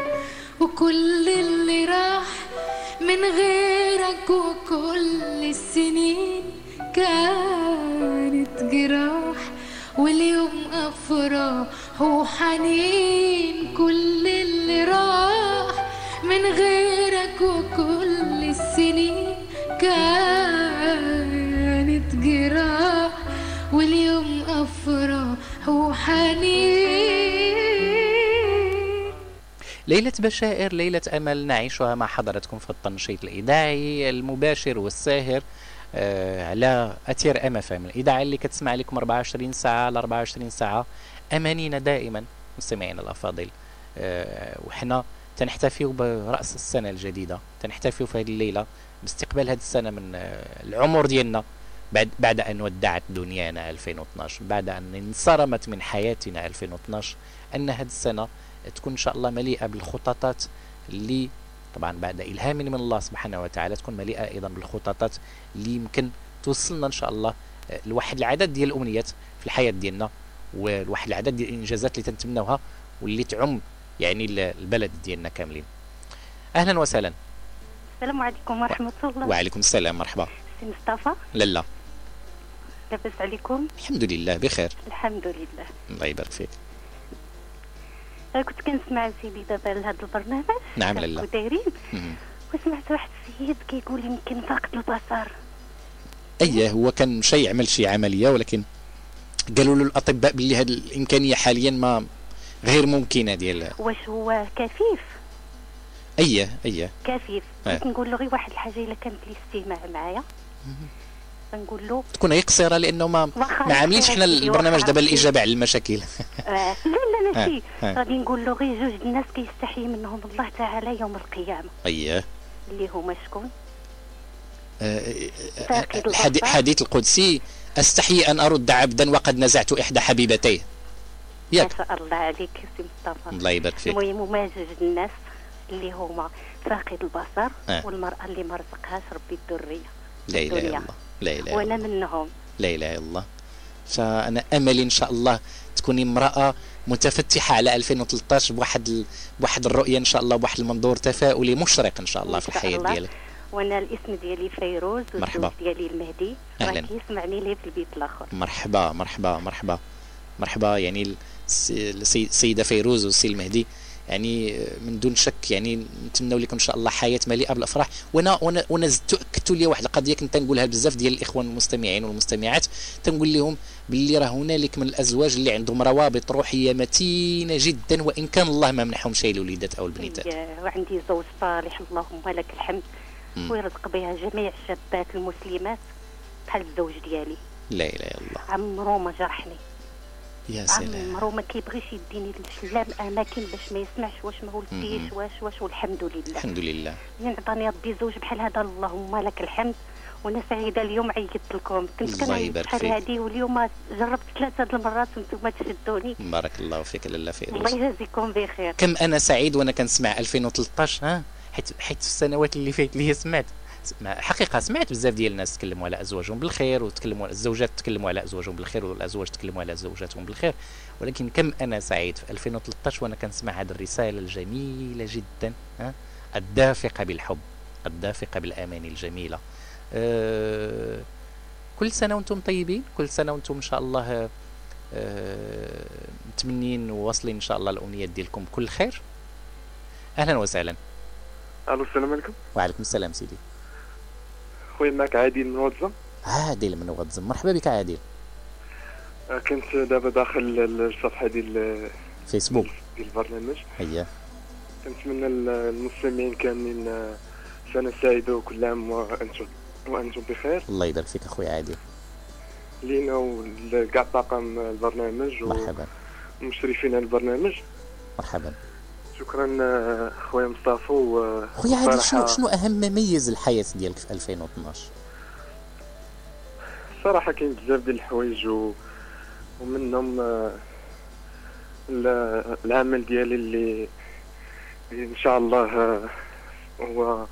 وكل اللي راح من غيرك وكل السنين كانت جراح واليوم أفراح وحنين كل اللي راح من غيرك وكل السنين كانت جراح. واليوم افراح وحنين. ليلة بشائر ليلة أمل نعيشها مع حضراتكم في التنشيط الإذاعي المباشر والساهر آه على أثير أم اف ام الإذاعة اللي كتسمع لكم 24 ساعة على 24 ساعة أمانينا دائما مستمعينا الأفاضل. آه وحنا تنحتفيو برأس السنة الجديدة تنحتفيو في هذه الليلة باستقبال هذه السنة من آه العمر ديالنا. بعد بعد أن ودعت دنيانا 2012 بعد أن انصرمت من حياتنا 2012 أن هذه السنة تكون إن شاء الله مليئة بالخططات اللي طبعا بعد إلهام من الله سبحانه وتعالى تكون مليئة أيضا بالخططات اللي يمكن توصلنا إن شاء الله آه، لواحد العدد ديال الأمنيات في الحياة ديالنا ولواحد العدد ديال الإنجازات اللي تنتمناوها واللي تعم يعني ال- البلد ديالنا كاملين. أهلا وسهلا. السلام عليكم ورحمة الله. وعليكم السلام مرحبا. مصطفى. لالا لاباس عليكم؟ الحمد لله بخير. الحمد لله. الله يبارك فيك. كنت كنسمع سيدي دابا لهذا البرنامج. نعم لالا ودايرين. وسمعت واحد السيد كيقول يمكن فاقد البصر. إيه هو كان مشى يعمل شي عملية ولكن قالوا له الأطباء باللي هذه الإمكانية حاليا ما غير ممكنة ديال واش هو كفيف إيه إيه كفيف. كنت نقول له غير واحد الحاجة إلا كانت لي استماع معايا. نقول له تكون هي قصيره لأنه ما ما عاملينش حنا البرنامج دابا. الاجابه على المشاكل. [LAUGHS] آه لا لا ماشي آه، آه. غادي نقول له غير جوج الناس كيستحي منهم. الله تعالى يوم القيامة. إيه اللي هما شكون. الحديث القدسي أستحي أن أرد عبدا وقد نزعت إحدى حبيبتيه ما ياك شاء الله عليك سي مصطفى. الله يبارك فيك. المهم هما جوج الناس اللي هما فاقد البصر آه. والمرأة اللي ما رزقهاش ربي الذرية. لا إله إلا. الله. لا وأنا الله منهم. لا إله إلا الله. فأنا أملي إن شاء الله تكوني امرأة متفتحة على 2013 بواحد ال... بواحد الرؤية إن شاء الله بواحد المنظور تفاؤلي مشرق إن شاء الله في إن الحياة الله. ديالك وأنا الاسم ديالي فيروز مرحبا. والزوج ديالي المهدي. أهلاً. راه كيسمعني ليه في البيت الآخر. مرحبا مرحبا مرحبا. مرحبا يعني الس- السي- السيده فيروز والسي المهدي. يعني من دون شك يعني نتمنوا لكم إن شاء الله حياة مليئة بالأفراح. وأنا وأنا زدت اكدتوا لي واحد القضية كنت نقولها بزاف ديال الإخوان المستمعين والمستمعات. تنقول لهم باللي راه هنالك من الأزواج اللي عندهم روابط روحية متينة جدا وإن كان الله ما منحهم شيء الوليدات أو البنيتات. يا- وعندي زوج صالح اللهم لك الحمد. ويرزق بها جميع الشابات المسلمات بحال الزوج ديالي. لا إله إلا الله. عمرو ما جرحني. يا سلام. عمرو ما كيبغيش يديني لشلا الاماكن باش ما يسمعش واش ما ولدتيش مهم. واش واش والحمد لله. الحمد لله. يعني عطاني ربي زوج بحال هذا. اللهم لك الحمد. وأنا سعيدة اليوم عيطت لكم. كنت الله كنعيط فيك. هذه واليوم جربت ثلاثة المرات وأنتم تشدوني. بارك الله فيك لاله الله فيروز يجازيكم بخير. كم أنا سعيد وأنا كنسمع 2013 ها؟ حيت حيت في السنوات اللي فاتت اللي هي سمعت. سمع- حقيقة سمعت بزاف ديال الناس تكلموا على أزواجهم بالخير وتكلموا الزوجات تكلموا على أزواجهم بالخير والأزواج تكلموا على زوجاتهم بالخير. ولكن كم أنا سعيد في 2013 وأنا كنسمع هذه الرسالة الجميلة جدا ها؟ الدافقة بالحب الدافقة بالأماني الجميلة. أه كل سنة وأنتم طيبين؟ كل سنة وأنتم إن شاء الله آه، متمنين وواصلين إن شاء الله الأمنيات ديالكم كل خير. أهلا وسهلا. ألو السلام عليكم. وعليكم السلام سيدي. خويا معك عادل من واتزا عادل من غزم مرحبا بك عادل. آه، كنت دابا داخل الصفحة ديال فيسبوك. ديال البرنامج. هيا. كنتمنى ال- المستمعين كاملين آه، سنة سعيدة وكل عام وأنتم وأنتم بخير. الله يبارك فيك أخويا عادل. لينا وكاع طاقم البرنامج مرحبا. ومشرفين على البرنامج. مرحبا. شكرا آه، خويا مصطفى و خويا عادل شنو شنو أهم ما ميز الحياة ديالك في 2012 صراحة كاين بزاف ديال الحوايج و... ومنهم آه، ال- العمل ديالي اللي إن شاء الله آه، هو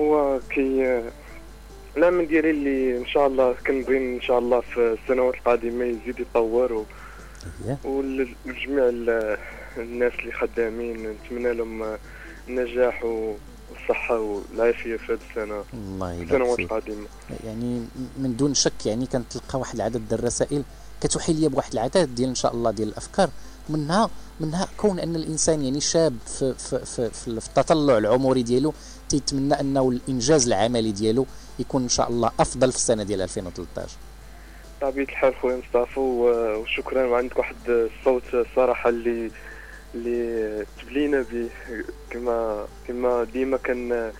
هو كي آه، العمل ديالي اللي إن شاء الله كنبغي إن شاء الله في السنوات القادمة يزيد يتطور و... ولجميع ال- الناس اللي خدامين. نتمنى لهم النجاح والصحة والعافية في هذه السنة. الله السنوات القادمة يعني من دون شك يعني كنتلقى واحد العدد ديال الرسائل كتوحي لي بواحد العدد ديال إن شاء الله ديال الأفكار. منها منها كون أن الإنسان يعني شاب في في في, في, التطلع العمري ديالو تيتمنى أنه الإنجاز العملي ديالو يكون إن شاء الله أفضل في السنة ديال 2013 طبيعة الحال خويا مصطفى وشكرا. وعندك واحد الصوت صراحة اللي اللي تبلينا به كما كما ديما كان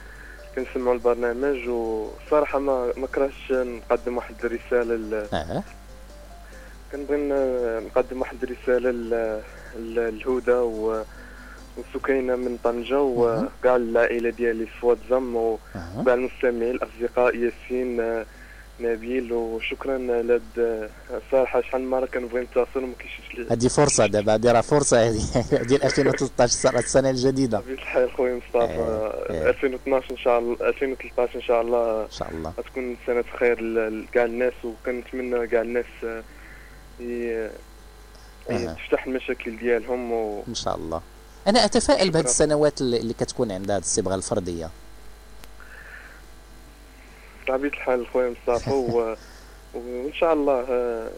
كنسمعوا البرنامج وصراحة ما ما كرهتش نقدم واحد الرسالة ل- أه؟ كنبغي نقدم واحد الرسالة للهدى و وسكينة من طنجة وكاع العائلة ديالي في واتزام وكاع المستمعين الأصدقاء ياسين نبيل وشكرا على هاد- صراحة شحال من مرة كنبغي نتصل وما كيشيش لي هذه فرصة دابا هذه راه فرصة هذه ديال 2013 صارت السنة الجديدة. بطبيعة الحال خويا مصطفى. 2012 إن شاء الله 2013 إن شاء الله. إن شاء الله. غتكون سنة خير لكاع الناس وكنتمنى كاع الناس. تفتح المشاكل ديالهم و... إن شاء الله. أنا أتفائل بهذه. السنوات اللي اللي كتكون عندها هذه الصبغه الفردية. بطبيعة الحال خويا مصطفى و... وان شاء الله آه،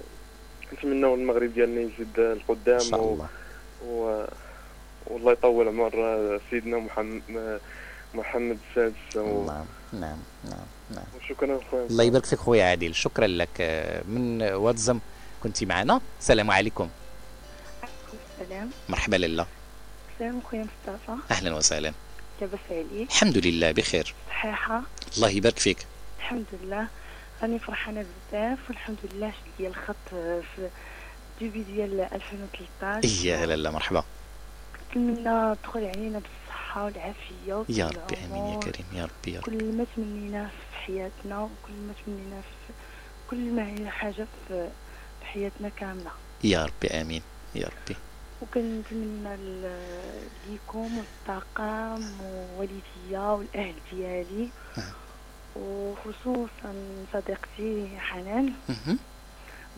نتمنوا المغرب ديالنا يزيد القدام إن شاء و... الله. و... والله يطول عمر آه، سيدنا محمد آه، محمد السادس و... نعم نعم نعم نعم. وشكرا خويا الله يبارك فيك خويا عادل شكرا لك. من واتزم كنت معنا. السلام عليكم. السلام. مرحبا لاله سلام خويا مصطفى. أهلا وسهلا. لاباس عليك. الحمد لله بخير. صحيحة. الله يبارك فيك. الحمد لله. راني فرحانة بزاف والحمد لله شد ليا الخط في ديبي ديال 2013 يا لاله مرحبا. نتمنى تدخل علينا بالصحة والعافية وطول يا ربي آمين يا. كريم يا ربي يا ربي. كل ما تمنينا في حياتنا وكل ما تمنينا في كل ما هي حاجة في حياتنا كاملة. يا ربي آمين يا ربي. وكنتمنى ليكم والطاقم ووالديا والأهل ديالي. وخصوصا صديقتي حنان.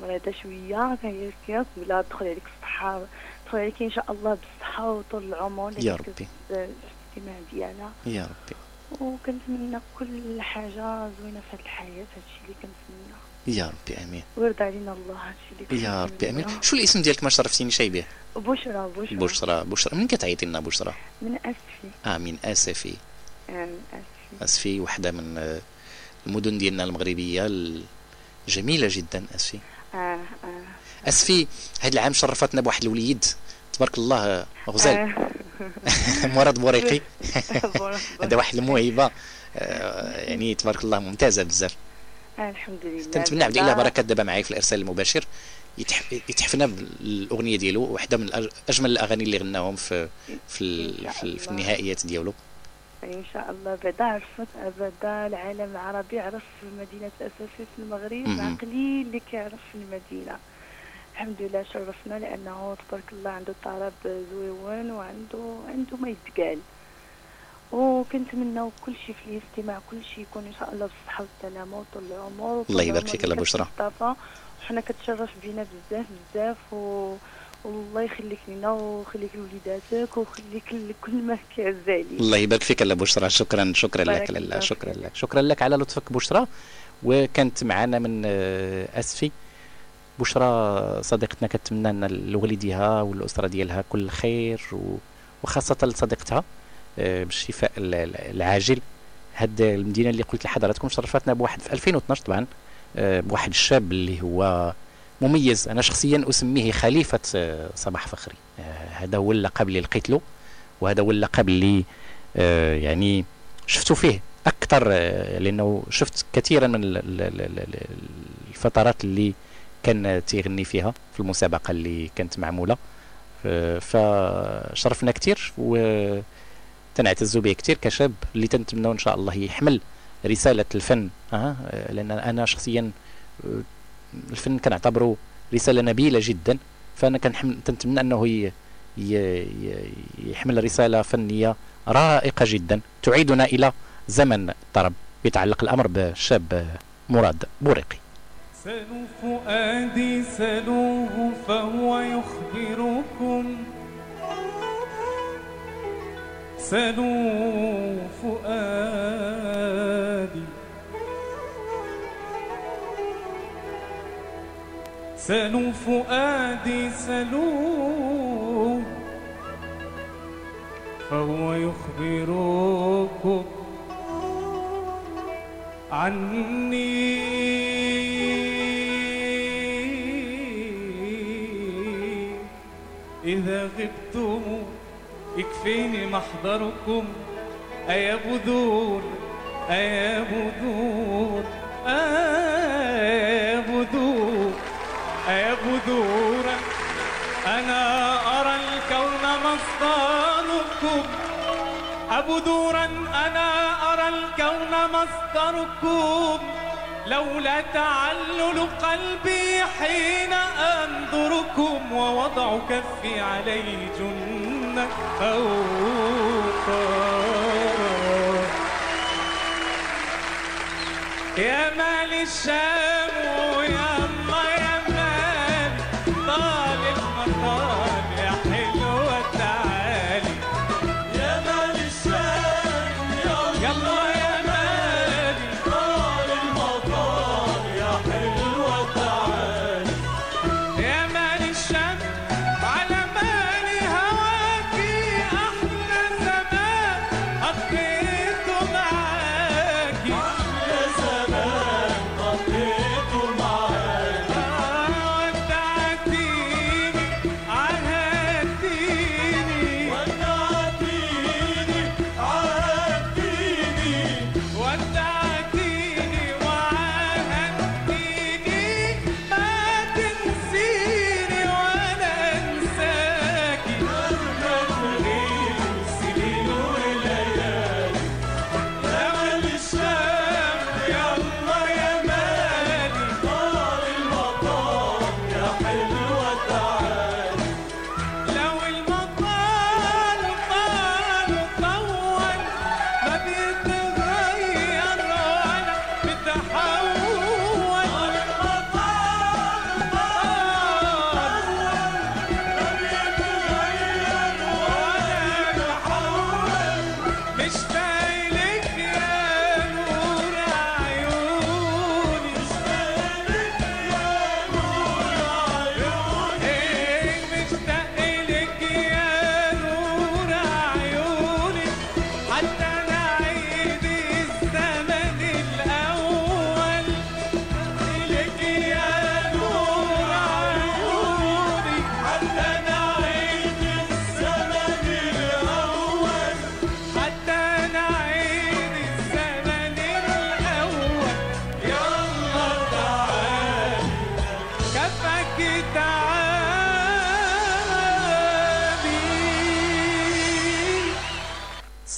مريضة شوية هي كيف بلا تدخل عليك الصحة تدخل عليك إن شاء الله بالصحة وطول العمر. يا ربي. الاجتماع ديالها. يا ربي. وكنتمنى كل حاجة زوينة في هاد الحياة هادشي اللي كنتمنى. يا ربي آمين. ويرضى علينا الله هادشي اللي يا ربي آمين. شو الاسم ديالك ما شرفتيني شي به؟ بشرى بشرى. بشرى بشرى. من كتعيطي لنا بشرى؟ من أسفي. آه من أسفي. آه، من أسفي اسفي وحدة من آه، المدن ديالنا المغربية الجميله جدا أسفي. آه آه. أسفي هذا العام شرفتنا بواحد الوليد. تبارك الله غزال. [LAUGHS] مراد بوريقي. [LAUGHS] هذا واحد الموهبة. يعني تبارك الله ممتازة بزاف. الحمد لله. تنتمنى عبد الله بركات دابا معايا في الإرسال المباشر. يتح- يتحفنا بالأغنية ديالو واحدة من أجمل الأغاني اللي غناهم في في, في, في النهائيات ديالو. إن شاء الله. بعدا عرفت بعدا العالم العربي عرف مدينة اساسي في المغرب. مع قليل اللي كيعرف في المدينة. الحمد لله شرفنا لأنه تبارك الله عنده طرب زويون وعنده عنده ما يتقال. وكنتمناو كل شيء في الاستماع كل شيء يكون إن شاء الله بالصحة والسلامة وطول العمر. الله يبارك فيك، الله بشرى. وحنا كتشرف بينا بزاف بزاف و... والله يخليك لينا ويخليك لوليداتك ويخليك لكل ما كيعز عليك الله يبارك فيك لا بشرى. شكرا شكرا لك الله شكرا لك. شكرا لك على لطفك بشرى. وكانت معنا من آه، أسفي. بشرى صديقتنا كتمنى أن لوالديها والأسرة ديالها كل خير وخاصة لصديقتها آه، بالشفاء ال- ال- العاجل. هاد المدينة اللي قلت لحضراتكم شرفتنا بواحد في 2012 طبعا آه، بواحد الشاب اللي هو مميز. أنا شخصيا أسميه خليفة آه، صباح فخري. آه، هذا هو اللقب اللي لقيت له وهذا هو اللقب اللي آه، يعني شفته فيه أكثر آه، لأنه شفت كثيرا من ال- ال- ال- ال- الفترات اللي كان تيغني فيها في المسابقة اللي كانت معمولة. آه، فشرفنا كثير و تنعتز به كثير كشاب اللي تنتمنى إن شاء الله يحمل رسالة الفن. لأن أنا شخصيا الفن كنعتبره رسالة نبيلة جدا فأنا كنحمل تنتمنى أنه يحمل رسالة فنية رائقة جدا تعيدنا إلى زمن الطرب يتعلق الأمر بالشاب آه، مراد بوريقي سلوا فؤادي سلوه فهو يخبركم. سلوا فؤادي. سلوا فؤادي سلوه فهو يخبركم عني. إذا غبتم يكفيني محضركم أيا بذور أيا بذور أيا بذور أيا بذور أنا أرى الكون مصدركم أبذورا أنا أرى الكون مصدركم لولا تعلل قلبي حين أنظركم ووضع كفي عليه جنة. فوق يا مال الشام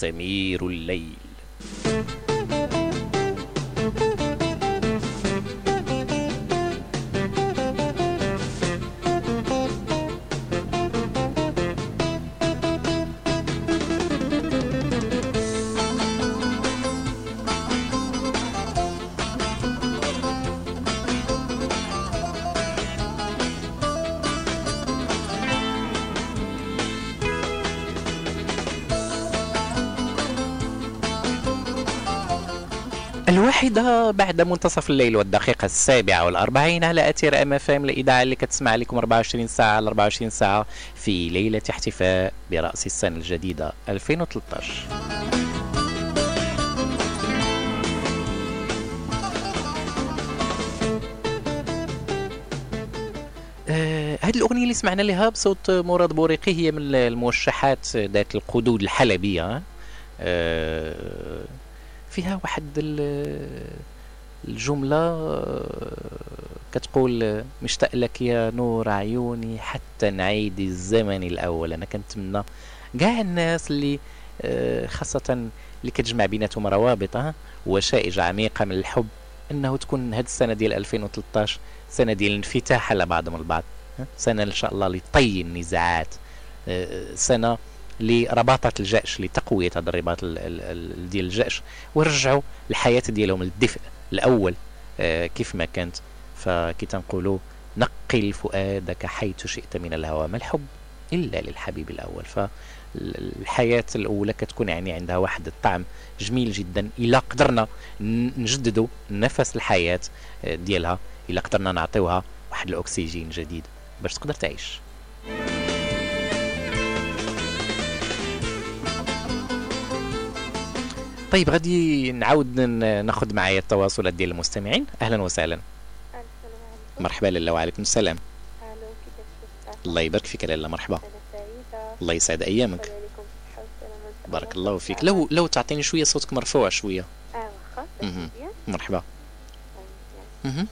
سمير الليل. الواحدة بعد منتصف الليل والدقيقة السابعة والأربعين على أثير أم إف إم الإذاعة اللي كتسمع لكم 24 ساعة على 24 ساعة في ليلة احتفاء برأس السنة الجديدة 2013 آه، هذه الأغنية اللي سمعنا لها بصوت مراد بوريقي هي من الموشحات ذات القدود الحلبية. آه، فيها واحد ال- الجملة آه، كتقول مشتاق لك يا نور عيوني حتى نعيد الزمن الأول أنا كنتمنى كاع الناس اللي آه، خاصة اللي كتجمع بيناتهم روابط ها وشائج عميقة من الحب أنه تكون هاد السنة ديال 2013 سنة ديال الانفتاح على بعضهم البعض؟ سنة إن شاء الله لطي النزاعات آه، سنة لرباطة الجأش لتقوية هذا الرباط ال- ال- ال- ديال الجأش ورجعوا الحياة ديالهم للدفء الأول آه، كيف ما كانت. فكي تنقولوا نقل فؤادك حيث شئت من الهوى ما الحب إلا للحبيب الأول. فالحياة الأولى كتكون يعني عندها واحد الطعم جميل جدا إلا قدرنا نجددوا نفس الحياة آه، ديالها إلا قدرنا نعطيوها واحد الأكسجين جديد باش تقدر تعيش. طيب غادي نعاود ناخذ معايا التواصلات ديال المستمعين. أهلا وسهلا. مرحبا لاله وعليكم. السلام. الله يبارك فيك لاله مرحبا. الله يسعد أيامك. بارك الله فيك. لو لو تعطيني شوية صوتك مرفوع شوية. آه واخا. مرحبا. مهم.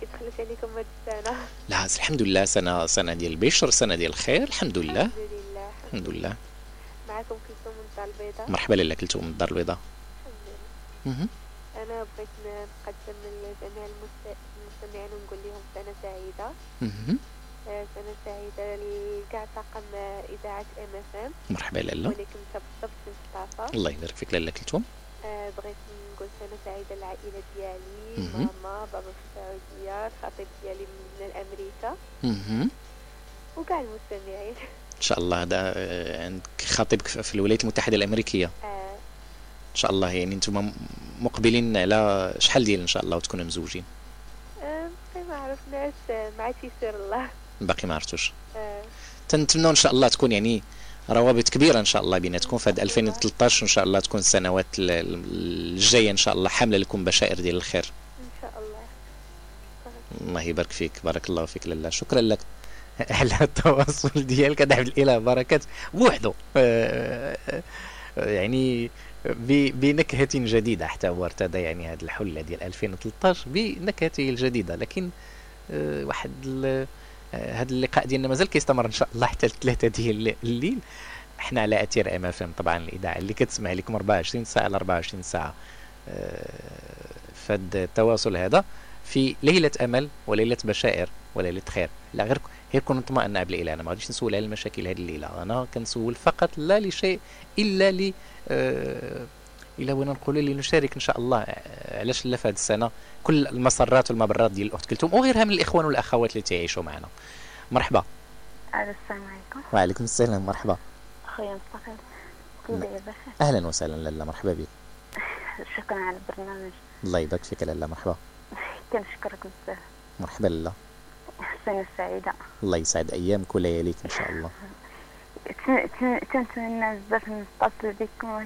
كي دخلت عليكم هاد السنة. لا الحمد لله. سنه سنة ديال البشرى سنة ديال الخير. الحمد لله. الحمد لله. الحمد لله. معكم كلثوم من الدار البيضاء. مرحبا لاله كلثوم من الدار البيضاء. أنا بغيت نقدم لجميع المست- المستمعين ونقول لهم سنة سعيدة. مهم. آه، سنة سعيدة لكاع طاقم إذاعة MFM مرحبا لاله ولكن انت بالضبط مصطفى. الله يبارك فيك لاله كلثوم آه، بغيت نقول سنة سعيدة للعائلة ديالي. ماما بابا في السعودية الخطيب ديالي من أمريكا. مهم. وكاع المستمعين. إن شاء الله هذا آه، عندك خطيبك في الولايات المتحدة الأمريكية. آه، إن شاء الله يعني أنتم مقبلين على شحال ديال إن شاء الله وتكونوا مزوجين؟ آه، باقي ما عرفناش آه، مع تيسير الله. باقي ما عرفتوش. آه، تنتمنوا إن شاء الله تكون يعني روابط كبيرة إن شاء الله بيناتكم. في هاد 2013 إن شاء الله تكون السنوات ال- ال- الجاية إن شاء الله حاملة لكم بشائر ديال الخير. إن شاء الله. الله يبارك فيك بارك الله فيك لاله شكرا لك [LAUGHS] على التواصل ديالك. عبد الإله بركات. بوحده آه، آه، يعني ب- بنكهة جديدة حتى هو ارتدى يعني هذه الحلة ديال 2013 بنكهته الجديدة لكن آه، واحد آه، هذا اللقاء ديالنا مازال كيستمر إن شاء الله حتى الثلاثة ديال الليل. إحنا على أثير MFM طبعا الإذاعة اللي كتسمع لكم 24 ساعة على 24 ساعة آه، فهاد التواصل هذا في ليلة أمل وليلة بشائر وليلة خير. لا غير غير كون نطمئن قبل إلى أنا ما غاديش نسول على المشاكل هذه الليلة أنا كنسول فقط لا لشيء إلا إلى وين نقولوا لنشارك إن شاء الله. آه، علاش لا في هذه السنة؟ كل المسرات والمبرات ديال الاخت كلثوم وغيرها من الإخوان والأخوات اللي تعيشوا معنا. مرحبا. السلام عليكم. وعليكم السلام. مرحبا. أخويا مصطفى كي داير أهلا وسهلا. لاله مرحبا بك. [LAUGHS] شكرا على البرنامج. الله يبارك فيك لاله مرحبا. [LAUGHS] كنشكرك بزاف. مرحبا لاله سنة سعيدة. الله يسعد أيامك ولياليك إن شاء الله. [LAUGHS] تنتمنى بزاف بكم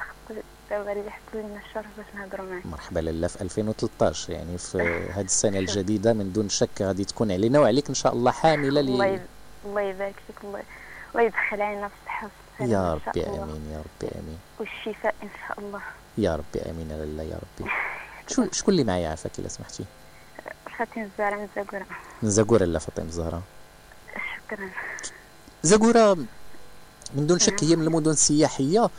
خط دابا ريحت لنا الشرف باش نهضروا معاك مرحبا لاله في 2013 يعني في [LAUGHS] هذه السنة الجديدة من دون شك غادي تكون علينا وعليك إن شاء الله حاملة الله لي. يب... الله يبارك فيك الله الله يدخل علينا في والسلامة يا ربي الله. آمين يا ربي آمين. والشفاء إن شاء الله. يا ربي آمين لاله يا ربي. [LAUGHS] شو شكون اللي معايا عافاك إلا سمحتي؟ فاتن الزهرة من زاكورة من زاكورة لا فاطمة الزهراء شكرا. زاكورة من دون شك هي من المدن السياحية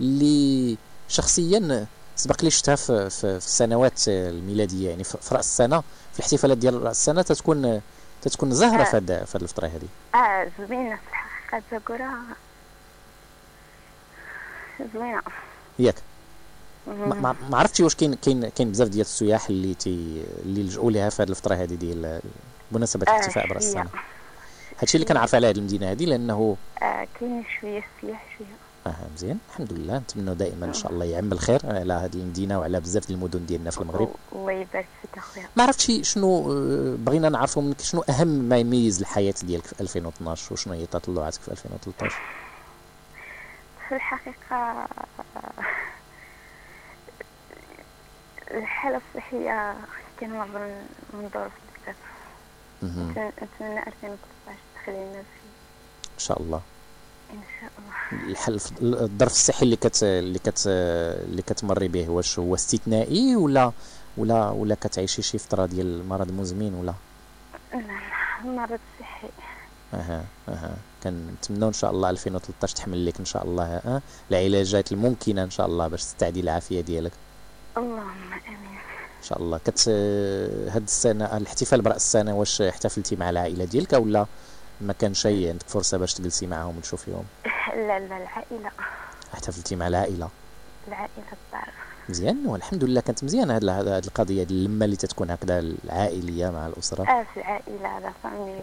اللي شخصيا سبق لي شفتها في, في, في السنوات الميلادية. يعني في رأس السنة في الاحتفالات ديال رأس السنة تتكون تتكون زهرة آه. في هاد في هاد الفترة هذه آه زوينة في الحقيقة زاكورا زوينة. ياك. ما- ما ما عرفتي واش كاين كاين كاين بزاف ديال السياح اللي تي اللي لجؤوا لها في هذه الفترة هذه ديال بمناسبه آه، الاحتفاء برأس. السنة؟ هادشي اللي كنعرف على هذه المدينة هذه لأنه آه كاين شوية السياح شوية. آه مزيان. الحمد لله. نتمنوا دائما إن شاء الله يعم الخير على هذه المدينة وعلى بزاف ديال المدن ديالنا في المغرب. الله يبارك فيك أخويا. ما عرفتش شنو آه، بغينا نعرفوا منك شنو أهم ما يميز الحياة ديالك في 2012 وشنو هي تطلعاتك في 2013 في الحقيقة الحالة الصحية كنمر من ظروف بزاف. نتمنى 2013 تخلينا فيه إن شاء الله. إن شاء الله. الحل الظرف الصحي اللي كت اللي كت اللي كتمري به واش هو استثنائي ولا ولا ولا كتعيشي شي فترة ديال المرض مزمن ولا؟ لا لا مرض صحي. أها أها. كنتمنوا إن شاء الله 2013 تحمل لك إن شاء الله ها العلاجات الممكنة إن شاء الله باش تستعدي العافية ديالك. اللهم آمين. إن شاء الله. كت هاد السنة الاحتفال برأس السنة واش احتفلتي مع العائلة ديالك ولا ما كان شيء عندك فرصة باش تجلسي معاهم وتشوفيهم لا لا العائلة. احتفلتي مع العائلة؟ العائلة الدار مزيان والحمد لله كانت مزيانة هاد هاد القضية ديال اللمة اللي تتكون هكذا العائلية مع الأسرة. آه في العائلة la famille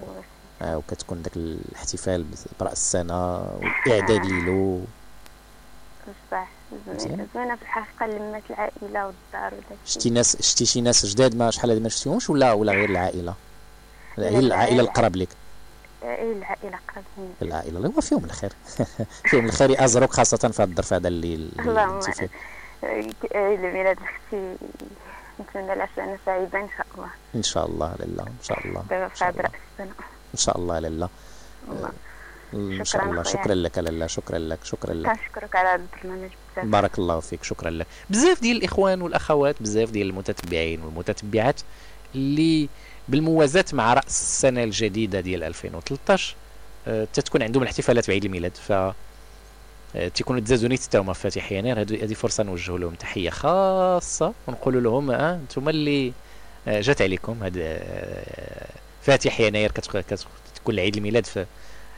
آه وكتكون داك الاحتفال برأس السنة والاعداد [LAUGHS] ليلو. بصح. زوينة زوينة في الحقيقة لمات العائلة والدار وداك شتي ناس شتي شي ناس جداد ما شحال هادي ما شفتيهمش ولا ولا غير لا، العائلة لا. القرب لك العائلة قرب مني. العائله اللي هو فيهم الخير. [LAUGHS] فيهم الخير يأزروك خاصة في هاد الظرف هذا اللي اللهم انت فيه. عيد ميلاد أختي. نتمنى لها سنة سعيدة إن شاء الله. إن شاء الله لاله إن شاء الله دابا في هاد رأس السنة إن شاء الله الله. إن شاء الله. شكرا لك لاله شكرا لك شكرا لك. كنشكرك على هذا البرنامج بزاف. بارك الله فيك. شكرا لك. بزاف ديال الإخوان والأخوات بزاف ديال المتتبعين والمتتبعات اللي بالموازاة مع رأس السنة الجديدة ديال 2013 آه، تتكون عندهم الاحتفالات بعيد الميلاد ف آه، تيكونوا تزازوني حتى هما فاتح يناير هذه فرصة نوجه لهم تحية خاصة ونقول لهم آه أنتم اللي آه، جات عليكم آه، فاتح يناير كتك- كتكون عيد الميلاد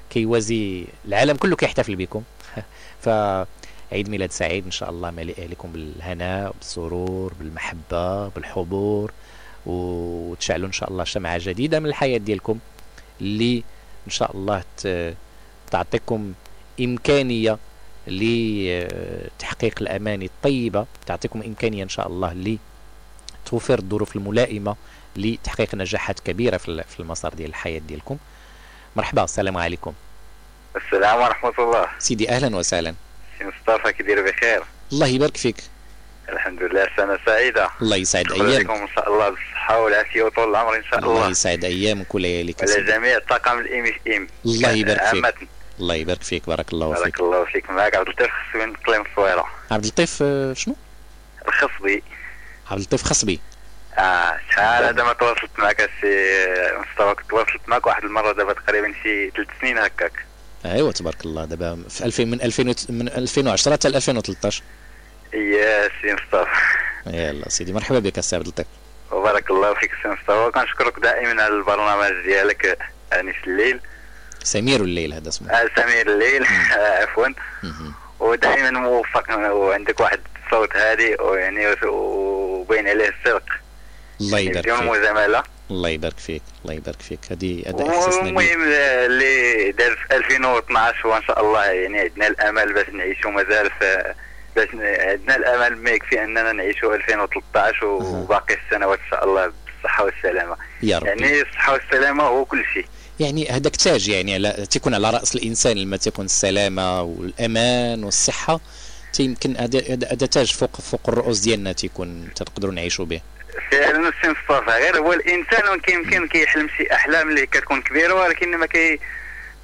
كيوازي العالم كله كيحتفل بكم. [LAUGHS] فعيد ميلاد سعيد إن شاء الله مليء عليكم بالهناء بالسرور بالمحبة بالحضور. وتشعلوا إن شاء الله شمعه جديدة من الحياة ديالكم اللي إن شاء الله تعطيكم إمكانية لتحقيق الأماني الطيبة تعطيكم إمكانية إن شاء الله لتوفير الظروف الملائمة لتحقيق نجاحات كبيرة في ال- في المسار ديال الحياة ديالكم. مرحبا السلام عليكم. السلام ورحمة الله. سيدي أهلا وسهلا. سي مصطفى كدير بخير؟ الله يبارك فيك. الحمد لله سنة سعيدة. الله يسعد أيامك. إن شاء الله بالصحة والعافية وطول العمر إن شاء الله الله. يسعد أيامك ولياليك. سيدي. جميع طاقم ال MFM. الله يبارك فيك. الله يبارك فيك. بارك الله فيك. بارك الله فيك. معك عبد اللطيف خصبي من قليم الصويرة عبد اللطيف آه، شنو؟ الخصبي. عبد اللطيف خصبي. آه شحال؟ هذا ما تواصلت معك مصطفى. كنت تواصلت معك واحد المرة دابا تقريبا شي ثلاث سنين هكاك. ايوا تبارك الله. دابا في 2000 من 2000 وت- من 2010 حتى 2013 يا سي مصطفى. يلا سيدي مرحبا بك السي عبد اللطيف. وبارك الله فيك سي مصطفى. وكنشكرك دائما على البرنامج ديالك انيس الليل. سمير الليل هذا اسمه. آه، سمير الليل. [LAUGHS] آه، عفوا. ودائما موفق وعندك واحد الصوت هادي ويعني وبين عليه الصدق. الله يبارك بدون فيك. الله يبارك فيك الله يبارك فيك. هذه هذا احساسنا آه، اللي دار في 2012 وإن شاء الله يعني عندنا الأمل باش نعيشوا مازال في باش عندنا الأمل ما يكفي أننا نعيشوا 2013 وباقي السنوات ان شاء الله بالصحة والسلامة. يا ربي. يعني الصحة والسلامة هو كل شيء. يعني هذاك تاج يعني على تكون على رأس الإنسان لما تكون السلامة والأمان والصحة تيمكن هذا تاج فوق فوق الرؤوس ديالنا تيكون تقدروا نعيشوا به. فعلا السي غير هو الإنسان كيمكن كيحلم شي أحلام اللي كتكون كبيرة ولكن ما كي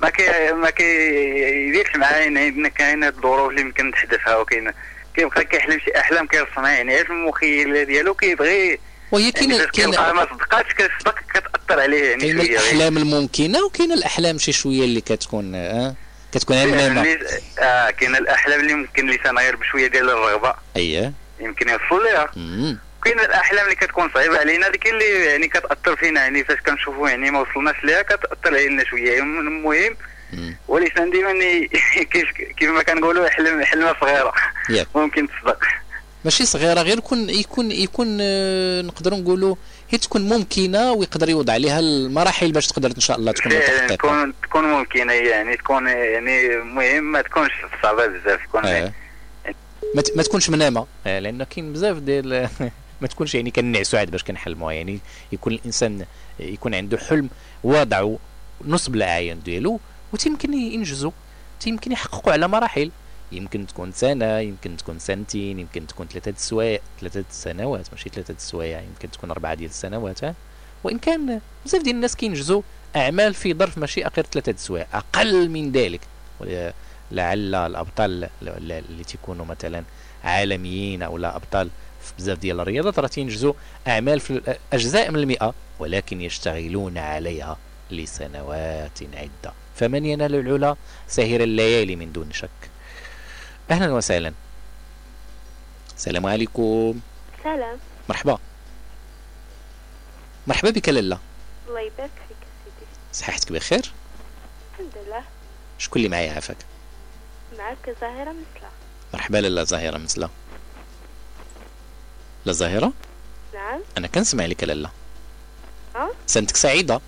ما كي ما كيديرش معاه يعني كاين هاد الظروف اللي يمكن تحدثها وكاين كيبقى كيحلم شي أحلام كيرسمها يعني غير في المخيله ديالو كيبغي وهي كاين يعني كاين ما صدقاتش كتصدق كتأثر عليه يعني كاين الأحلام الممكنة وكاين الأحلام شي شوية اللي كتكون آه كتكون اللي- آه كاين الأحلام اللي ممكن اللسان غير بشوية ديال الرغبة. اييه يمكن يوصل ليها. كاين الأحلام اللي كتكون صعيبة علينا ديك اللي يعني كتأثر فينا يعني فاش كنشوفوا يعني ما وصلناش ليها كتأثر علينا شوية. المهم ولسان ديما يعني [LAUGHS] كيف كيف ما كنقولوا حلم حلمة صغيرة. ممكن تصدق. ماشي صغيرة غير يكون يكون يكون آه، نقدروا نقولوا هي تكون ممكنة ويقدر يوضع عليها المراحل باش تقدر إن شاء الله تكون متحققه تكون تكون ممكنة يعني تكون يعني المهم ما تكونش صعبة بزاف تكون آه. ما, ت- ما تكونش منامة. آه، لأن كاين بزاف ديال [LAUGHS] ما تكونش يعني كنعسوا عاد باش كنحلموها يعني يكون الإنسان يكون عنده حلم واضع نصب العين ديالو وتيمكن ينجزو تيمكن يحققوا على مراحل. يمكن تكون سنة يمكن تكون سنتين يمكن تكون ثلاثة سوايع ثلاثة سنوات ماشي ثلاثة سوايع يمكن تكون أربعة ديال السنوات وإن كان بزاف ديال الناس كينجزوا أعمال في ظرف ماشي غير ثلاثة سوايع أقل من ذلك. لعل الأبطال اللي تيكونوا مثلا عالميين أو لا أبطال في بزاف ديال الرياضات راه تينجزوا أعمال في أجزاء من المئة ولكن يشتغلون عليها لسنوات عدة. فمن ينال العلا؟ سهر الليالي من دون شك. أهلا وسهلا. السلام عليكم. سلام. مرحبا. مرحبا بك لالا الله يبارك فيك سيدي صحتك بخير؟ الحمد لله. شكون اللي معايا عافاك؟ معك زاهرة مثلا مرحبا لالا زاهره مثلا لا نعم. أنا كنسمع لك لالا. ها؟ سنتك سعيدة؟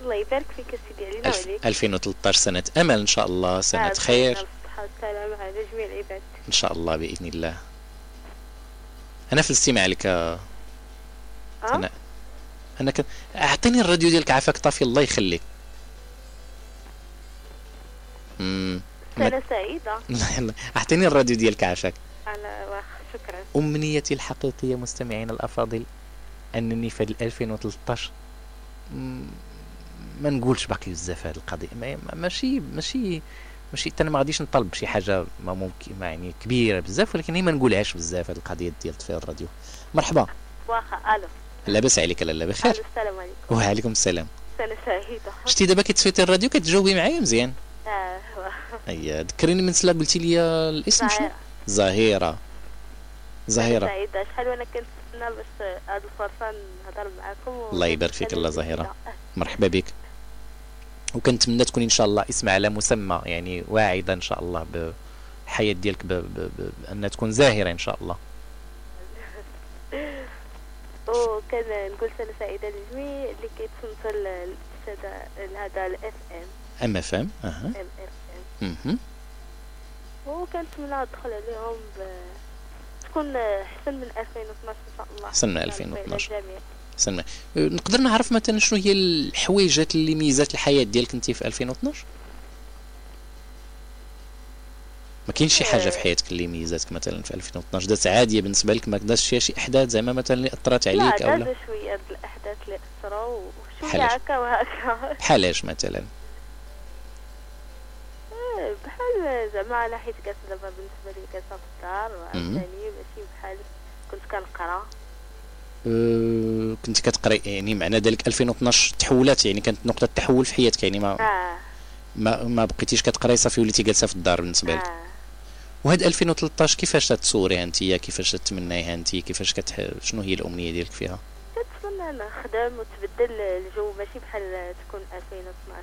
الله يبارك فيك سيدي علينا ألف وعليك 2013 سنة أمل إن شاء الله سنة آه، خير. بالصحة والسلامة على جميع العباد. إن شاء الله بإذن الله. أنا في الاستماع لك. ها؟ أنا أنا كن... أعطيني الراديو ديالك عافاك طافي الله يخليك. امم. سنة سعيدة. [LAUGHS] أعطيني الراديو ديالك عافاك. على أمنيتي الحقيقية مستمعينا الأفاضل أنني في ال 2013 مم، ما نقولش باقي بزاف هذه ما- ماشي ماشي ماشي أنا ما غاديش نطلب بشي حاجة ما ممكن ما يعني كبيرة بزاف ولكن هي ما نقولهاش بزاف هذه القضية ديال في الراديو. مرحبا. واخا ألو. لاباس عليك لالا بخير. السلام عليكم. وعليكم السلام. سنة سعيدة. شتي دابا كتفيتي الراديو كتجاوبي معايا مزيان؟ آه اييه ذكريني من سلا قلتي لي الاسم شنو. زهيره سنة زهيره سعيدة شحال وأنا كنتسنى باش هاد الفرصة نهضر معاكم الله يبارك فيك الله زهيره مرحبا بك. وكنتمنى تكوني إن شاء الله اسم على مسمى يعني واعدة إن شاء الله بالحياة ديالك ب... ب... ب... بأن تكون زاهره إن شاء الله. [LAUGHS] وكان نقول سنة سعيدة للجميع اللي كيتصنتوا لهذا الاف أم اما فهم أها. أم أف أم. وكنتمنى ندخل عليهم ب... تكون أحسن من 2012 إن شاء الله. أحسن من على 2012. الجميع. سلمى نقدر نعرف مثلا شنو هي الحويجات اللي ميزات الحياة ديالك انت في 2012 ما كاينش شي حاجة في حياتك اللي ميزاتك مثلا في 2012 دازت عادية بالنسبة لك ما دازش فيها شي أحداث زعما مثلا اللي أثرت عليك لا أو لا؟ د الاحداث اللي أثروا بحالاش؟ هكا وهكا. بحال مثلا. بحال زعما حيت كانت دابا بالنسبة لي كنصاب الدار مم. وعاوتاني ماشي بحال كنت كنقرا. أه كنت كتقري يعني معنى ذلك 2012 تحولات يعني كانت نقطة تحول في حياتك يعني ما آه. ما, ما بقيتيش كتقراي صافي وليتي جالسة في الدار بالنسبة لك. آه. وهاد 2013 كيفاش تتصوريها انت؟ كيفاش تتمنايها انت؟ كيفاش كتح... شنو هي الأمنية ديالك فيها؟ كنتمنى نخدم وتبدل الجو ماشي بحال تكون 2012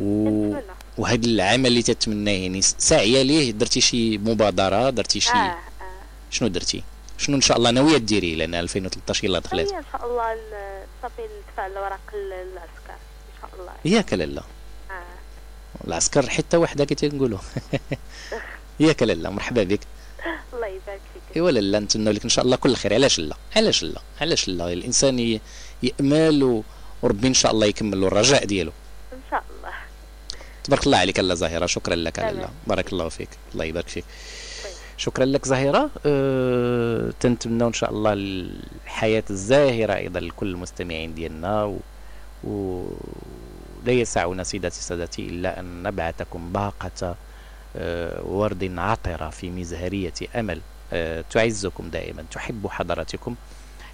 و... كنتمنى. وهاد العمل اللي تتمناه يعني ساعيه ليه؟ درتي شي مبادرة؟ درتي شي آه آه. شنو درتي؟ شنو إن شاء الله ناوية ديري لأن 2013 يلا دخلت إن شاء الله صافي ندفع الأوراق للعسكر إن شاء الله. ياك لالا آه. العسكر حتى وحدة كي تنقولوا [LAUGHS] ياك لالا مرحبا بك. الله يبارك فيك. إيوا لالا نتمنوا لك إن شاء الله كل خير. علاش لا؟ علاش لا؟ علاش لا؟ الإنسان. يأمل. وربي إن شاء الله يكمل له الرجاء ديالو. تبارك الله عليك لاله زهيره شكرا لك. لاله بارك الله فيك. الله يبارك فيك. شكرا لك زهيره أه... تنتمنى إن شاء الله الحياة الزاهرة أيضا لكل المستمعين ديالنا. و... و... لا يسعنا سيداتي سادتي إلا أن نبعثكم باقة أه... ورد عطرة في مزهرية أمل. أه... تعزكم دائما. تحب حضراتكم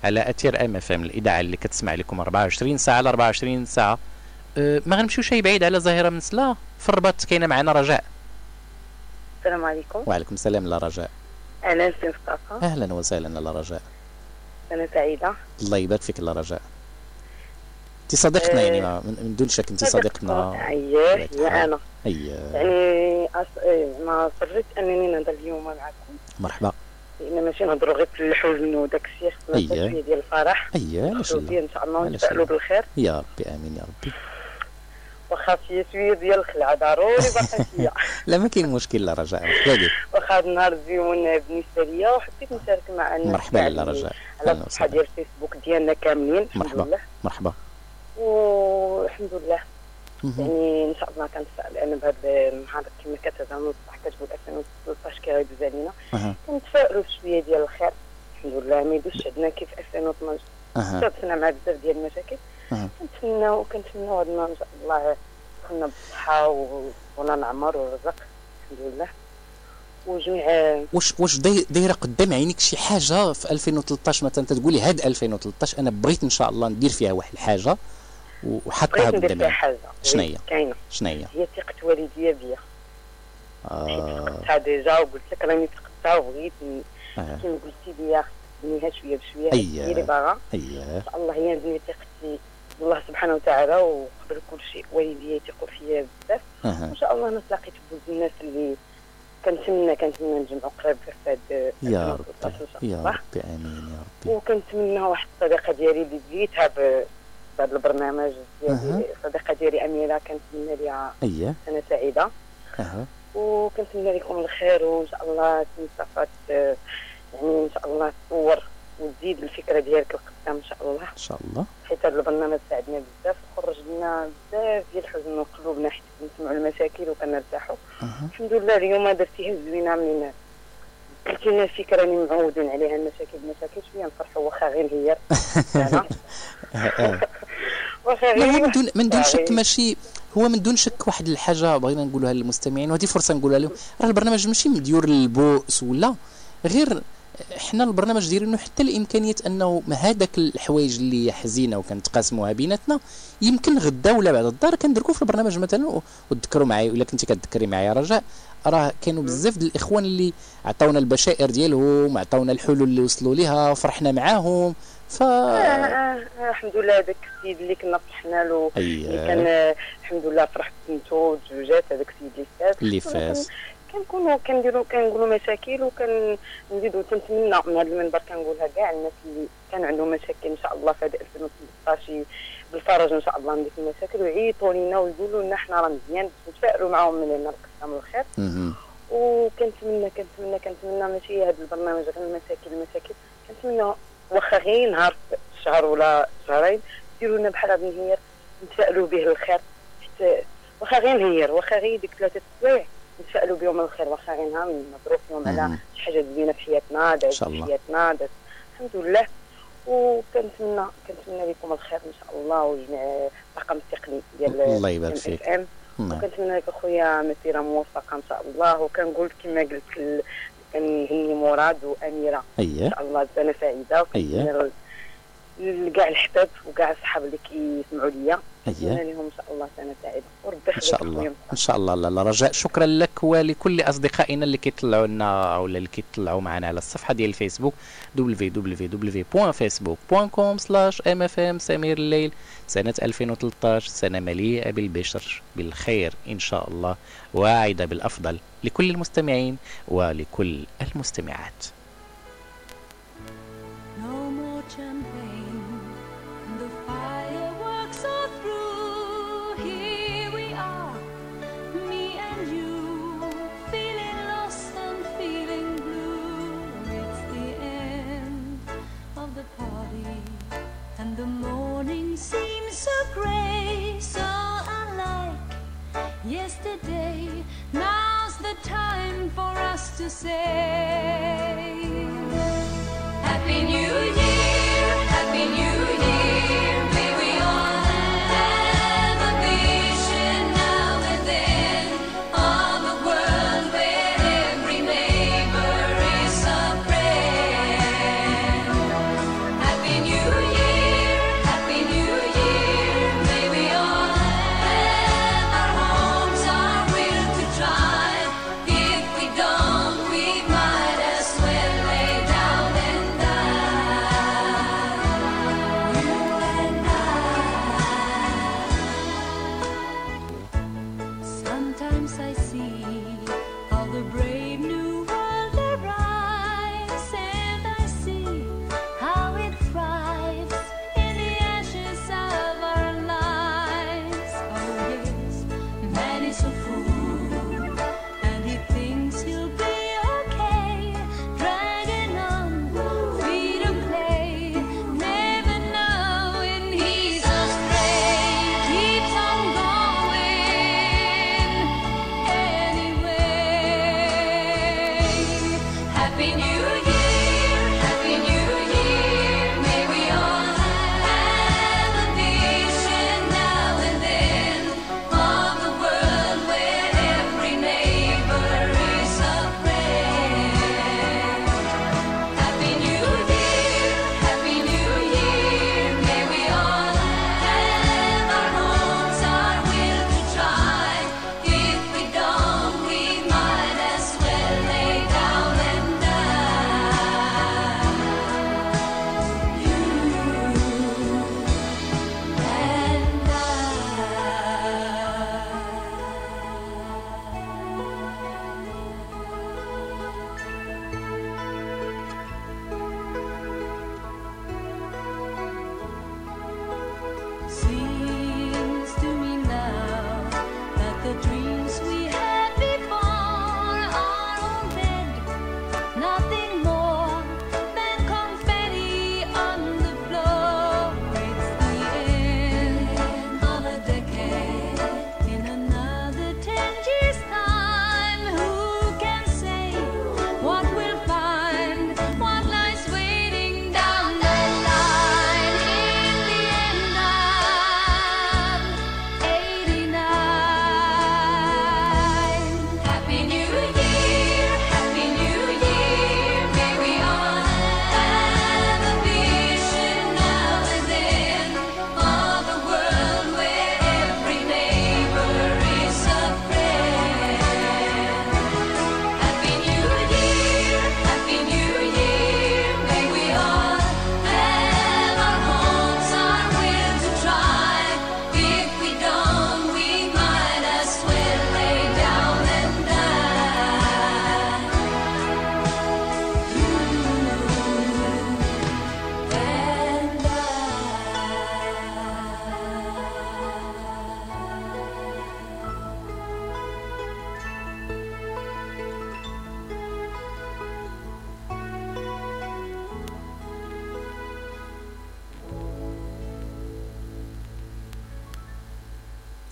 على أثير أم إف إم الإذاعة اللي كتسمع لكم 24 ساعة على 24 ساعة. ما غنمشيو شي بعيد على ظاهرة من سلا في الرباط كاينة معنا رجاء. السلام عليكم. وعليكم السلام لا رجاء. سي مصطفى. أهلا وسهلا لا رجاء. أنا سعيدة. الله يبارك فيك لا رجاء. انت صديقتنا يعني ما- من دون شك انت صديقتنا. أييه هي أنا. اي يعني أص... إيه، ما صرت أنني نهضر اليوم معكم. مرحبا. لأن ماشي نهضروا غير في الحزن وداك الشيء خصنا ديال الفرح. أييه علاش شوية لا إن شاء الله لا؟ بالخير. يا ربي آمين يا ربي. واخا فيا شوية ديال الخلعة ضروري باقا فيا [LAUGHS] لا ما كاين مشكل لا رجاء. واخا هذا النهار زيون بالنسبة ليا وحبيت نشارك مع الناس مرحبا يعني لا رجاء. على أهلا الصفحة ديال الفيسبوك ديالنا كاملين الحمد مرحبا. لله. مرحبا. والحمد لله. يعني إن شاء الله كنتفائل أنا بهذا النهار كما كتهضر الصباح كتقول 2013 كيغيدوز علينا. كنتفائلوا بشويه ديال الخير الحمد لله. ما يدوزش عندنا كيف 2012 أها. صرتنا مع بزاف ديال المشاكل. كنتمناو كنتمناو هذا النهار إن شاء الله دخلنا بالصحه و- ولا نعمر والرزق الحمد لله. وجميع واش واش داي- دايرة قدام عينيك شي حاجة في 2013 مثلا تقولي هاد 2013 أنا بغيت إن شاء الله ندير فيها واحد الحاجة وحطها قدام عينيك. شنو هي كاينة. شنو هي هي ثقة والديا بيا. آه. ثقتها déjà وقلت لك راني ثقتها وبغيت آه. كيما قلتي لي تبنيها شوية بشوية. هي اللي باغا. اييه ان شاء الله هي نبني ثقتي. بالله سبحانه وتعالى وقبل كل شيء والديا يثقوا فيا بزاف. وإن شاء الله أنا تلاقيت بوز الناس اللي كنتمنى كنتمنى نجمعوا قريب في هذا يا 2013 إن شاء ربي يا الله. ربي آمين يا ربي. وكنتمنى واحد الصديقة ديالي اللي بديتها بهذا البرنامج. ديالي الصديقه ديالي أميرة كنتمنى اييه سنة سعيدة. وكنتمنى لكم الخير وإن شاء الله تنصفات يعني إن شاء الله تطور وتزيد الفكرة ديالك لقدام إن شاء الله. إن شاء الله. حيت هذا البرنامج ساعدنا بزاف وخرج لنا بزاف ديال الحزن وقلوبنا حيت كنسمعوا المشاكل وكنرتاحوا الحمد لله اليوم درتيها زوينة من قلت لنا الفكرة اللي معودين عليها المشاكل المشاكل شوية نفرحوا. واخا غير هي. [LAUGHS] [LAUGHS] هو من دون من دون شك ماشي هو من دون شك واحد الحاجة بغينا نقولها للمستمعين. وهذه فرصة نقولها لهم. راه البرنامج ماشي مديور للبؤس ولا غير حنا البرنامج دايرينه حتى الإمكانية أنه هذاك الحوايج اللي حزينة وكنتقاسموها بيناتنا يمكن غدا ولا بعد الدار كندركوا في البرنامج مثلا وتذكروا معايا ولا كنتي كتذكري معايا رجاء راه كانوا بزاف ديال الإخوان اللي عطاونا البشائر ديالهم عطاونا الحلول اللي وصلوا ليها فرحنا معاهم ف آه، آه، الحمد لله هذاك السيد اللي كنا فرحنا له. اللي كان آه، الحمد لله فرحت بنتو وزوجات هذاك السيد اللي فات اللي فاز. كنكونوا كنديروا كنقولوا مشاكل وكنزيدوا تنتمنى من هذا المنبر كنقولها كاع الناس اللي كان عندهم مشاكل إن شاء الله في هذا 2013 بالفرج إن شاء الله من ديك المشاكل ويعيطوا لنا ويقولوا لنا حنا راه مزيان باش نتفائلوا معاهم من هنا لقدام الخير. وكنتمنى كنتمنى كنتمنى ماشي هذا البرنامج غير المشاكل المشاكل. كنتمنى واخا غير نهار شهر ولا شهرين ديروا لنا بحال هذا النهير نتفائلوا به الخير. واخا غير نهير واخا غير ديك ثلاثة سوايع نتفائلوا بهم الخير واخا غير نهار فيهم على. شي حاجة زوينة في حياتنا دازت في. حياتنا دازت الحمد لله وكنتمنى كنتمنى لكم الخير إن شاء الله وجميع الطاقم التقني ديال الله يبارك. فيك. نعم. وكنتمنى لك أخويا مسيره موفقة إن شاء الله وكنقول كما قلت كنهني مراد وأميرة أييه. إن شاء الله سنه سعيده. وكنتمنى لكاع الحباب وكاع الصحاب اللي كيسمعوا ليا. نتمنى لهم إن شاء الله سنة سعيدة. وربي إن شاء الله. إن شاء الله. لا لا رجاء. شكرا لك ولكل أصدقائنا اللي كيطلعوا لنا ولا اللي كيطلعوا معنا على الصفحة ديال الفيسبوك www.facebook.com/mfm سمير الليل. سنة 2013 سنة مليئة بالبشر بالخير إن شاء الله واعدة بالأفضل لكل المستمعين ولكل المستمعات. No more morning seems so grey, so unlike yesterday. Now's the time for us to say. Happy New Year,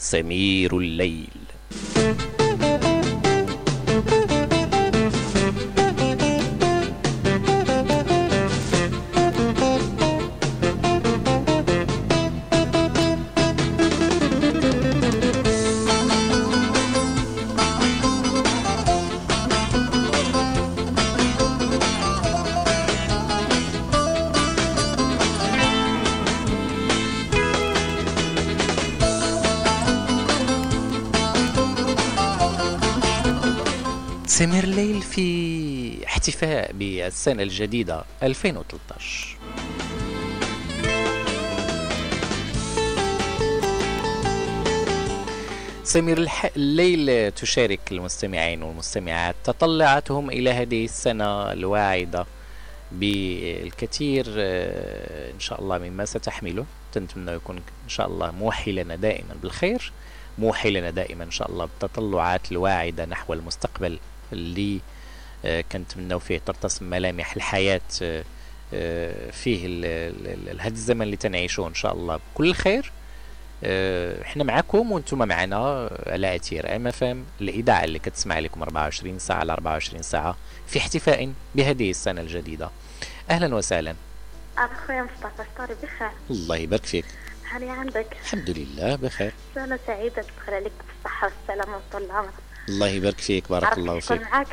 سمير الليل. بالسنة الجديدة 2013 سمير. الليل تشارك المستمعين والمستمعات تطلعاتهم إلى هذه السنة الواعدة بالكثير آه، إن شاء الله مما ستحمله نتمنى يكون إن شاء الله موحي لنا دائما بالخير موحي لنا دائما إن شاء الله بالتطلعات الواعدة نحو المستقبل اللي كنتمناو فيه ترتسم ملامح الحياة آه، آه، فيه هذا الزمن اللي تنعيشوه إن شاء الله بكل خير. آه، إحنا معكم وأنتم معنا على أثير أم اف ام الإذاعة اللي كتسمع لكم 24 ساعة على 24 ساعة في احتفاء بهذه السنة الجديدة. أهلا وسهلا. أخويا مصطفى ستوري بخير. الله يبارك فيك. هاني عندك؟ الحمد لله بخير. سنة سعيدة تدخل عليك بالصحة والسلامة وطول العمر. الله يبارك فيك بارك الله فيك. لا،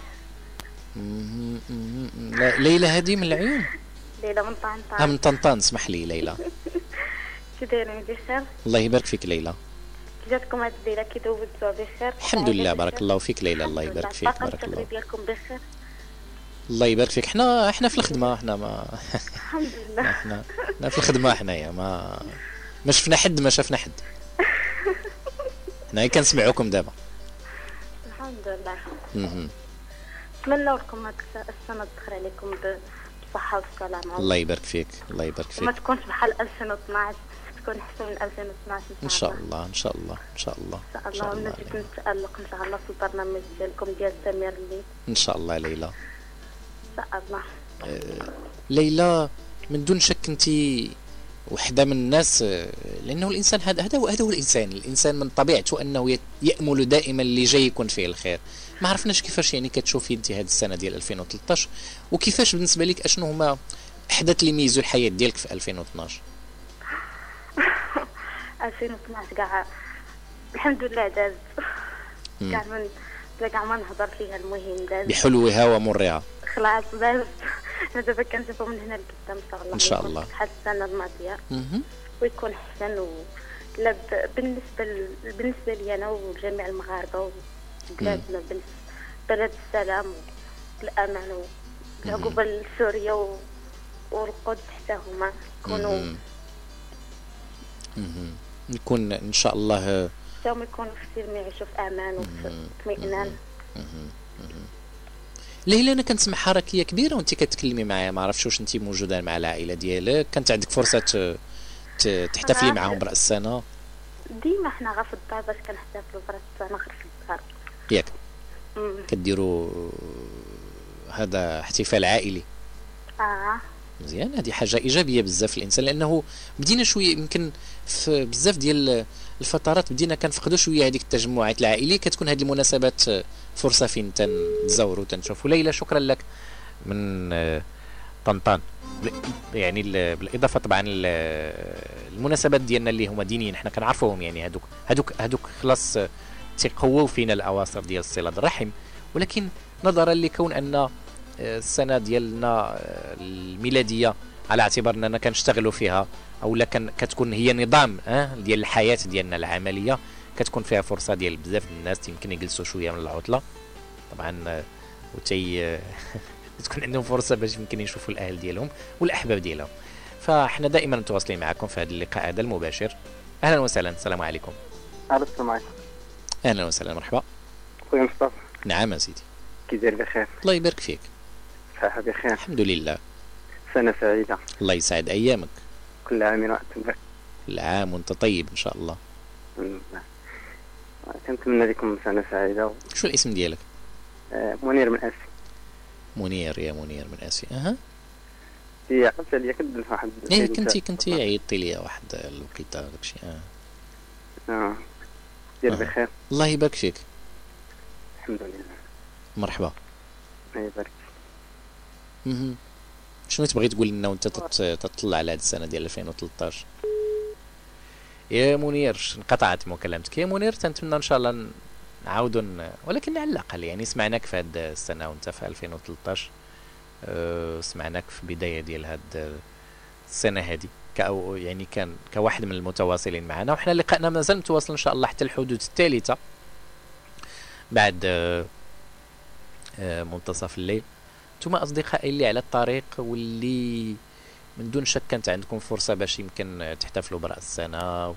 ليلى هذه من العيون. ليلى من طنطا من طنطان. اسمح لي ليلى. [LAUGHS] كي دايرين؟ بخير؟ الله يبارك فيك ليلى. جاتكم هاد الليلة كي دوزتوها بخير؟ الحمد لله بارك الله فيك ليلى. الله يبارك فيك بارك الله. ديالكم بخير. الله يبارك فيك. إحنا إحنا في الخدمة إحنا ما [LAUGHS] الحمد لله. إحنا إحنا في الخدمة حنايا ما ما شفنا حد ما شفنا حد. [LAUGHS] حنا كنسمعوكم دابا. الحمد لله. نتمنى لكم هاد الس- السنة تدخل عليكم ب- بالصحة والسلامة. الله يبارك فيك الله يبارك فيك. تكونش بحال 2012 تكون أحسن من 2012 إن شاء الله إن شاء الله إن شاء الله إن شاء الله. ونزيد نتألق إن شاء الله في البرنامج ديالكم ديال سمير الليل. إن شاء الله ليلى. إن شاء الله. آه، ليلى من دون شك أنت وحدة من الناس آه، لأنه الإنسان هذا هذا هو الإنسان. الإنسان من طبيعته أنه يأمل دائما اللي جاي يكون فيه الخير. ما عرفناش كيفاش يعني كتشوفي انت هذه السنة ديال 2013 وكيفاش بالنسبة لك أشنو هما احدث اللي ميزوا الحياة ديالك في 2012 2012 [LAUGHS] كاع الحمد لله داز. كاع من بلا كاع ما نهضر فيها المهم داز بحلوها ومرها خلاص داز [LAUGHS] أنا دابا كنشوفو من هنا لقدام إن شاء الله إن شاء الله. بحال السنة الماضية. ويكون احسن و لا بالنسبة. بالنسبة لي أنا وجميع المغاربة وبلادنا بال- بلد السلام والأمان والعقوبه لسوريا و... والقدس حتى هما يكونوا. نكون إن شاء الله حتى هما يكونوا في سلم يعيشوا في أمان وفي اطمئنان. ليلى أنا كنسمع حركيه كبيرة وانت كتكلمي معايا ما عرفتش واش انت موجودة مع العائلة ديالك. كانت عندك فرصة تحتفلي. معاهم برأس السنة؟ ديما حنا غير في الدار باش كنحتفلوا برأس السنة غير ياك. كديروا هذا احتفال عائلي. آه. مزيان هذه حاجة إيجابية بزاف الإنسان لأنه بدينا شوية يمكن في بزاف ديال الفترات بدينا كنفقدوا شوية هذيك التجمعات العائلية كتكون هذه المناسبات فرصة فين تنتزوروا تنشوفوا ليلى شكرا لك من طنطان. يعني ال- بالإضافة طبعا ال- المناسبات ديالنا اللي هما دينيين حنا كنعرفوهم يعني هذوك هذوك هذوك خلاص تيقووا فينا الأواصر ديال صلة الرحم. ولكن نظرا لكون أن آه، السنة ديالنا آه، الميلادية على اعتبار أننا كنشتغلوا فيها أو لا كتكون هي نظام آه، ديال الحياة ديالنا العملية كتكون فيها فرصة ديال بزاف الناس يمكن يجلسوا شوية من العطلة. طبعا وتي [LAUGHS] تكون عندهم فرصة باش يمكن يشوفوا الأهل ديالهم والأحباب ديالهم. فاحنا دائما متواصلين معكم في هذا اللقاء هذا المباشر. أهلا وسهلا. السلام عليكم. السلام عليكم. أهلا وسهلا مرحبا. خويا مصطفى. نعم يا سيدي. كي داير بخير؟ الله يبارك فيك. صحة بخير. الحمد لله. سنة سعيدة. الله يسعد أيامك. كل عام وأنتم بخير. كل عام وأنت طيب إن شاء الله. كنتمنى لكم سنة سعيدة. و... شو الاسم ديالك؟ آه، منير من اسي منير يا منير من آسيا. أها. هي عقلت عليا كدل في واحد إيه كنتي كنتي عيطتي لي واحد الوقيته داكشي. آه. آه. ديال آه. بخير. الله يبارك فيك. الحمد لله. مرحبا. الله يبارك. مهم. شنو تبغي تقول لنا وانت تطلع على هذه السنة ديال 2013 يا منير انقطعت مكالمتك يا منير تنتمنى إن شاء الله نعاودوا ولكن على الأقل يعني سمعناك في هذه السنة وانت في 2013 أه، سمعناك في بداية ديال هاد السنة هذه كأو يعني كان كواحد من المتواصلين معنا. وحنا لقائنا مازال متواصل إن شاء الله حتى الحدود الثالثة بعد أه، أه، منتصف الليل. ثم أصدقائي اللي على الطريق واللي من دون شك كانت عندكم فرصة باش يمكن تحتفلوا برأس السنة.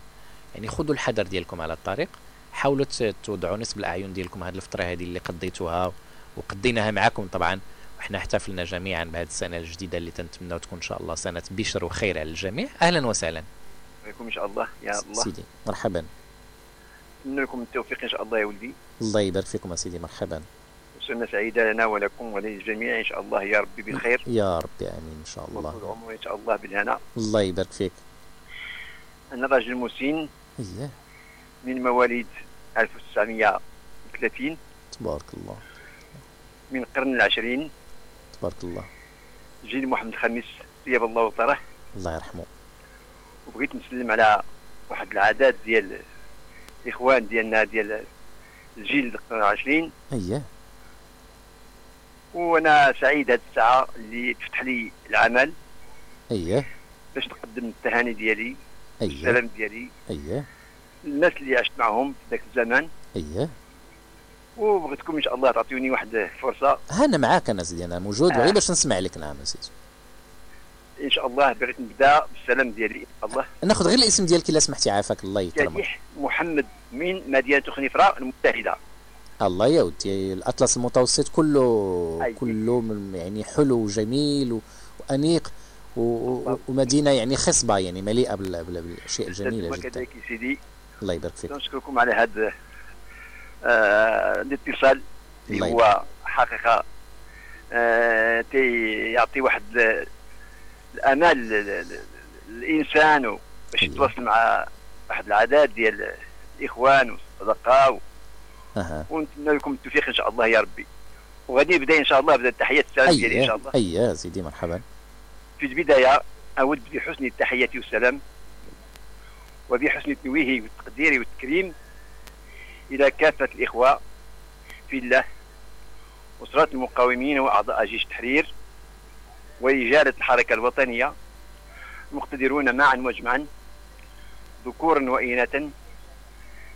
يعني خذوا الحذر ديالكم على الطريق. حاولوا توضعوا نسب الأعين ديالكم هذه الفترة هذه اللي قضيتوها وقضيناها معكم طبعا. وحنا احتفلنا جميعا بهذه السنة الجديدة اللي تنتمناو تكون إن شاء الله سنة بشر وخير على الجميع. أهلا وسهلا. عليكم إن شاء الله. يا الله. سيدي مرحبا. نتمنى لكم التوفيق إن شاء الله يا ولدي. الله يبارك فيكم يا سيدي مرحبا. سنة سعيدة لنا ولكم وللجميع إن شاء الله يا ربي بالخير يا ربي آمين إن شاء الله. العمر إن شاء الله بالهنا. الله يبارك فيك. أنا راجل مسن. اييه من مواليد 1930 تبارك الله. من القرن العشرين. تبارك الله. جيل محمد الخامس طيب الله وطره. الله يرحمه. وبغيت نسلم على واحد العادات ديال الإخوان ديالنا ديال الجيل القرن العشرين. اييه وأنا سعيد هذه الساعة اللي تفتح لي العمل. اييه باش نقدم التهاني ديالي اييه السلام ديالي. اييه الناس اللي عشت معهم في ذاك الزمان اييه وبغيتكم إن شاء الله تعطيوني واحد الفرصه أنا معاك أنا سيدي أنا موجود آه. غير باش نسمع لك نعم سيدي. إن شاء الله بغيت نبدأ بالسلام ديالي. الله. ناخذ غير الاسم ديالك إلا سمحتي عافاك الله يكرمك. محمد من مدينة خنيفرة المتحدة. الله يا ودي الأطلس المتوسط كله كله من يعني حلو وجميل وأنيق و- ومدينة يعني خصبة يعني مليئة بال- بال- بالاشياء الجميله جدا. كذلك سيدي. الله يبارك فيك. نشكركم على هذا الاتصال اللي هو حقيقة آه تي يعطي واحد ال- الأمال للإنسان باش يتواصل مع واحد العادات ديال الإخوان والأصدقاء. أها. ونتمنى لكم التوفيق إن شاء الله يا ربي. وغادي نبدا إن شاء الله بدا التحيات السلام ديالي إن شاء الله. اييه سيدي مرحبا. في البداية أود بحسن التحية والسلام وبحسن التويه والتقدير والتكريم إلى كافة الإخوة في الله. أسرة المقاومين وأعضاء جيش التحرير ورجالة الحركة الوطنية المقتدرون معا وجمعا ذكورا وإناثا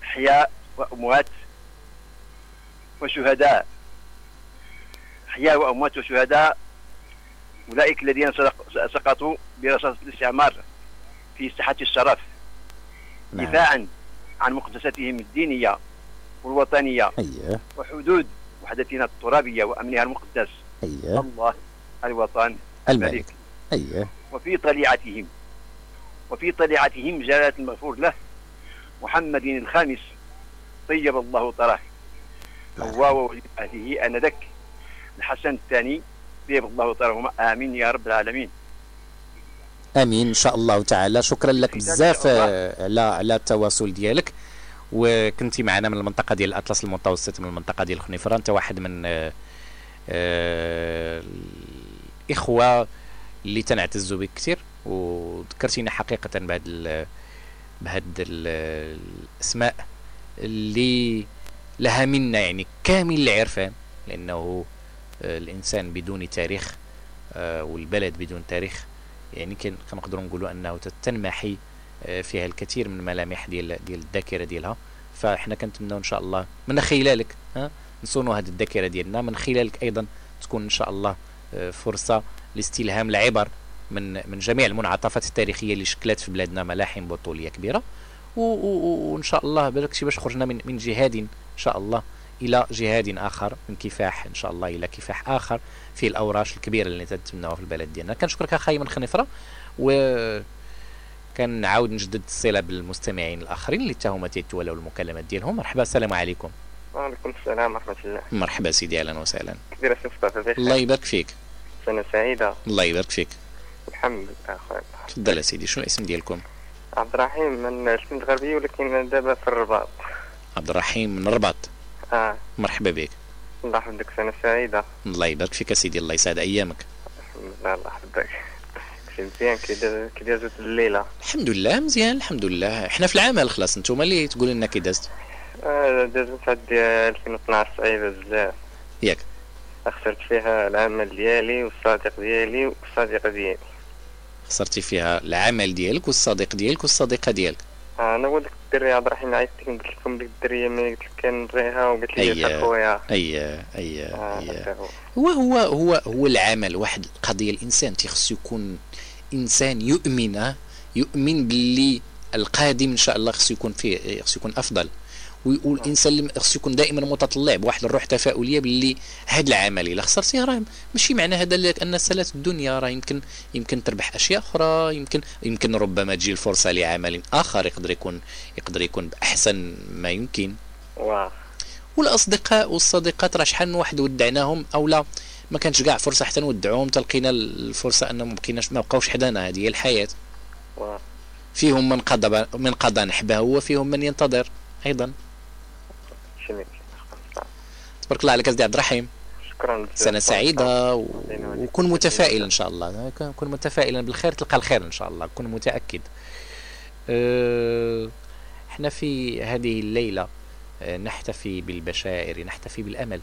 أحياء وأموات وشهداء. أحياء وأموات وشهداء أولئك الذين سقطوا برصاص الاستعمار في ساحة الشرف. نعم. دفاعا عن مقدساتهم الدينية. والوطنية اييه وحدود وحدتنا الترابية وأمنها المقدس. اييه الله الوطن الملك. اييه وفي طليعتهم وفي طليعتهم جلالة المغفور له محمد الخامس طيب الله طراه. هو وولي أهله آنذاك. الحسن الثاني طيب الله طرهما آمين يا رب العالمين. آمين. إن شاء الله تعالى. شكرا لك بزاف آه، على على التواصل ديالك. وكنتي معنا من المنطقة ديال الأطلس المتوسط من المنطقة ديال خنيفره أنت واحد من آه، آه، الاخوه اللي تنعتزوا بك كثير وذكرتينا حقيقة بهاد بهاد ال- الأسماء اللي لها منا يعني كامل العرفان لأنه آه، الإنسان بدون تاريخ آه، والبلد بدون تاريخ يعني كن- كنقدروا نقولوا أنه تنمحي آه، فيها الكثير من الملامح ديال ديال الذاكرة ديالها. فاحنا كنتمناو إن شاء الله من خلالك ها نصونوا هذه الذاكرة ديالنا. من خلالك أيضا تكون إن شاء الله آه، فرصة لاستلهام العبر من من جميع المنعطفات التاريخية اللي شكلت في بلادنا ملاحم بطولية كبيرة. وإن شاء الله بالك شي باش خرجنا من من جهاد إن شاء الله إلى جهاد آخر من كفاح إن شاء الله إلى كفاح آخر في الأوراش الكبيرة اللي تتمناوها في البلد ديالنا. كنشكرك اخاي من خنيفره و كنعاود نجدد الصلة بالمستمعين الآخرين اللي حتى هما تيتولاو المكالمات ديالهم. مرحبا السلام عليكم. وعليكم السلام ورحمة الله. مرحبا سيدي أهلا وسهلا. كبيرة سي مصطفى الله يبارك فيك. سنة سعيدة. الله يبارك فيك. الحمد لله. أخويا تفضل سيدي شنو الاسم ديالكم؟ عبد الرحيم من شمال الغربية ولكن دابا في الرباط. عبد الرحيم من الرباط. آه. مرحبا بك. الله يحفظك سنة سعيدة. الله يبارك فيك سيدي الله يسعد أيامك. الحمد لله الله يحفظك. مزيان كي داز- كي دازت الليلة. الحمد لله مزيان الحمد لله. إحنا في العمل خلاص أنتم اللي تقول لنا كي دازت. آه دازت ديال 2012 صعيبة بزاف. ياك. خسرت فيها العمل ديالي والصديق ديالي والصديقة ديالي. خسرتي فيها العمل ديالك والصديق ديالك والصديقة ديالك. آه أنا ولدك الدرية عبد الرحيم عيطت قلت لكم ديك الدرية ملي قلت لك كنبغيها وقالت لي يا اي خويا. اي اي آه، اي هو. هو هو هو هو العمل واحد القضية الإنسان تيخصو يكون إنسان يؤمن يؤمن باللي القادم إن شاء الله خصو يكون فيه خصو يكون أفضل. وي- والانسان اللي خصو يكون دائما متطلع بواحد الروح تفاؤليه باللي هذا العمل إلا خسرتيه راه ماشي معنى هذا لك أن سلات الدنيا راه يمكن يمكن تربح أشياء أخرى يمكن يمكن ربما تجي الفرصة لعمل آخر يقدر يكون يقدر يكون بأحسن ما يمكن. واه والأصدقاء والصديقات راه شحال من واحد ودعناهم أو لا؟ ما كانتش كاع فرصة حتى نودعوهم تلقينا الفرصة انهم ما بقيناش ما بقاوش حدانا. هذه هي الحياة. فيهم من قضى من قضى نحبه وفيهم من ينتظر أيضا. تبارك الله عليك سيدي عبد الرحيم. شكرا سنة سعيدة و... وكن متفائل إن شاء الله. كن متفائلا بالخير تلقى الخير إن شاء الله. كن متأكد. أه... إحنا في هذه الليلة آه، نحتفي بالبشائر نحتفي بالأمل.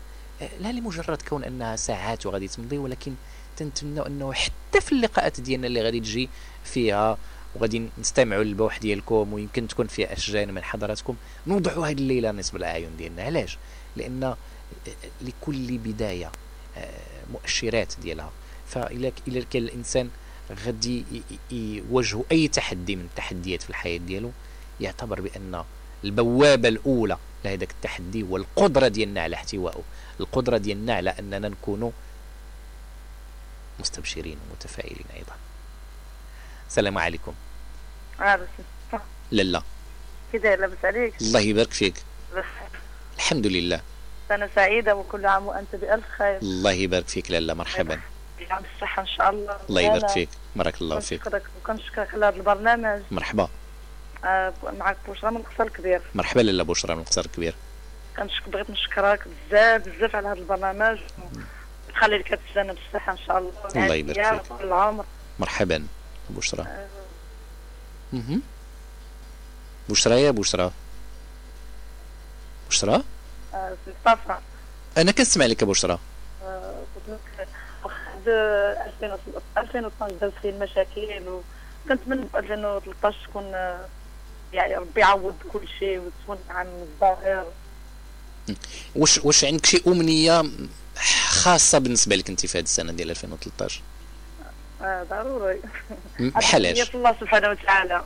لا لمجرد كون أنها ساعات وغادي تمضي ولكن تنتمنى أنه حتى في اللقاءات ديالنا اللي غادي تجي فيها وغادي نستمعوا للبوح ديالكم ويمكن تكون فيها أشجان من حضراتكم نوضعوا هذه الليلة نصب الأعين ديالنا. علاش؟ لأن آه، لكل بداية آه، مؤشرات ديالها. فإلا إلا كان الإنسان غادي ي- ي- يواجهوا أي تحدي من التحديات في الحياة ديالو يعتبر بأن البوابة الأولى لهذاك التحدي هو القدره ديالنا على احتوائه. القدرة ديالنا على أننا نكونوا مستبشرين ومتفائلين أيضا. السلام عليكم. عارف لالا كده لاباس عليك؟ الله يبارك فيك. الحمد لله. سنة سعيدة وكل عام وأنت بألف خير. الله يبارك فيك لالا مرحبا. بعام الصحة إن شاء الله. الله يبارك أنا فيك. بارك الله فيك. كنشكرك وكنشكرك على هذا البرنامج. مرحبا. آه، معك بشرى من القصر الكبير. مرحبا لالا بشرى من القصر الكبير. كنشك بغيت نشكرك بزاف بزاف على هذا البرنامج. تخلي لك السنة بالصحة إن شاء الله. الله يبارك فيك. العمر. مرحبا. بشرى. مهم. بشرى يا بشرى. بشرى؟ آه، مصطفى أنا كنسمع لك يا بشرى. آه، قلت لك واحد 2012 دازت فيه المشاكل وكنتمنى في 2013 تكون آه، يعني ربي يعوض كل شيء وتكون عام الظاهر. واش واش عندك شي امنيه خاصه بالنسبة لك انت في هذه السنة ديال 2013 آه، ضروري بحالاش؟ الله سبحانه وتعالى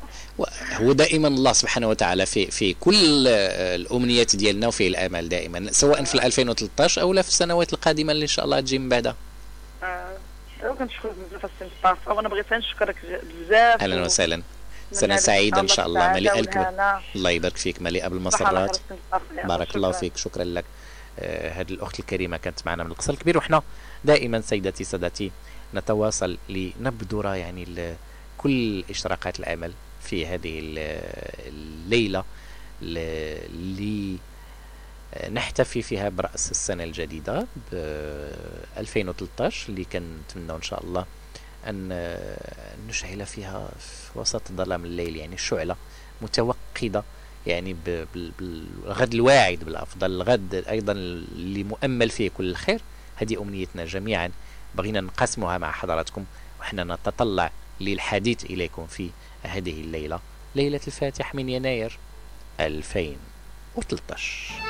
هو دائما الله سبحانه وتعالى في في كل آه، الامنيات ديالنا وفيه الامل دائما سواء في 2013 أو لا في السنوات القادمه اللي ان شاء الله تجي من بعدها آه، وكنشكرك بزاف السي مصطفى وأنا بغيت نشكرك بزاف أهلا وسهلا لك سعيدة إن شاء الله الكبر والهنا. الله يبارك فيك على بالمسرات. بارك الله. فيك شكرا لك آه، هذه الأخت الكريمة كانت معنا من القصر الكبير وحنا دائما سيداتي سادتي نتواصل لنبذر يعني كل اشراقات الأمل في هذه ال- الليلة ل- اللي آه، نحتفي فيها برأس السنة الجديدة ب 2013 اللي كنتمنى إن شاء الله آه، نشعل فيها في وسط ظلام الليل يعني شعلة متوقدة يعني بالغد الواعد بالأفضل الغد أيضا اللي مؤمل فيه كل الخير. هذه أمنيتنا جميعا. بغينا نقسمها مع حضراتكم وحنا نتطلع للحديث إليكم في هذه الليلة ليلة الفاتح من يناير 2013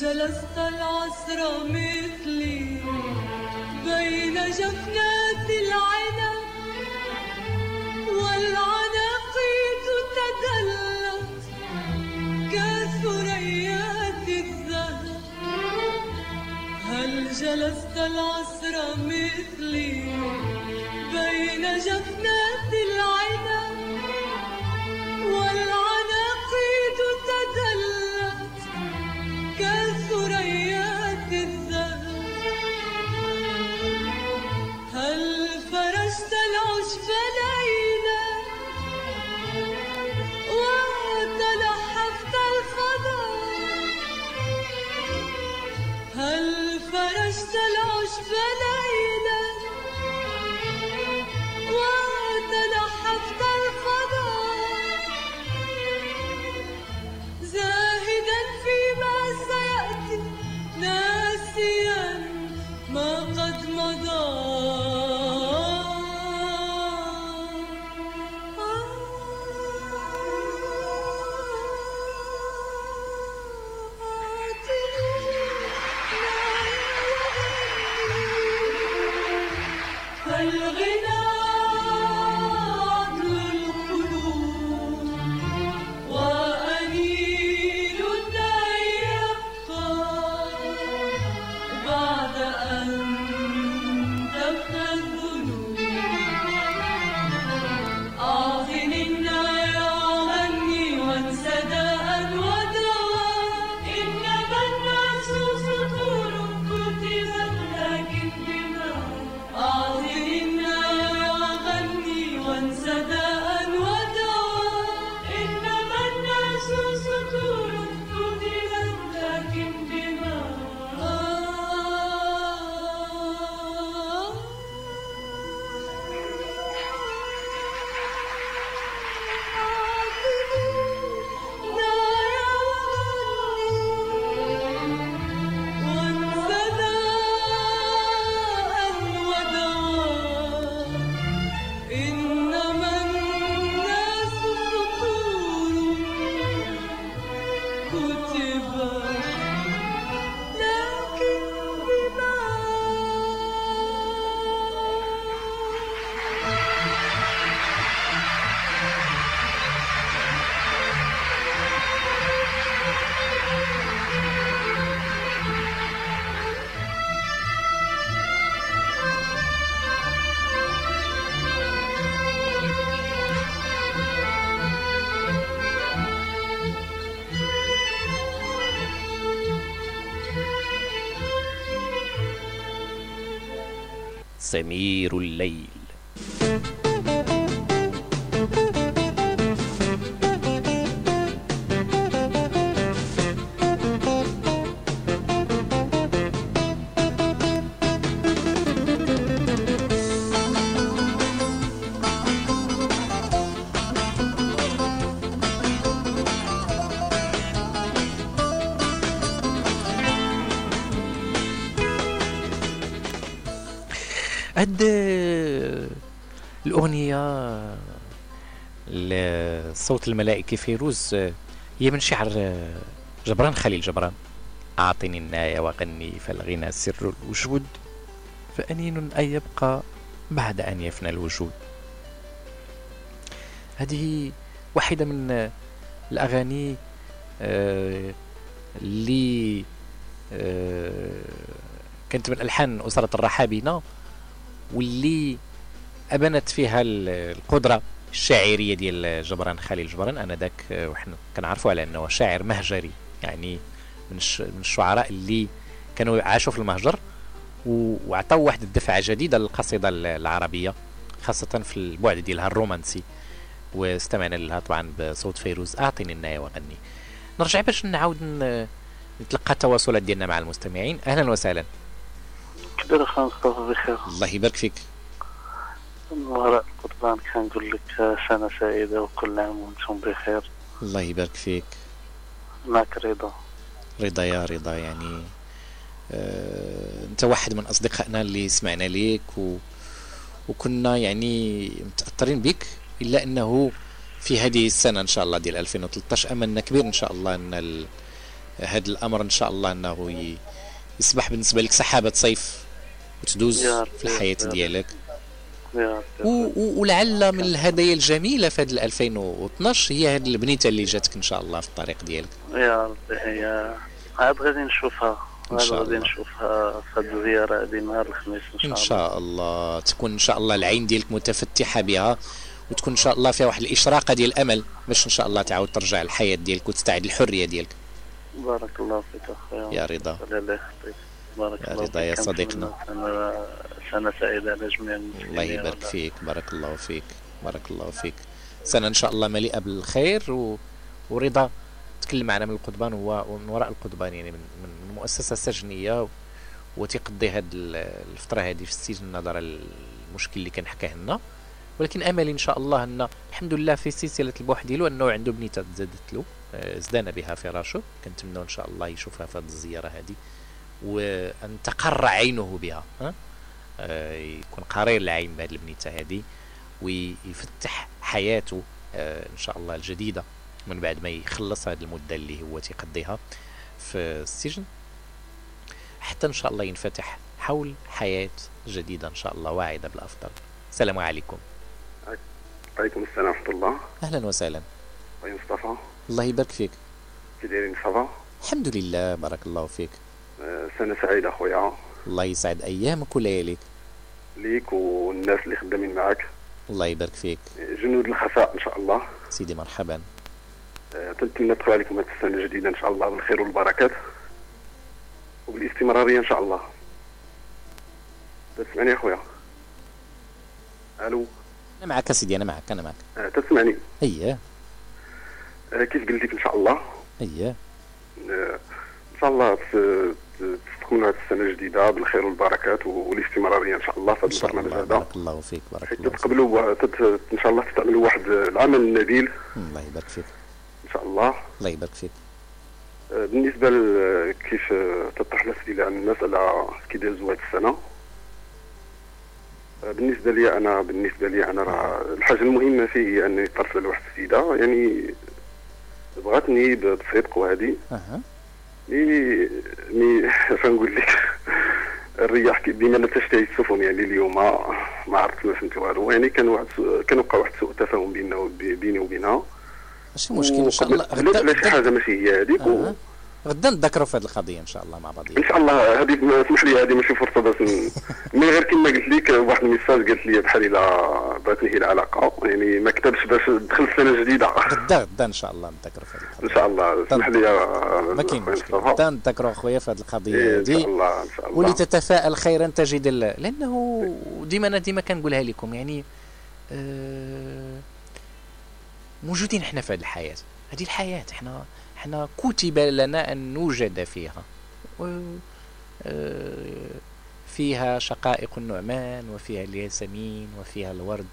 jealous سمير الليل. الصوت الملائكي فيروز هي من شعر جبران خليل جبران. أعطني الناية وغني فالغنى سر الوجود. فأنين أن يبقى بعد أن يفنى الوجود. هذه واحدة من الأغاني آه، اللي آه، كانت من ألحان أسرة الرحابنة واللي أبنت فيها ال- القدرة. الشاعرية ديال جبران خليل. جبران أنا ذاك آه، وحنا كنعرفوا على أنه شاعر مهجري يعني من من الشعراء اللي كانوا عاشوا في المهجر وعطاو واحد الدفعة جديدة للقصيدة ال- العربية خاصة في البعد ديالها الرومانسي. واستمعنا لها طبعا بصوت فيروز. أعطيني الناية وغني. نرجع باش نعاود نتلقى التواصلات ديالنا مع المستمعين. أهلا وسهلا. كبير اخا مصطفى بخير الله يبارك فيك. وراء القربان كنقول لك سنة سعيدة وكل عام وأنتم بخير. الله يبارك فيك. معك رضا. رضا يا رضا يعني آه، أنت واحد من أصدقائنا اللي سمعنا ليك و... وكنا يعني متأثرين بك إلا أنه في هذه السنة إن شاء الله ديال 2013 املنا كبير إن شاء الله أن ال... هذا الأمر إن شاء الله أنه ي- يصبح بالنسبة لك سحابة صيف وتدوز في الحياة. ديالك. ولعل من الهدايا الجميلة في هذا 2012 هي هذه البنيتة اللي جاتك إن شاء الله في الطريق ديالك. يا ربي هي عاد غادي نشوفها. عاد شاء غادي الله. نشوفها في هاد الزيارة هادي نهار الخميس إن شاء إن الله. شاء الله. تكون إن شاء الله العين ديالك متفتحة بها وتكون إن شاء الله فيها واحد الإشراقة ديال الأمل باش إن شاء الله تعاود ترجع الحياة ديالك وتستعيد الحريه ديالك. بارك الله فيك أخويا يا رضا. الله يخليك بارك الله رضا يا. صديقنا. سنة سعيدة على جميع المسلمين الله يبارك. فيك بارك الله فيك بارك الله فيك سنة إن شاء الله مليئة بالخير و... ورضا تكلم معنا من القضبان هو من وراء القضبان يعني من, من مؤسسة سجنية و... وتقضي هاد ال- الفترة هذه في السجن نظرا للمشكل اللي كان حكاه لنا ولكن املي إن شاء الله ان الحمد لله في سلسلة البوح ديالو أنه عنده بنيته تزادت له آه، زدان بها فراشو كنتمنوا إن شاء الله يشوفها في هذه الزيارة هذه وأن تقر عينه بها ها؟ آه، يكون قرير العين بهذه البنيتة هذه ويفتح حياته آه، إن شاء الله الجديدة من بعد ما يخلص هذه المدة اللي هو تيقضيها في السجن حتى إن شاء الله ينفتح حول حياة جديدة إن شاء الله واعدة بالأفضل. السلام عليكم. عليكم السلام ورحمة الله. أهلا وسهلا. أخويا مصطفى. الله يبارك فيك. كي دايرين؟ صافا؟ الحمد لله بارك الله فيك. سنة سعيدة أخويا. الله يسعد أيامك ولياليك. ليك والناس اللي خدامين معاك. الله يبارك فيك. جنود الخفاء إن شاء الله. سيدي مرحبا. تنتمنى تدخل عليكم هذه السنة الجديدة إن شاء الله بالخير والبركات. وبالاستمرارية إن شاء الله. تسمعني يا أخويا؟ ألو؟ أنا معك سيدي أنا معك أنا معك. آه، تسمعني؟ اييه آه، كيف قلت لك إن شاء الله؟ اييه آه، إن شاء الله ت- ت- تستقبلوا هذه السنة الجديده بالخير والبركات والاستمرارية إن شاء الله في هذا البرنامج هذا بارك الله فيك بارك الله فيك. تقبلوا إن شاء الله تعملوا واحد العمل النبيل. الله يبارك فيك. إن شاء الله. الله يبارك فيك. آه، بالنسبة كيف تطرح الاسئله عن المسألة كي دازوا هذه السنة. آه، بالنسبة لي أنا بالنسبة لي أنا راه الحاجة المهمة فيه هي أني ترسل واحد السيدة. يعني بغاتني بصدق وهذه أها. مي مي فنقول لك الرياح ديما لا تشتهي السفن يعني اليوم ما عرفت ما فهمت والو. يعني كان واحد كان وقع واحد سوء تفاهم بيننا بيني وبينها. ماشي مشكل إن شاء الله. غدا على شي حاجة ماشي هي هذيك. غدا نتذكروا في هذه القضية إن شاء الله مع بعض إن شاء الله هذه اسمح لي هذه ماشي فرصة باش [LAUGHS] من غير كما قلت لك واحد الميساج قالت لي بحال إلا بغات نهي العلاقة يعني ما كتبش باش دخل السنة جديده غدا غدا إن شاء الله نتذكروا في هذه القضية. إن شاء الله اسمح لي ما كاين مشكل. غدا نتذكروا أخويا في هذه القضية إيه، ان شاء هذه الله إن شاء الله. واللي تتفائل خيرا تجد ال... لأنه ديما أنا ديما كنقولها لكم يعني آه موجودين إحنا في هذه الحياة. هذه الحياة إحنا إحنا كتب لنا أن نوجد فيها. آه فيها شقائق النعمان وفيها الياسمين وفيها الورد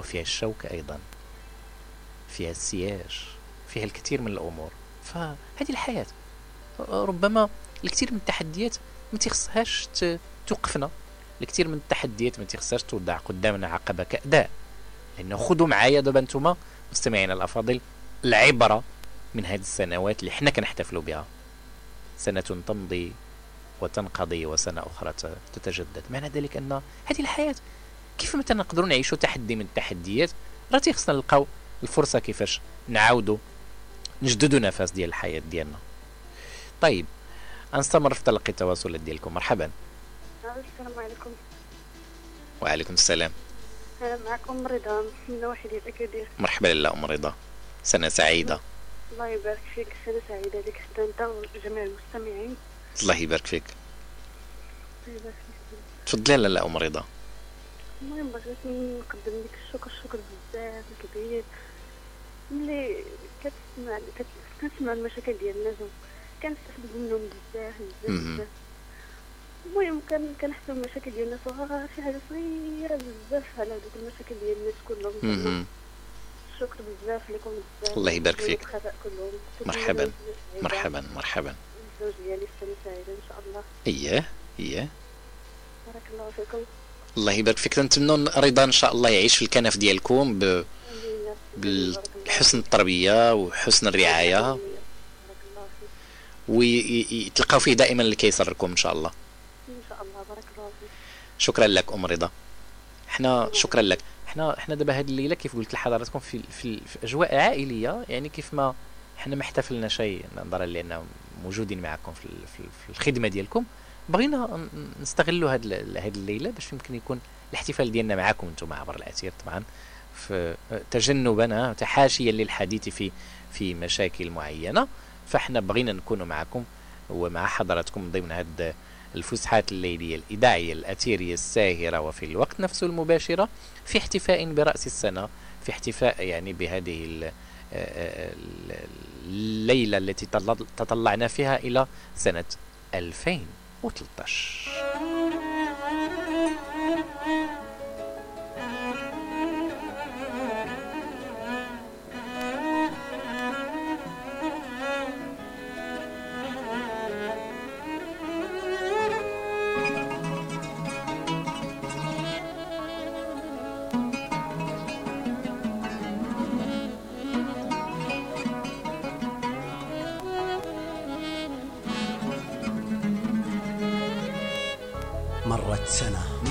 وفيها الشوك أيضا فيها السياج فيها الكثير من الأمور. فهذه الحياة ربما الكثير من التحديات ما تخصهاش توقفنا. الكثير من التحديات ما تخصهاش توضع قدامنا عقبة كأداء. لأنه خذوا معايا دابا أنتم مستمعينا الأفاضل العبرة من هذه السنوات اللي حنا كنحتفلوا بها. سنه تمضي وتنقضي وسنة أخرى ت- تتجدد. معنى ذلك أن هذه الحياة كيف ما نقدروا نعيشوا تحدي من التحديات راه تيخصنا نلقاو الفرصة كيفاش نعاودوا نجددوا نفس ديال الحياة ديالنا. طيب نستمر في تلقي التواصلات ديالكم. مرحبا. السلام عليكم. وعليكم السلام. معكم رضا من واحد أكادير مرحبا لله أم رضا. سنة سعيدة. الله يبارك فيك سنة سعيدة لك حتى أنت وجميع المستمعين. الله يبارك فيك. تفضلي لاله ام رضا. المهم بغيت نقدم لك الشكر. شكر بزاف كبير ملي كتسمع كت- كنسمع المشاكل ديال الناس كنستفد منهم بزاف بزاف مهم. بزاف. المهم كان كنحسب المشاكل ديال الناس شي حاجة صغيرة بزاف على دوك المشاكل ديال الناس كلهم. شكر بزاف لكم بزاف. الله يبارك فيك. مرحبا. مرحبا مرحبا. الزوج ديالي إن شاء الله. اييه اييه بارك الله فيكم. الله يبارك فيك. نتمنى رضا إن شاء الله يعيش في الكنف ديالكم ب... بحسن التربية وحسن الرعاية. ويتلقاو فيه دائما اللي كيسركم إن شاء الله. إن شاء الله. بارك الله فيك. شكرا لك أم رضا. إحنا شكرا لك. إحنا إحنا دابا هذه الليلة كيف قلت لحضراتكم في في, في أجواء عائلية يعني كيف ما إحنا ما احتفلنا شيء نظرا لأن موجودين معكم في في ال- في الخدمة ديالكم بغينا نستغلوا هذه هذه الليلة باش يمكن يكون الاحتفال ديالنا معكم أنتم عبر الأثير طبعا في تجنبا تحاشيا للحديث في في مشاكل معينة فاحنا بغينا نكونوا معكم ومع حضراتكم ضمن هذه الفسحات الليلية الاذاعيه الأثيرية الساهرة وفي الوقت نفسه المباشرة في احتفاء برأس السنة في احتفاء يعني بهذه ال- ال- الليلة التي تطل- تطلعنا فيها إلى سنة 2013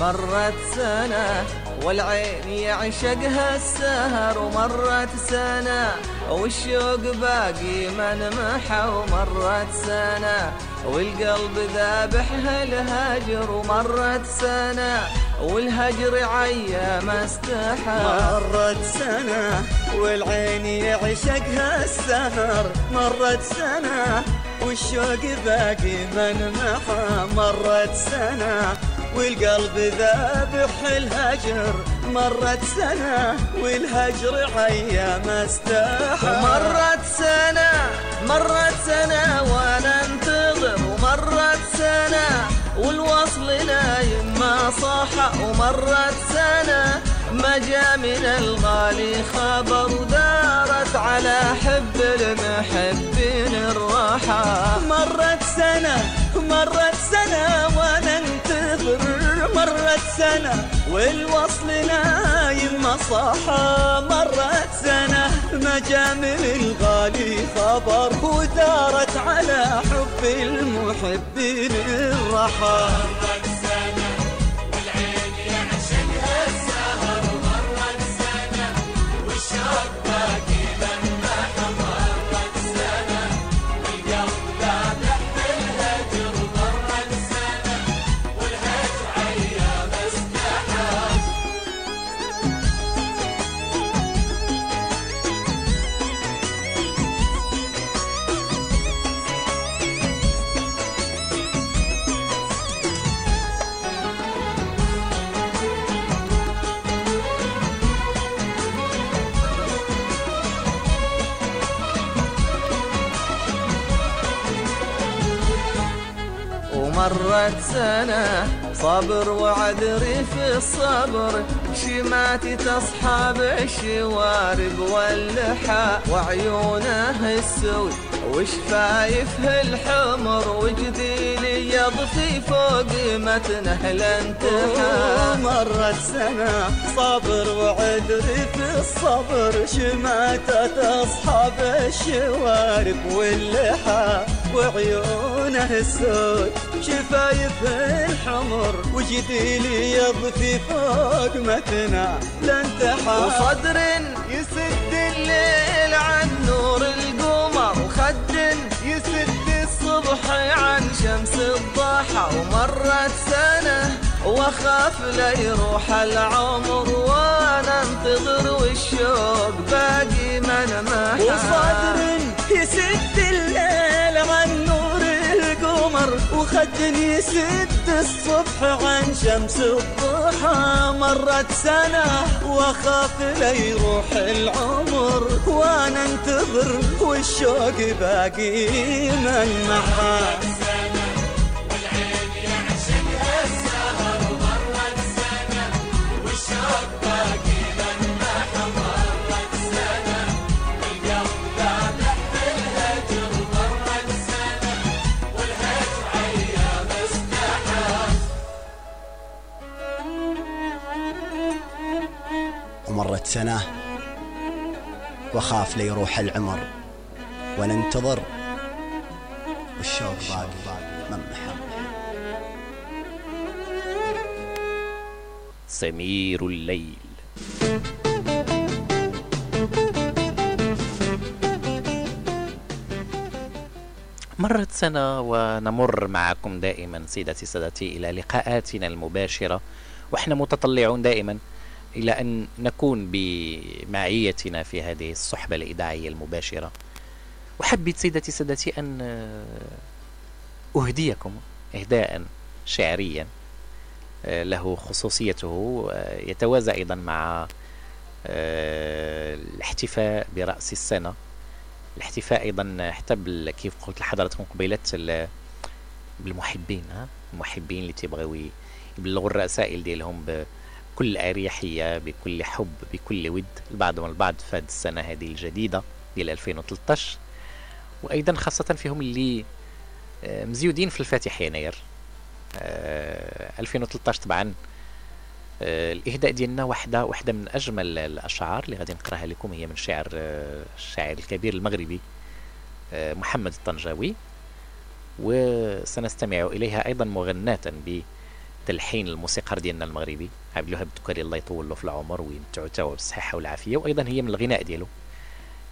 مرت سنة والعين يعشقها السهر ومرت سنة والشوق باقي من محى ومرت سنة والقلب ذابحها الهجر ومرت سنة والهجر عيا ما استحى. مرت سنة والعين يعشقها السهر مرت سنة والشوق باقي من محى مرت سنة والقلب ذابح الهجر. مرت سنة والهجر عيا ما استحى مرت سنة مرت سنة وأنا أنتظر. ومرت سنة والوصل نايم ما صح ومرت سنة ما جاء من الغالي خبر ودارت على حب المحبين الراحة. مرت سنة مرت سنة وأنا مرت سنة والوصل نايم ما صحى مرت سنة. من الغالي خبر ودارت على حب المحبين الرحى مرت سنة والعين يعشقها السهر مرت سنة والشوق ومرت سنة صبر وعذري في الصبر. شماتي تصحب الشوارب واللحى وعيونه السود وشفايفه الحمر وجديلي يضفي فوق متنه الانتحى مرت سنة صبر وعذري في الصبر. شماتة تصحب الشوارب واللحى وعيونه السود شفايف الحمر وجديلي يضفي فوق متنا لانتحى وصدر يسد الليل عن نور القمر. وخد يسد الصبح عن شمس الضحى. ومرت سنة واخاف لا يروح العمر. وأنا انتظر والشوق باقي من محى وصدر يسد الليل عن القمر وخد يسد الصبح عن شمس الضحى. مرت سنة وأخاف لا يروح العمر. وأنا أنتظر والشوق باقي من محى سنة واخاف ليروح العمر وأنا انتظر والشوق باقي ما انمحى سمير الليل. مرت سنة ونمر معكم دائما سيدتي سادتي إلى لقاءاتنا المباشرة وإحنا متطلعون دائما. إلى أن نكون بمعيتنا في هذه الصحبة الإذاعية المباشرة. وحبيت سيدتي سادتي أن أهديكم إهداء شعريا له خصوصيته يتوازى أيضا مع آه، الاحتفاء برأس السنة. الاحتفاء أيضا حتى كيف قلت لحضراتكم قبيلة ال- بالمحبين ها؟ المحبين اللي تيبغيو يبلغوا الرسائل ديالهم بكل أريحية بكل حب بكل ود البعض في هذه السنة هذه الجديدة ديال 2013 وأيضا خاصة فيهم اللي آه، مزيودين في الفاتح يناير. آه، 2013 طبعا آه، الإهداء ديالنا واحدة واحدة من أجمل الأشعار اللي غادي نقراها لكم هي من شعر آه، الشاعر الكبير المغربي آه، محمد الطنجاوي. وسنستمع إليها أيضا مغناة بتلحين الموسيقار ديالنا المغربي. عبد الوهاب الدكري الله يطول له في العمر ويمتعو تاو بالصحه والعافية. وأيضا هي من الغناء ديالو.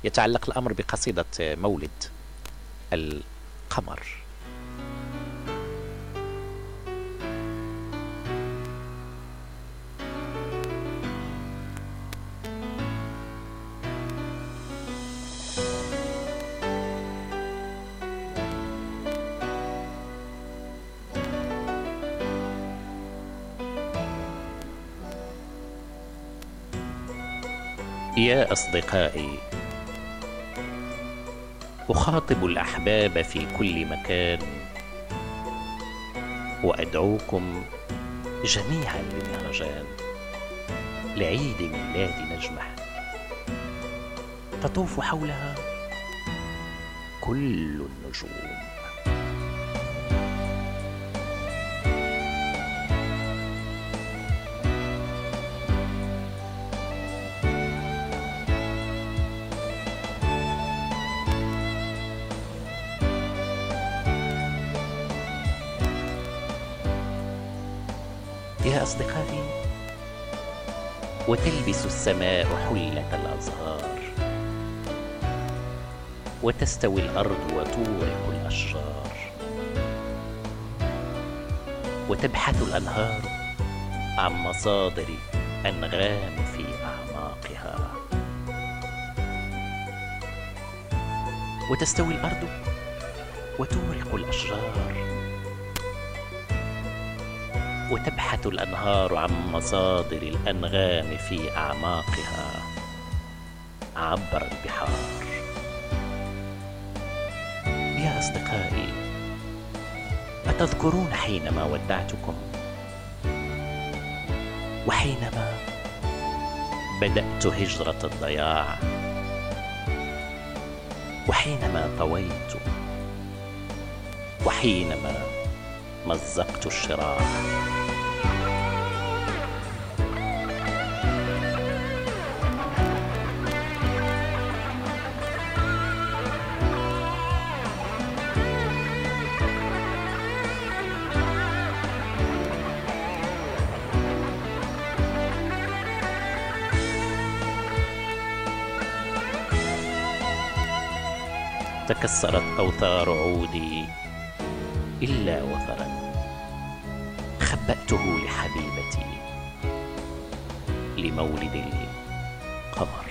يتعلق الأمر بقصيدة مولد القمر. يا أصدقائي. أخاطب الأحباب في كل مكان. وأدعوكم جميعا للمهرجان لعيد ميلاد نجمة. تطوف حولها كل النجوم. أصدقائي وتلبس السماء حلة الأزهار وتستوي الأرض وتورق الأشجار وتبحث الأنهار عن مصادر أنغام في أعماقها. وتستوي الأرض وتورق الأشجار. وتبحث الأنهار عن مصادر الأنغام في أعماقها عبر البحار. يا أصدقائي أتذكرون حينما ودعتكم؟ وحينما بدأت هجرة الضياع؟ وحينما طويت؟ وحينما مزقت الشراع؟ تكسرت أوتار عودي إلا وثرا. خبأته لحبيبتي لمولد القمر.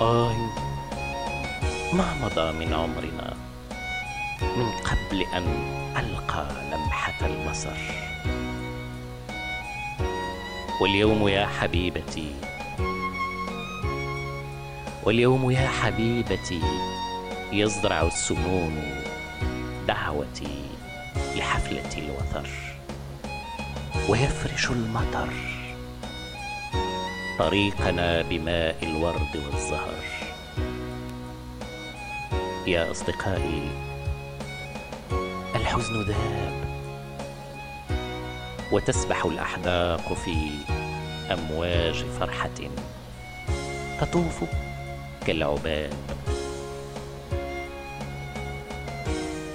آه ما مضى من عمرنا من قبل أن ألقى لمحة البصر واليوم يا حبيبتي. واليوم يا حبيبتي يزرع السنون دعوتي لحفلة الوتر ويفرش المطر طريقنا بماء الورد والزهر. يا أصدقائي الحزن ذاب. وتسبح الأحداق في أمواج فرحة تطوف كالعباب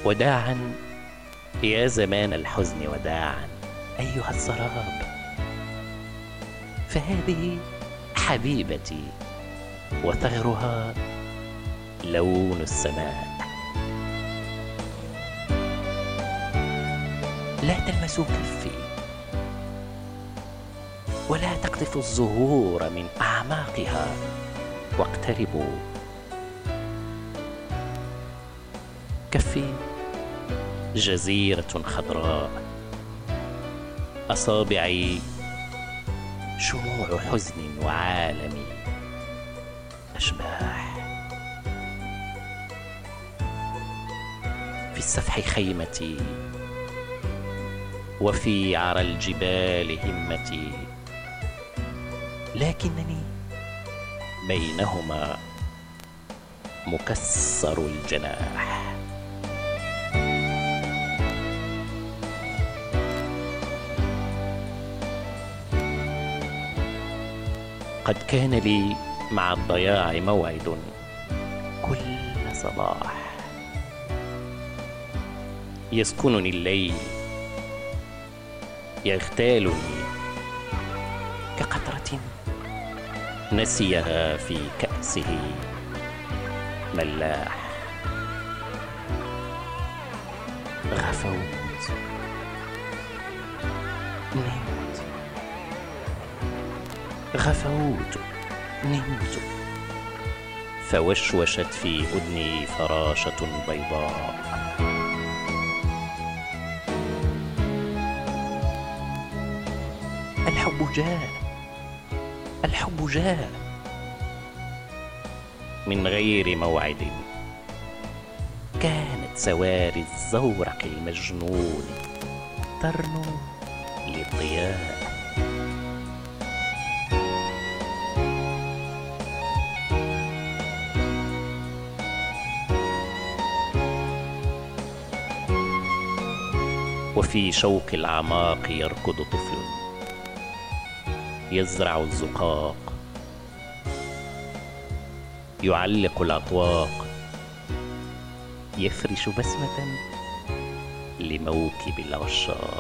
وداعا يا زمان الحزن وداعا أيها السراب فهذه حبيبتي وثغرها لون السماء. لا تلمسوا كفي ولا تقذفوا الزهور من أعماقها. واقتربوا. كفي جزيرة خضراء. أصابعي. شموع حزن وعالم. أشباح. في السفح خيمتي. وفي عرى الجبال همتي. لكنني بينهما مكسر الجناح. قد كان لي مع الضياع موعد كل صباح. يسكنني الليل يغتالني نسيها في كأسه. ملاح. غفوت. نمت. غفوت. نمت. فوشوشت في أذني فراشة بيضاء. الحب جاء. جاء من غير موعد. كانت سواري الزورق المجنون. ترنو. للضياء. وفي شوق الأعماق يركض طفل. يزرع الزقاق يعلق الأطواق. يفرش بسمة لموكب العشاق.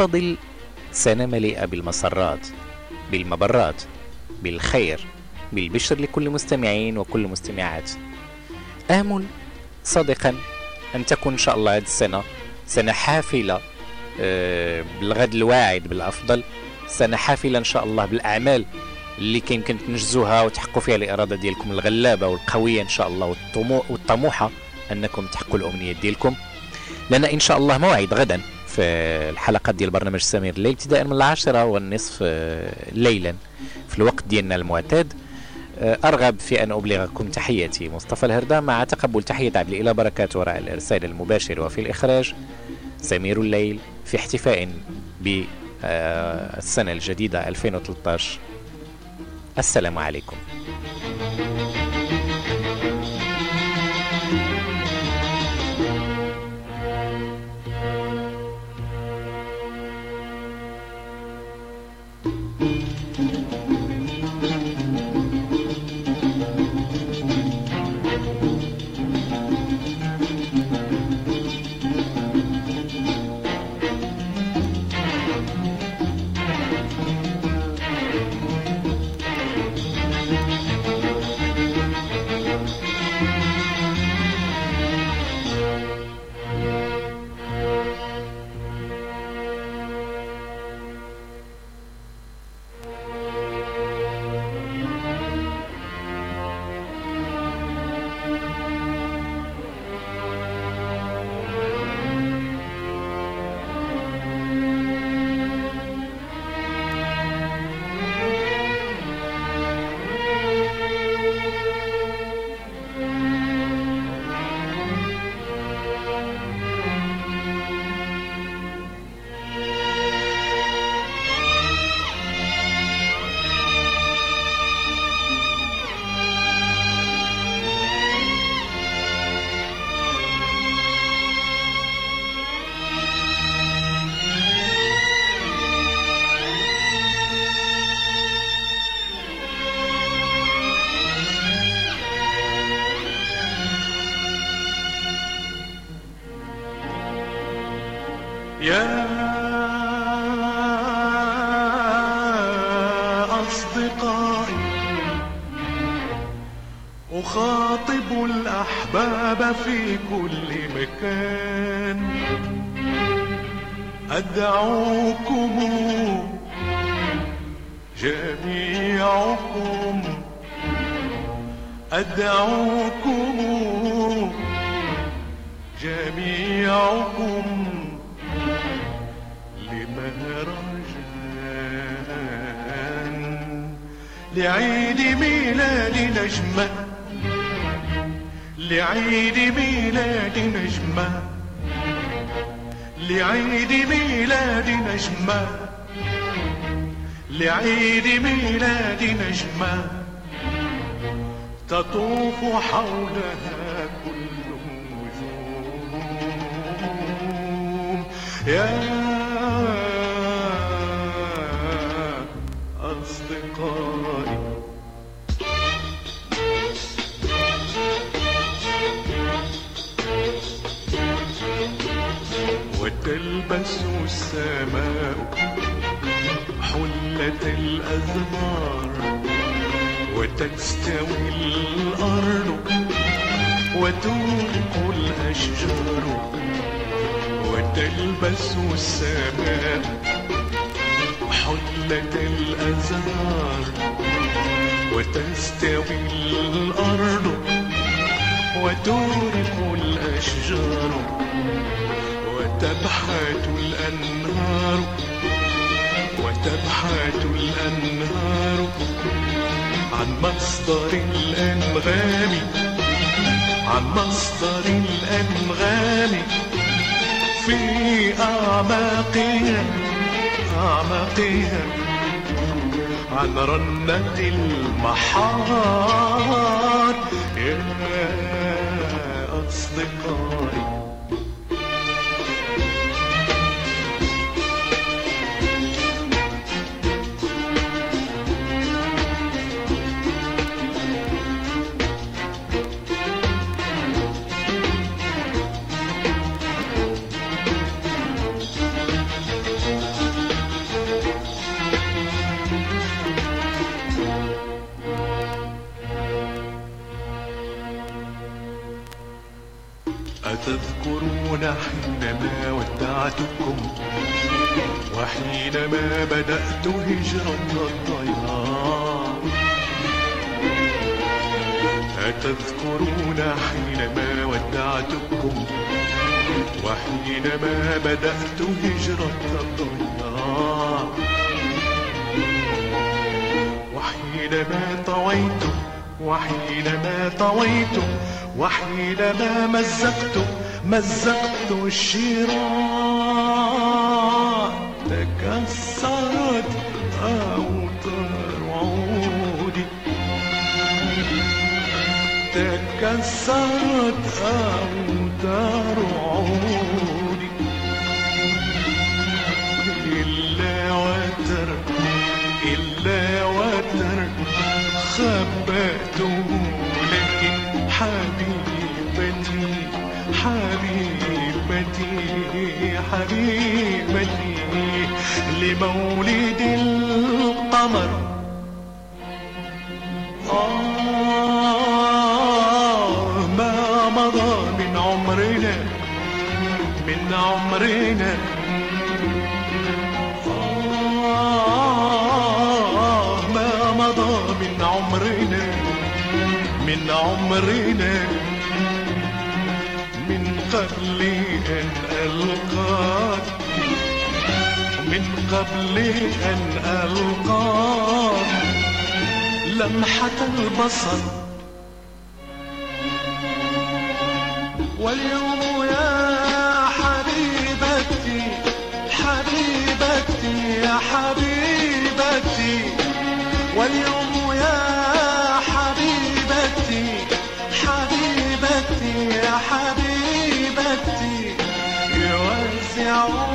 الأفاضل سنة مليئة بالمسرات بالمبرات بالخير بالبشر لكل مستمعين وكل مستمعات. آمل صادقا أن تكون إن شاء الله هذه السنة سنة حافلة آه، بالغد الواعد بالأفضل سنة حافلة إن شاء الله بالأعمال اللي كيمكن تنجزوها وتحققوا فيها الإرادة ديالكم الغلابة والقوية إن شاء الله والطمو- والطموحة أنكم تحققوا الأمنيات ديالكم. لنا إن شاء الله موعد غدا. في الحلقات ديال برنامج سمير الليل ابتداء من العاشرة والنصف آه، ليلا في الوقت ديالنا المعتاد. آه، أرغب في أن أبلغكم تحياتي مصطفى الهردام مع تقبل تحية عبد الإله بركات وراء الإرسال المباشر وفي الإخراج سمير الليل في احتفاء بالسنة الجديدة 2013 السلام عليكم. عن رنة المحار. يا أصدقائي. أتذكرون حينما ودعتكم وحينما بدأت هجرة الضياع. أتذكرون حينما ودعتكم وحينما بدأت هجرة الضياع. وحينما طويت وحينما طويت وحينما مزقت مزقت الشراع تكسرت أوتار عودي تكسرت أوتار عودي إلا وتر إلا وتر خبأته حبيبتي لمولد القمر. آه ما مضى من عمرنا من عمرنا. آه ما مضى من عمرنا من عمرنا. من قبل أن ألقاك من قبل أن ألقاك لمحة البصر. واليوم يا حبيبتي حبيبتي يا حبيبتي. واليوم يا حبيبتي حبيبتي يا حبيبتي. يوزع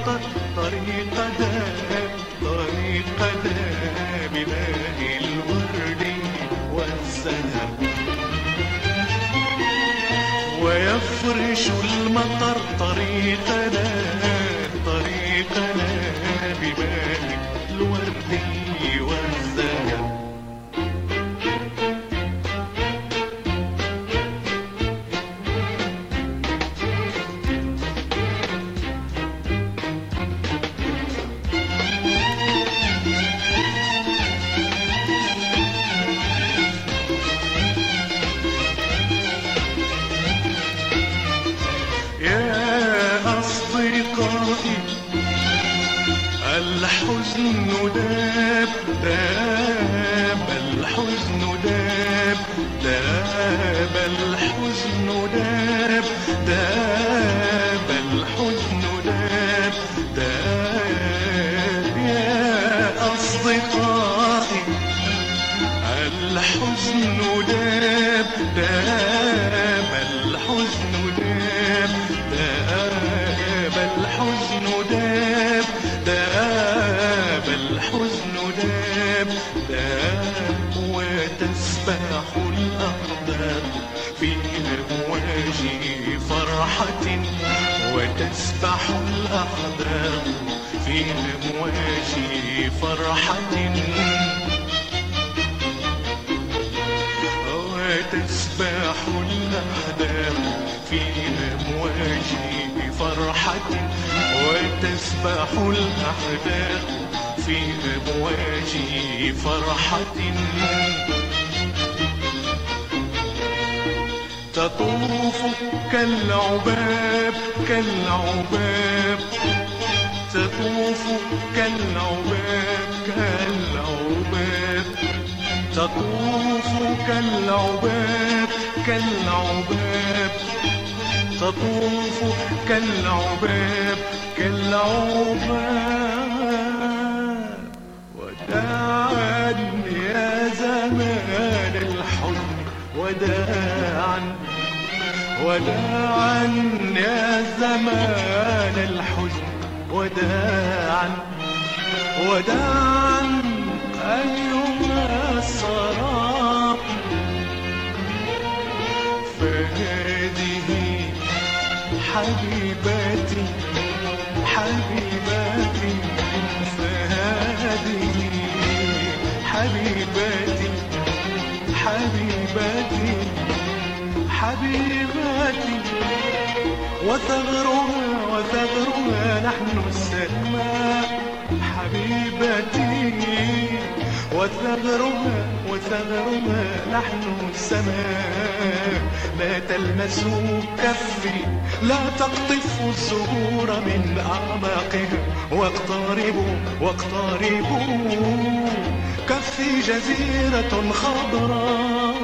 المطر طريقنا طريقنا بماء الورد والسهر ويفرش المطر طريقنا طريقنا بماء الأقدار في أمواج فرحة. وتسبح الأقدام في أمواج فرحة. وتسبح الأقدام في أمواج فرحة. تطوف كالعباب كالعباب. تطوف كالعباب كالعباب تطوف كالعباب كالعباب تطوف كالعباب كالعباب وداعا يا زمان الحزن وداعا وداعا يا زمان الحزن وداعا وداعا أيها السراب فهذه حبيبتي حبيبتي فهذه حبيبتي حبيبتي حبيبتي وثغرها وثغرها نحن السماء حبيبتي. وثغرها وثغرها نحن السماء. لا تلمسوا كفي لا تقطفوا الزهور من أعماقها. واقتربوا واقتربوا. كفي جزيرة خضراء.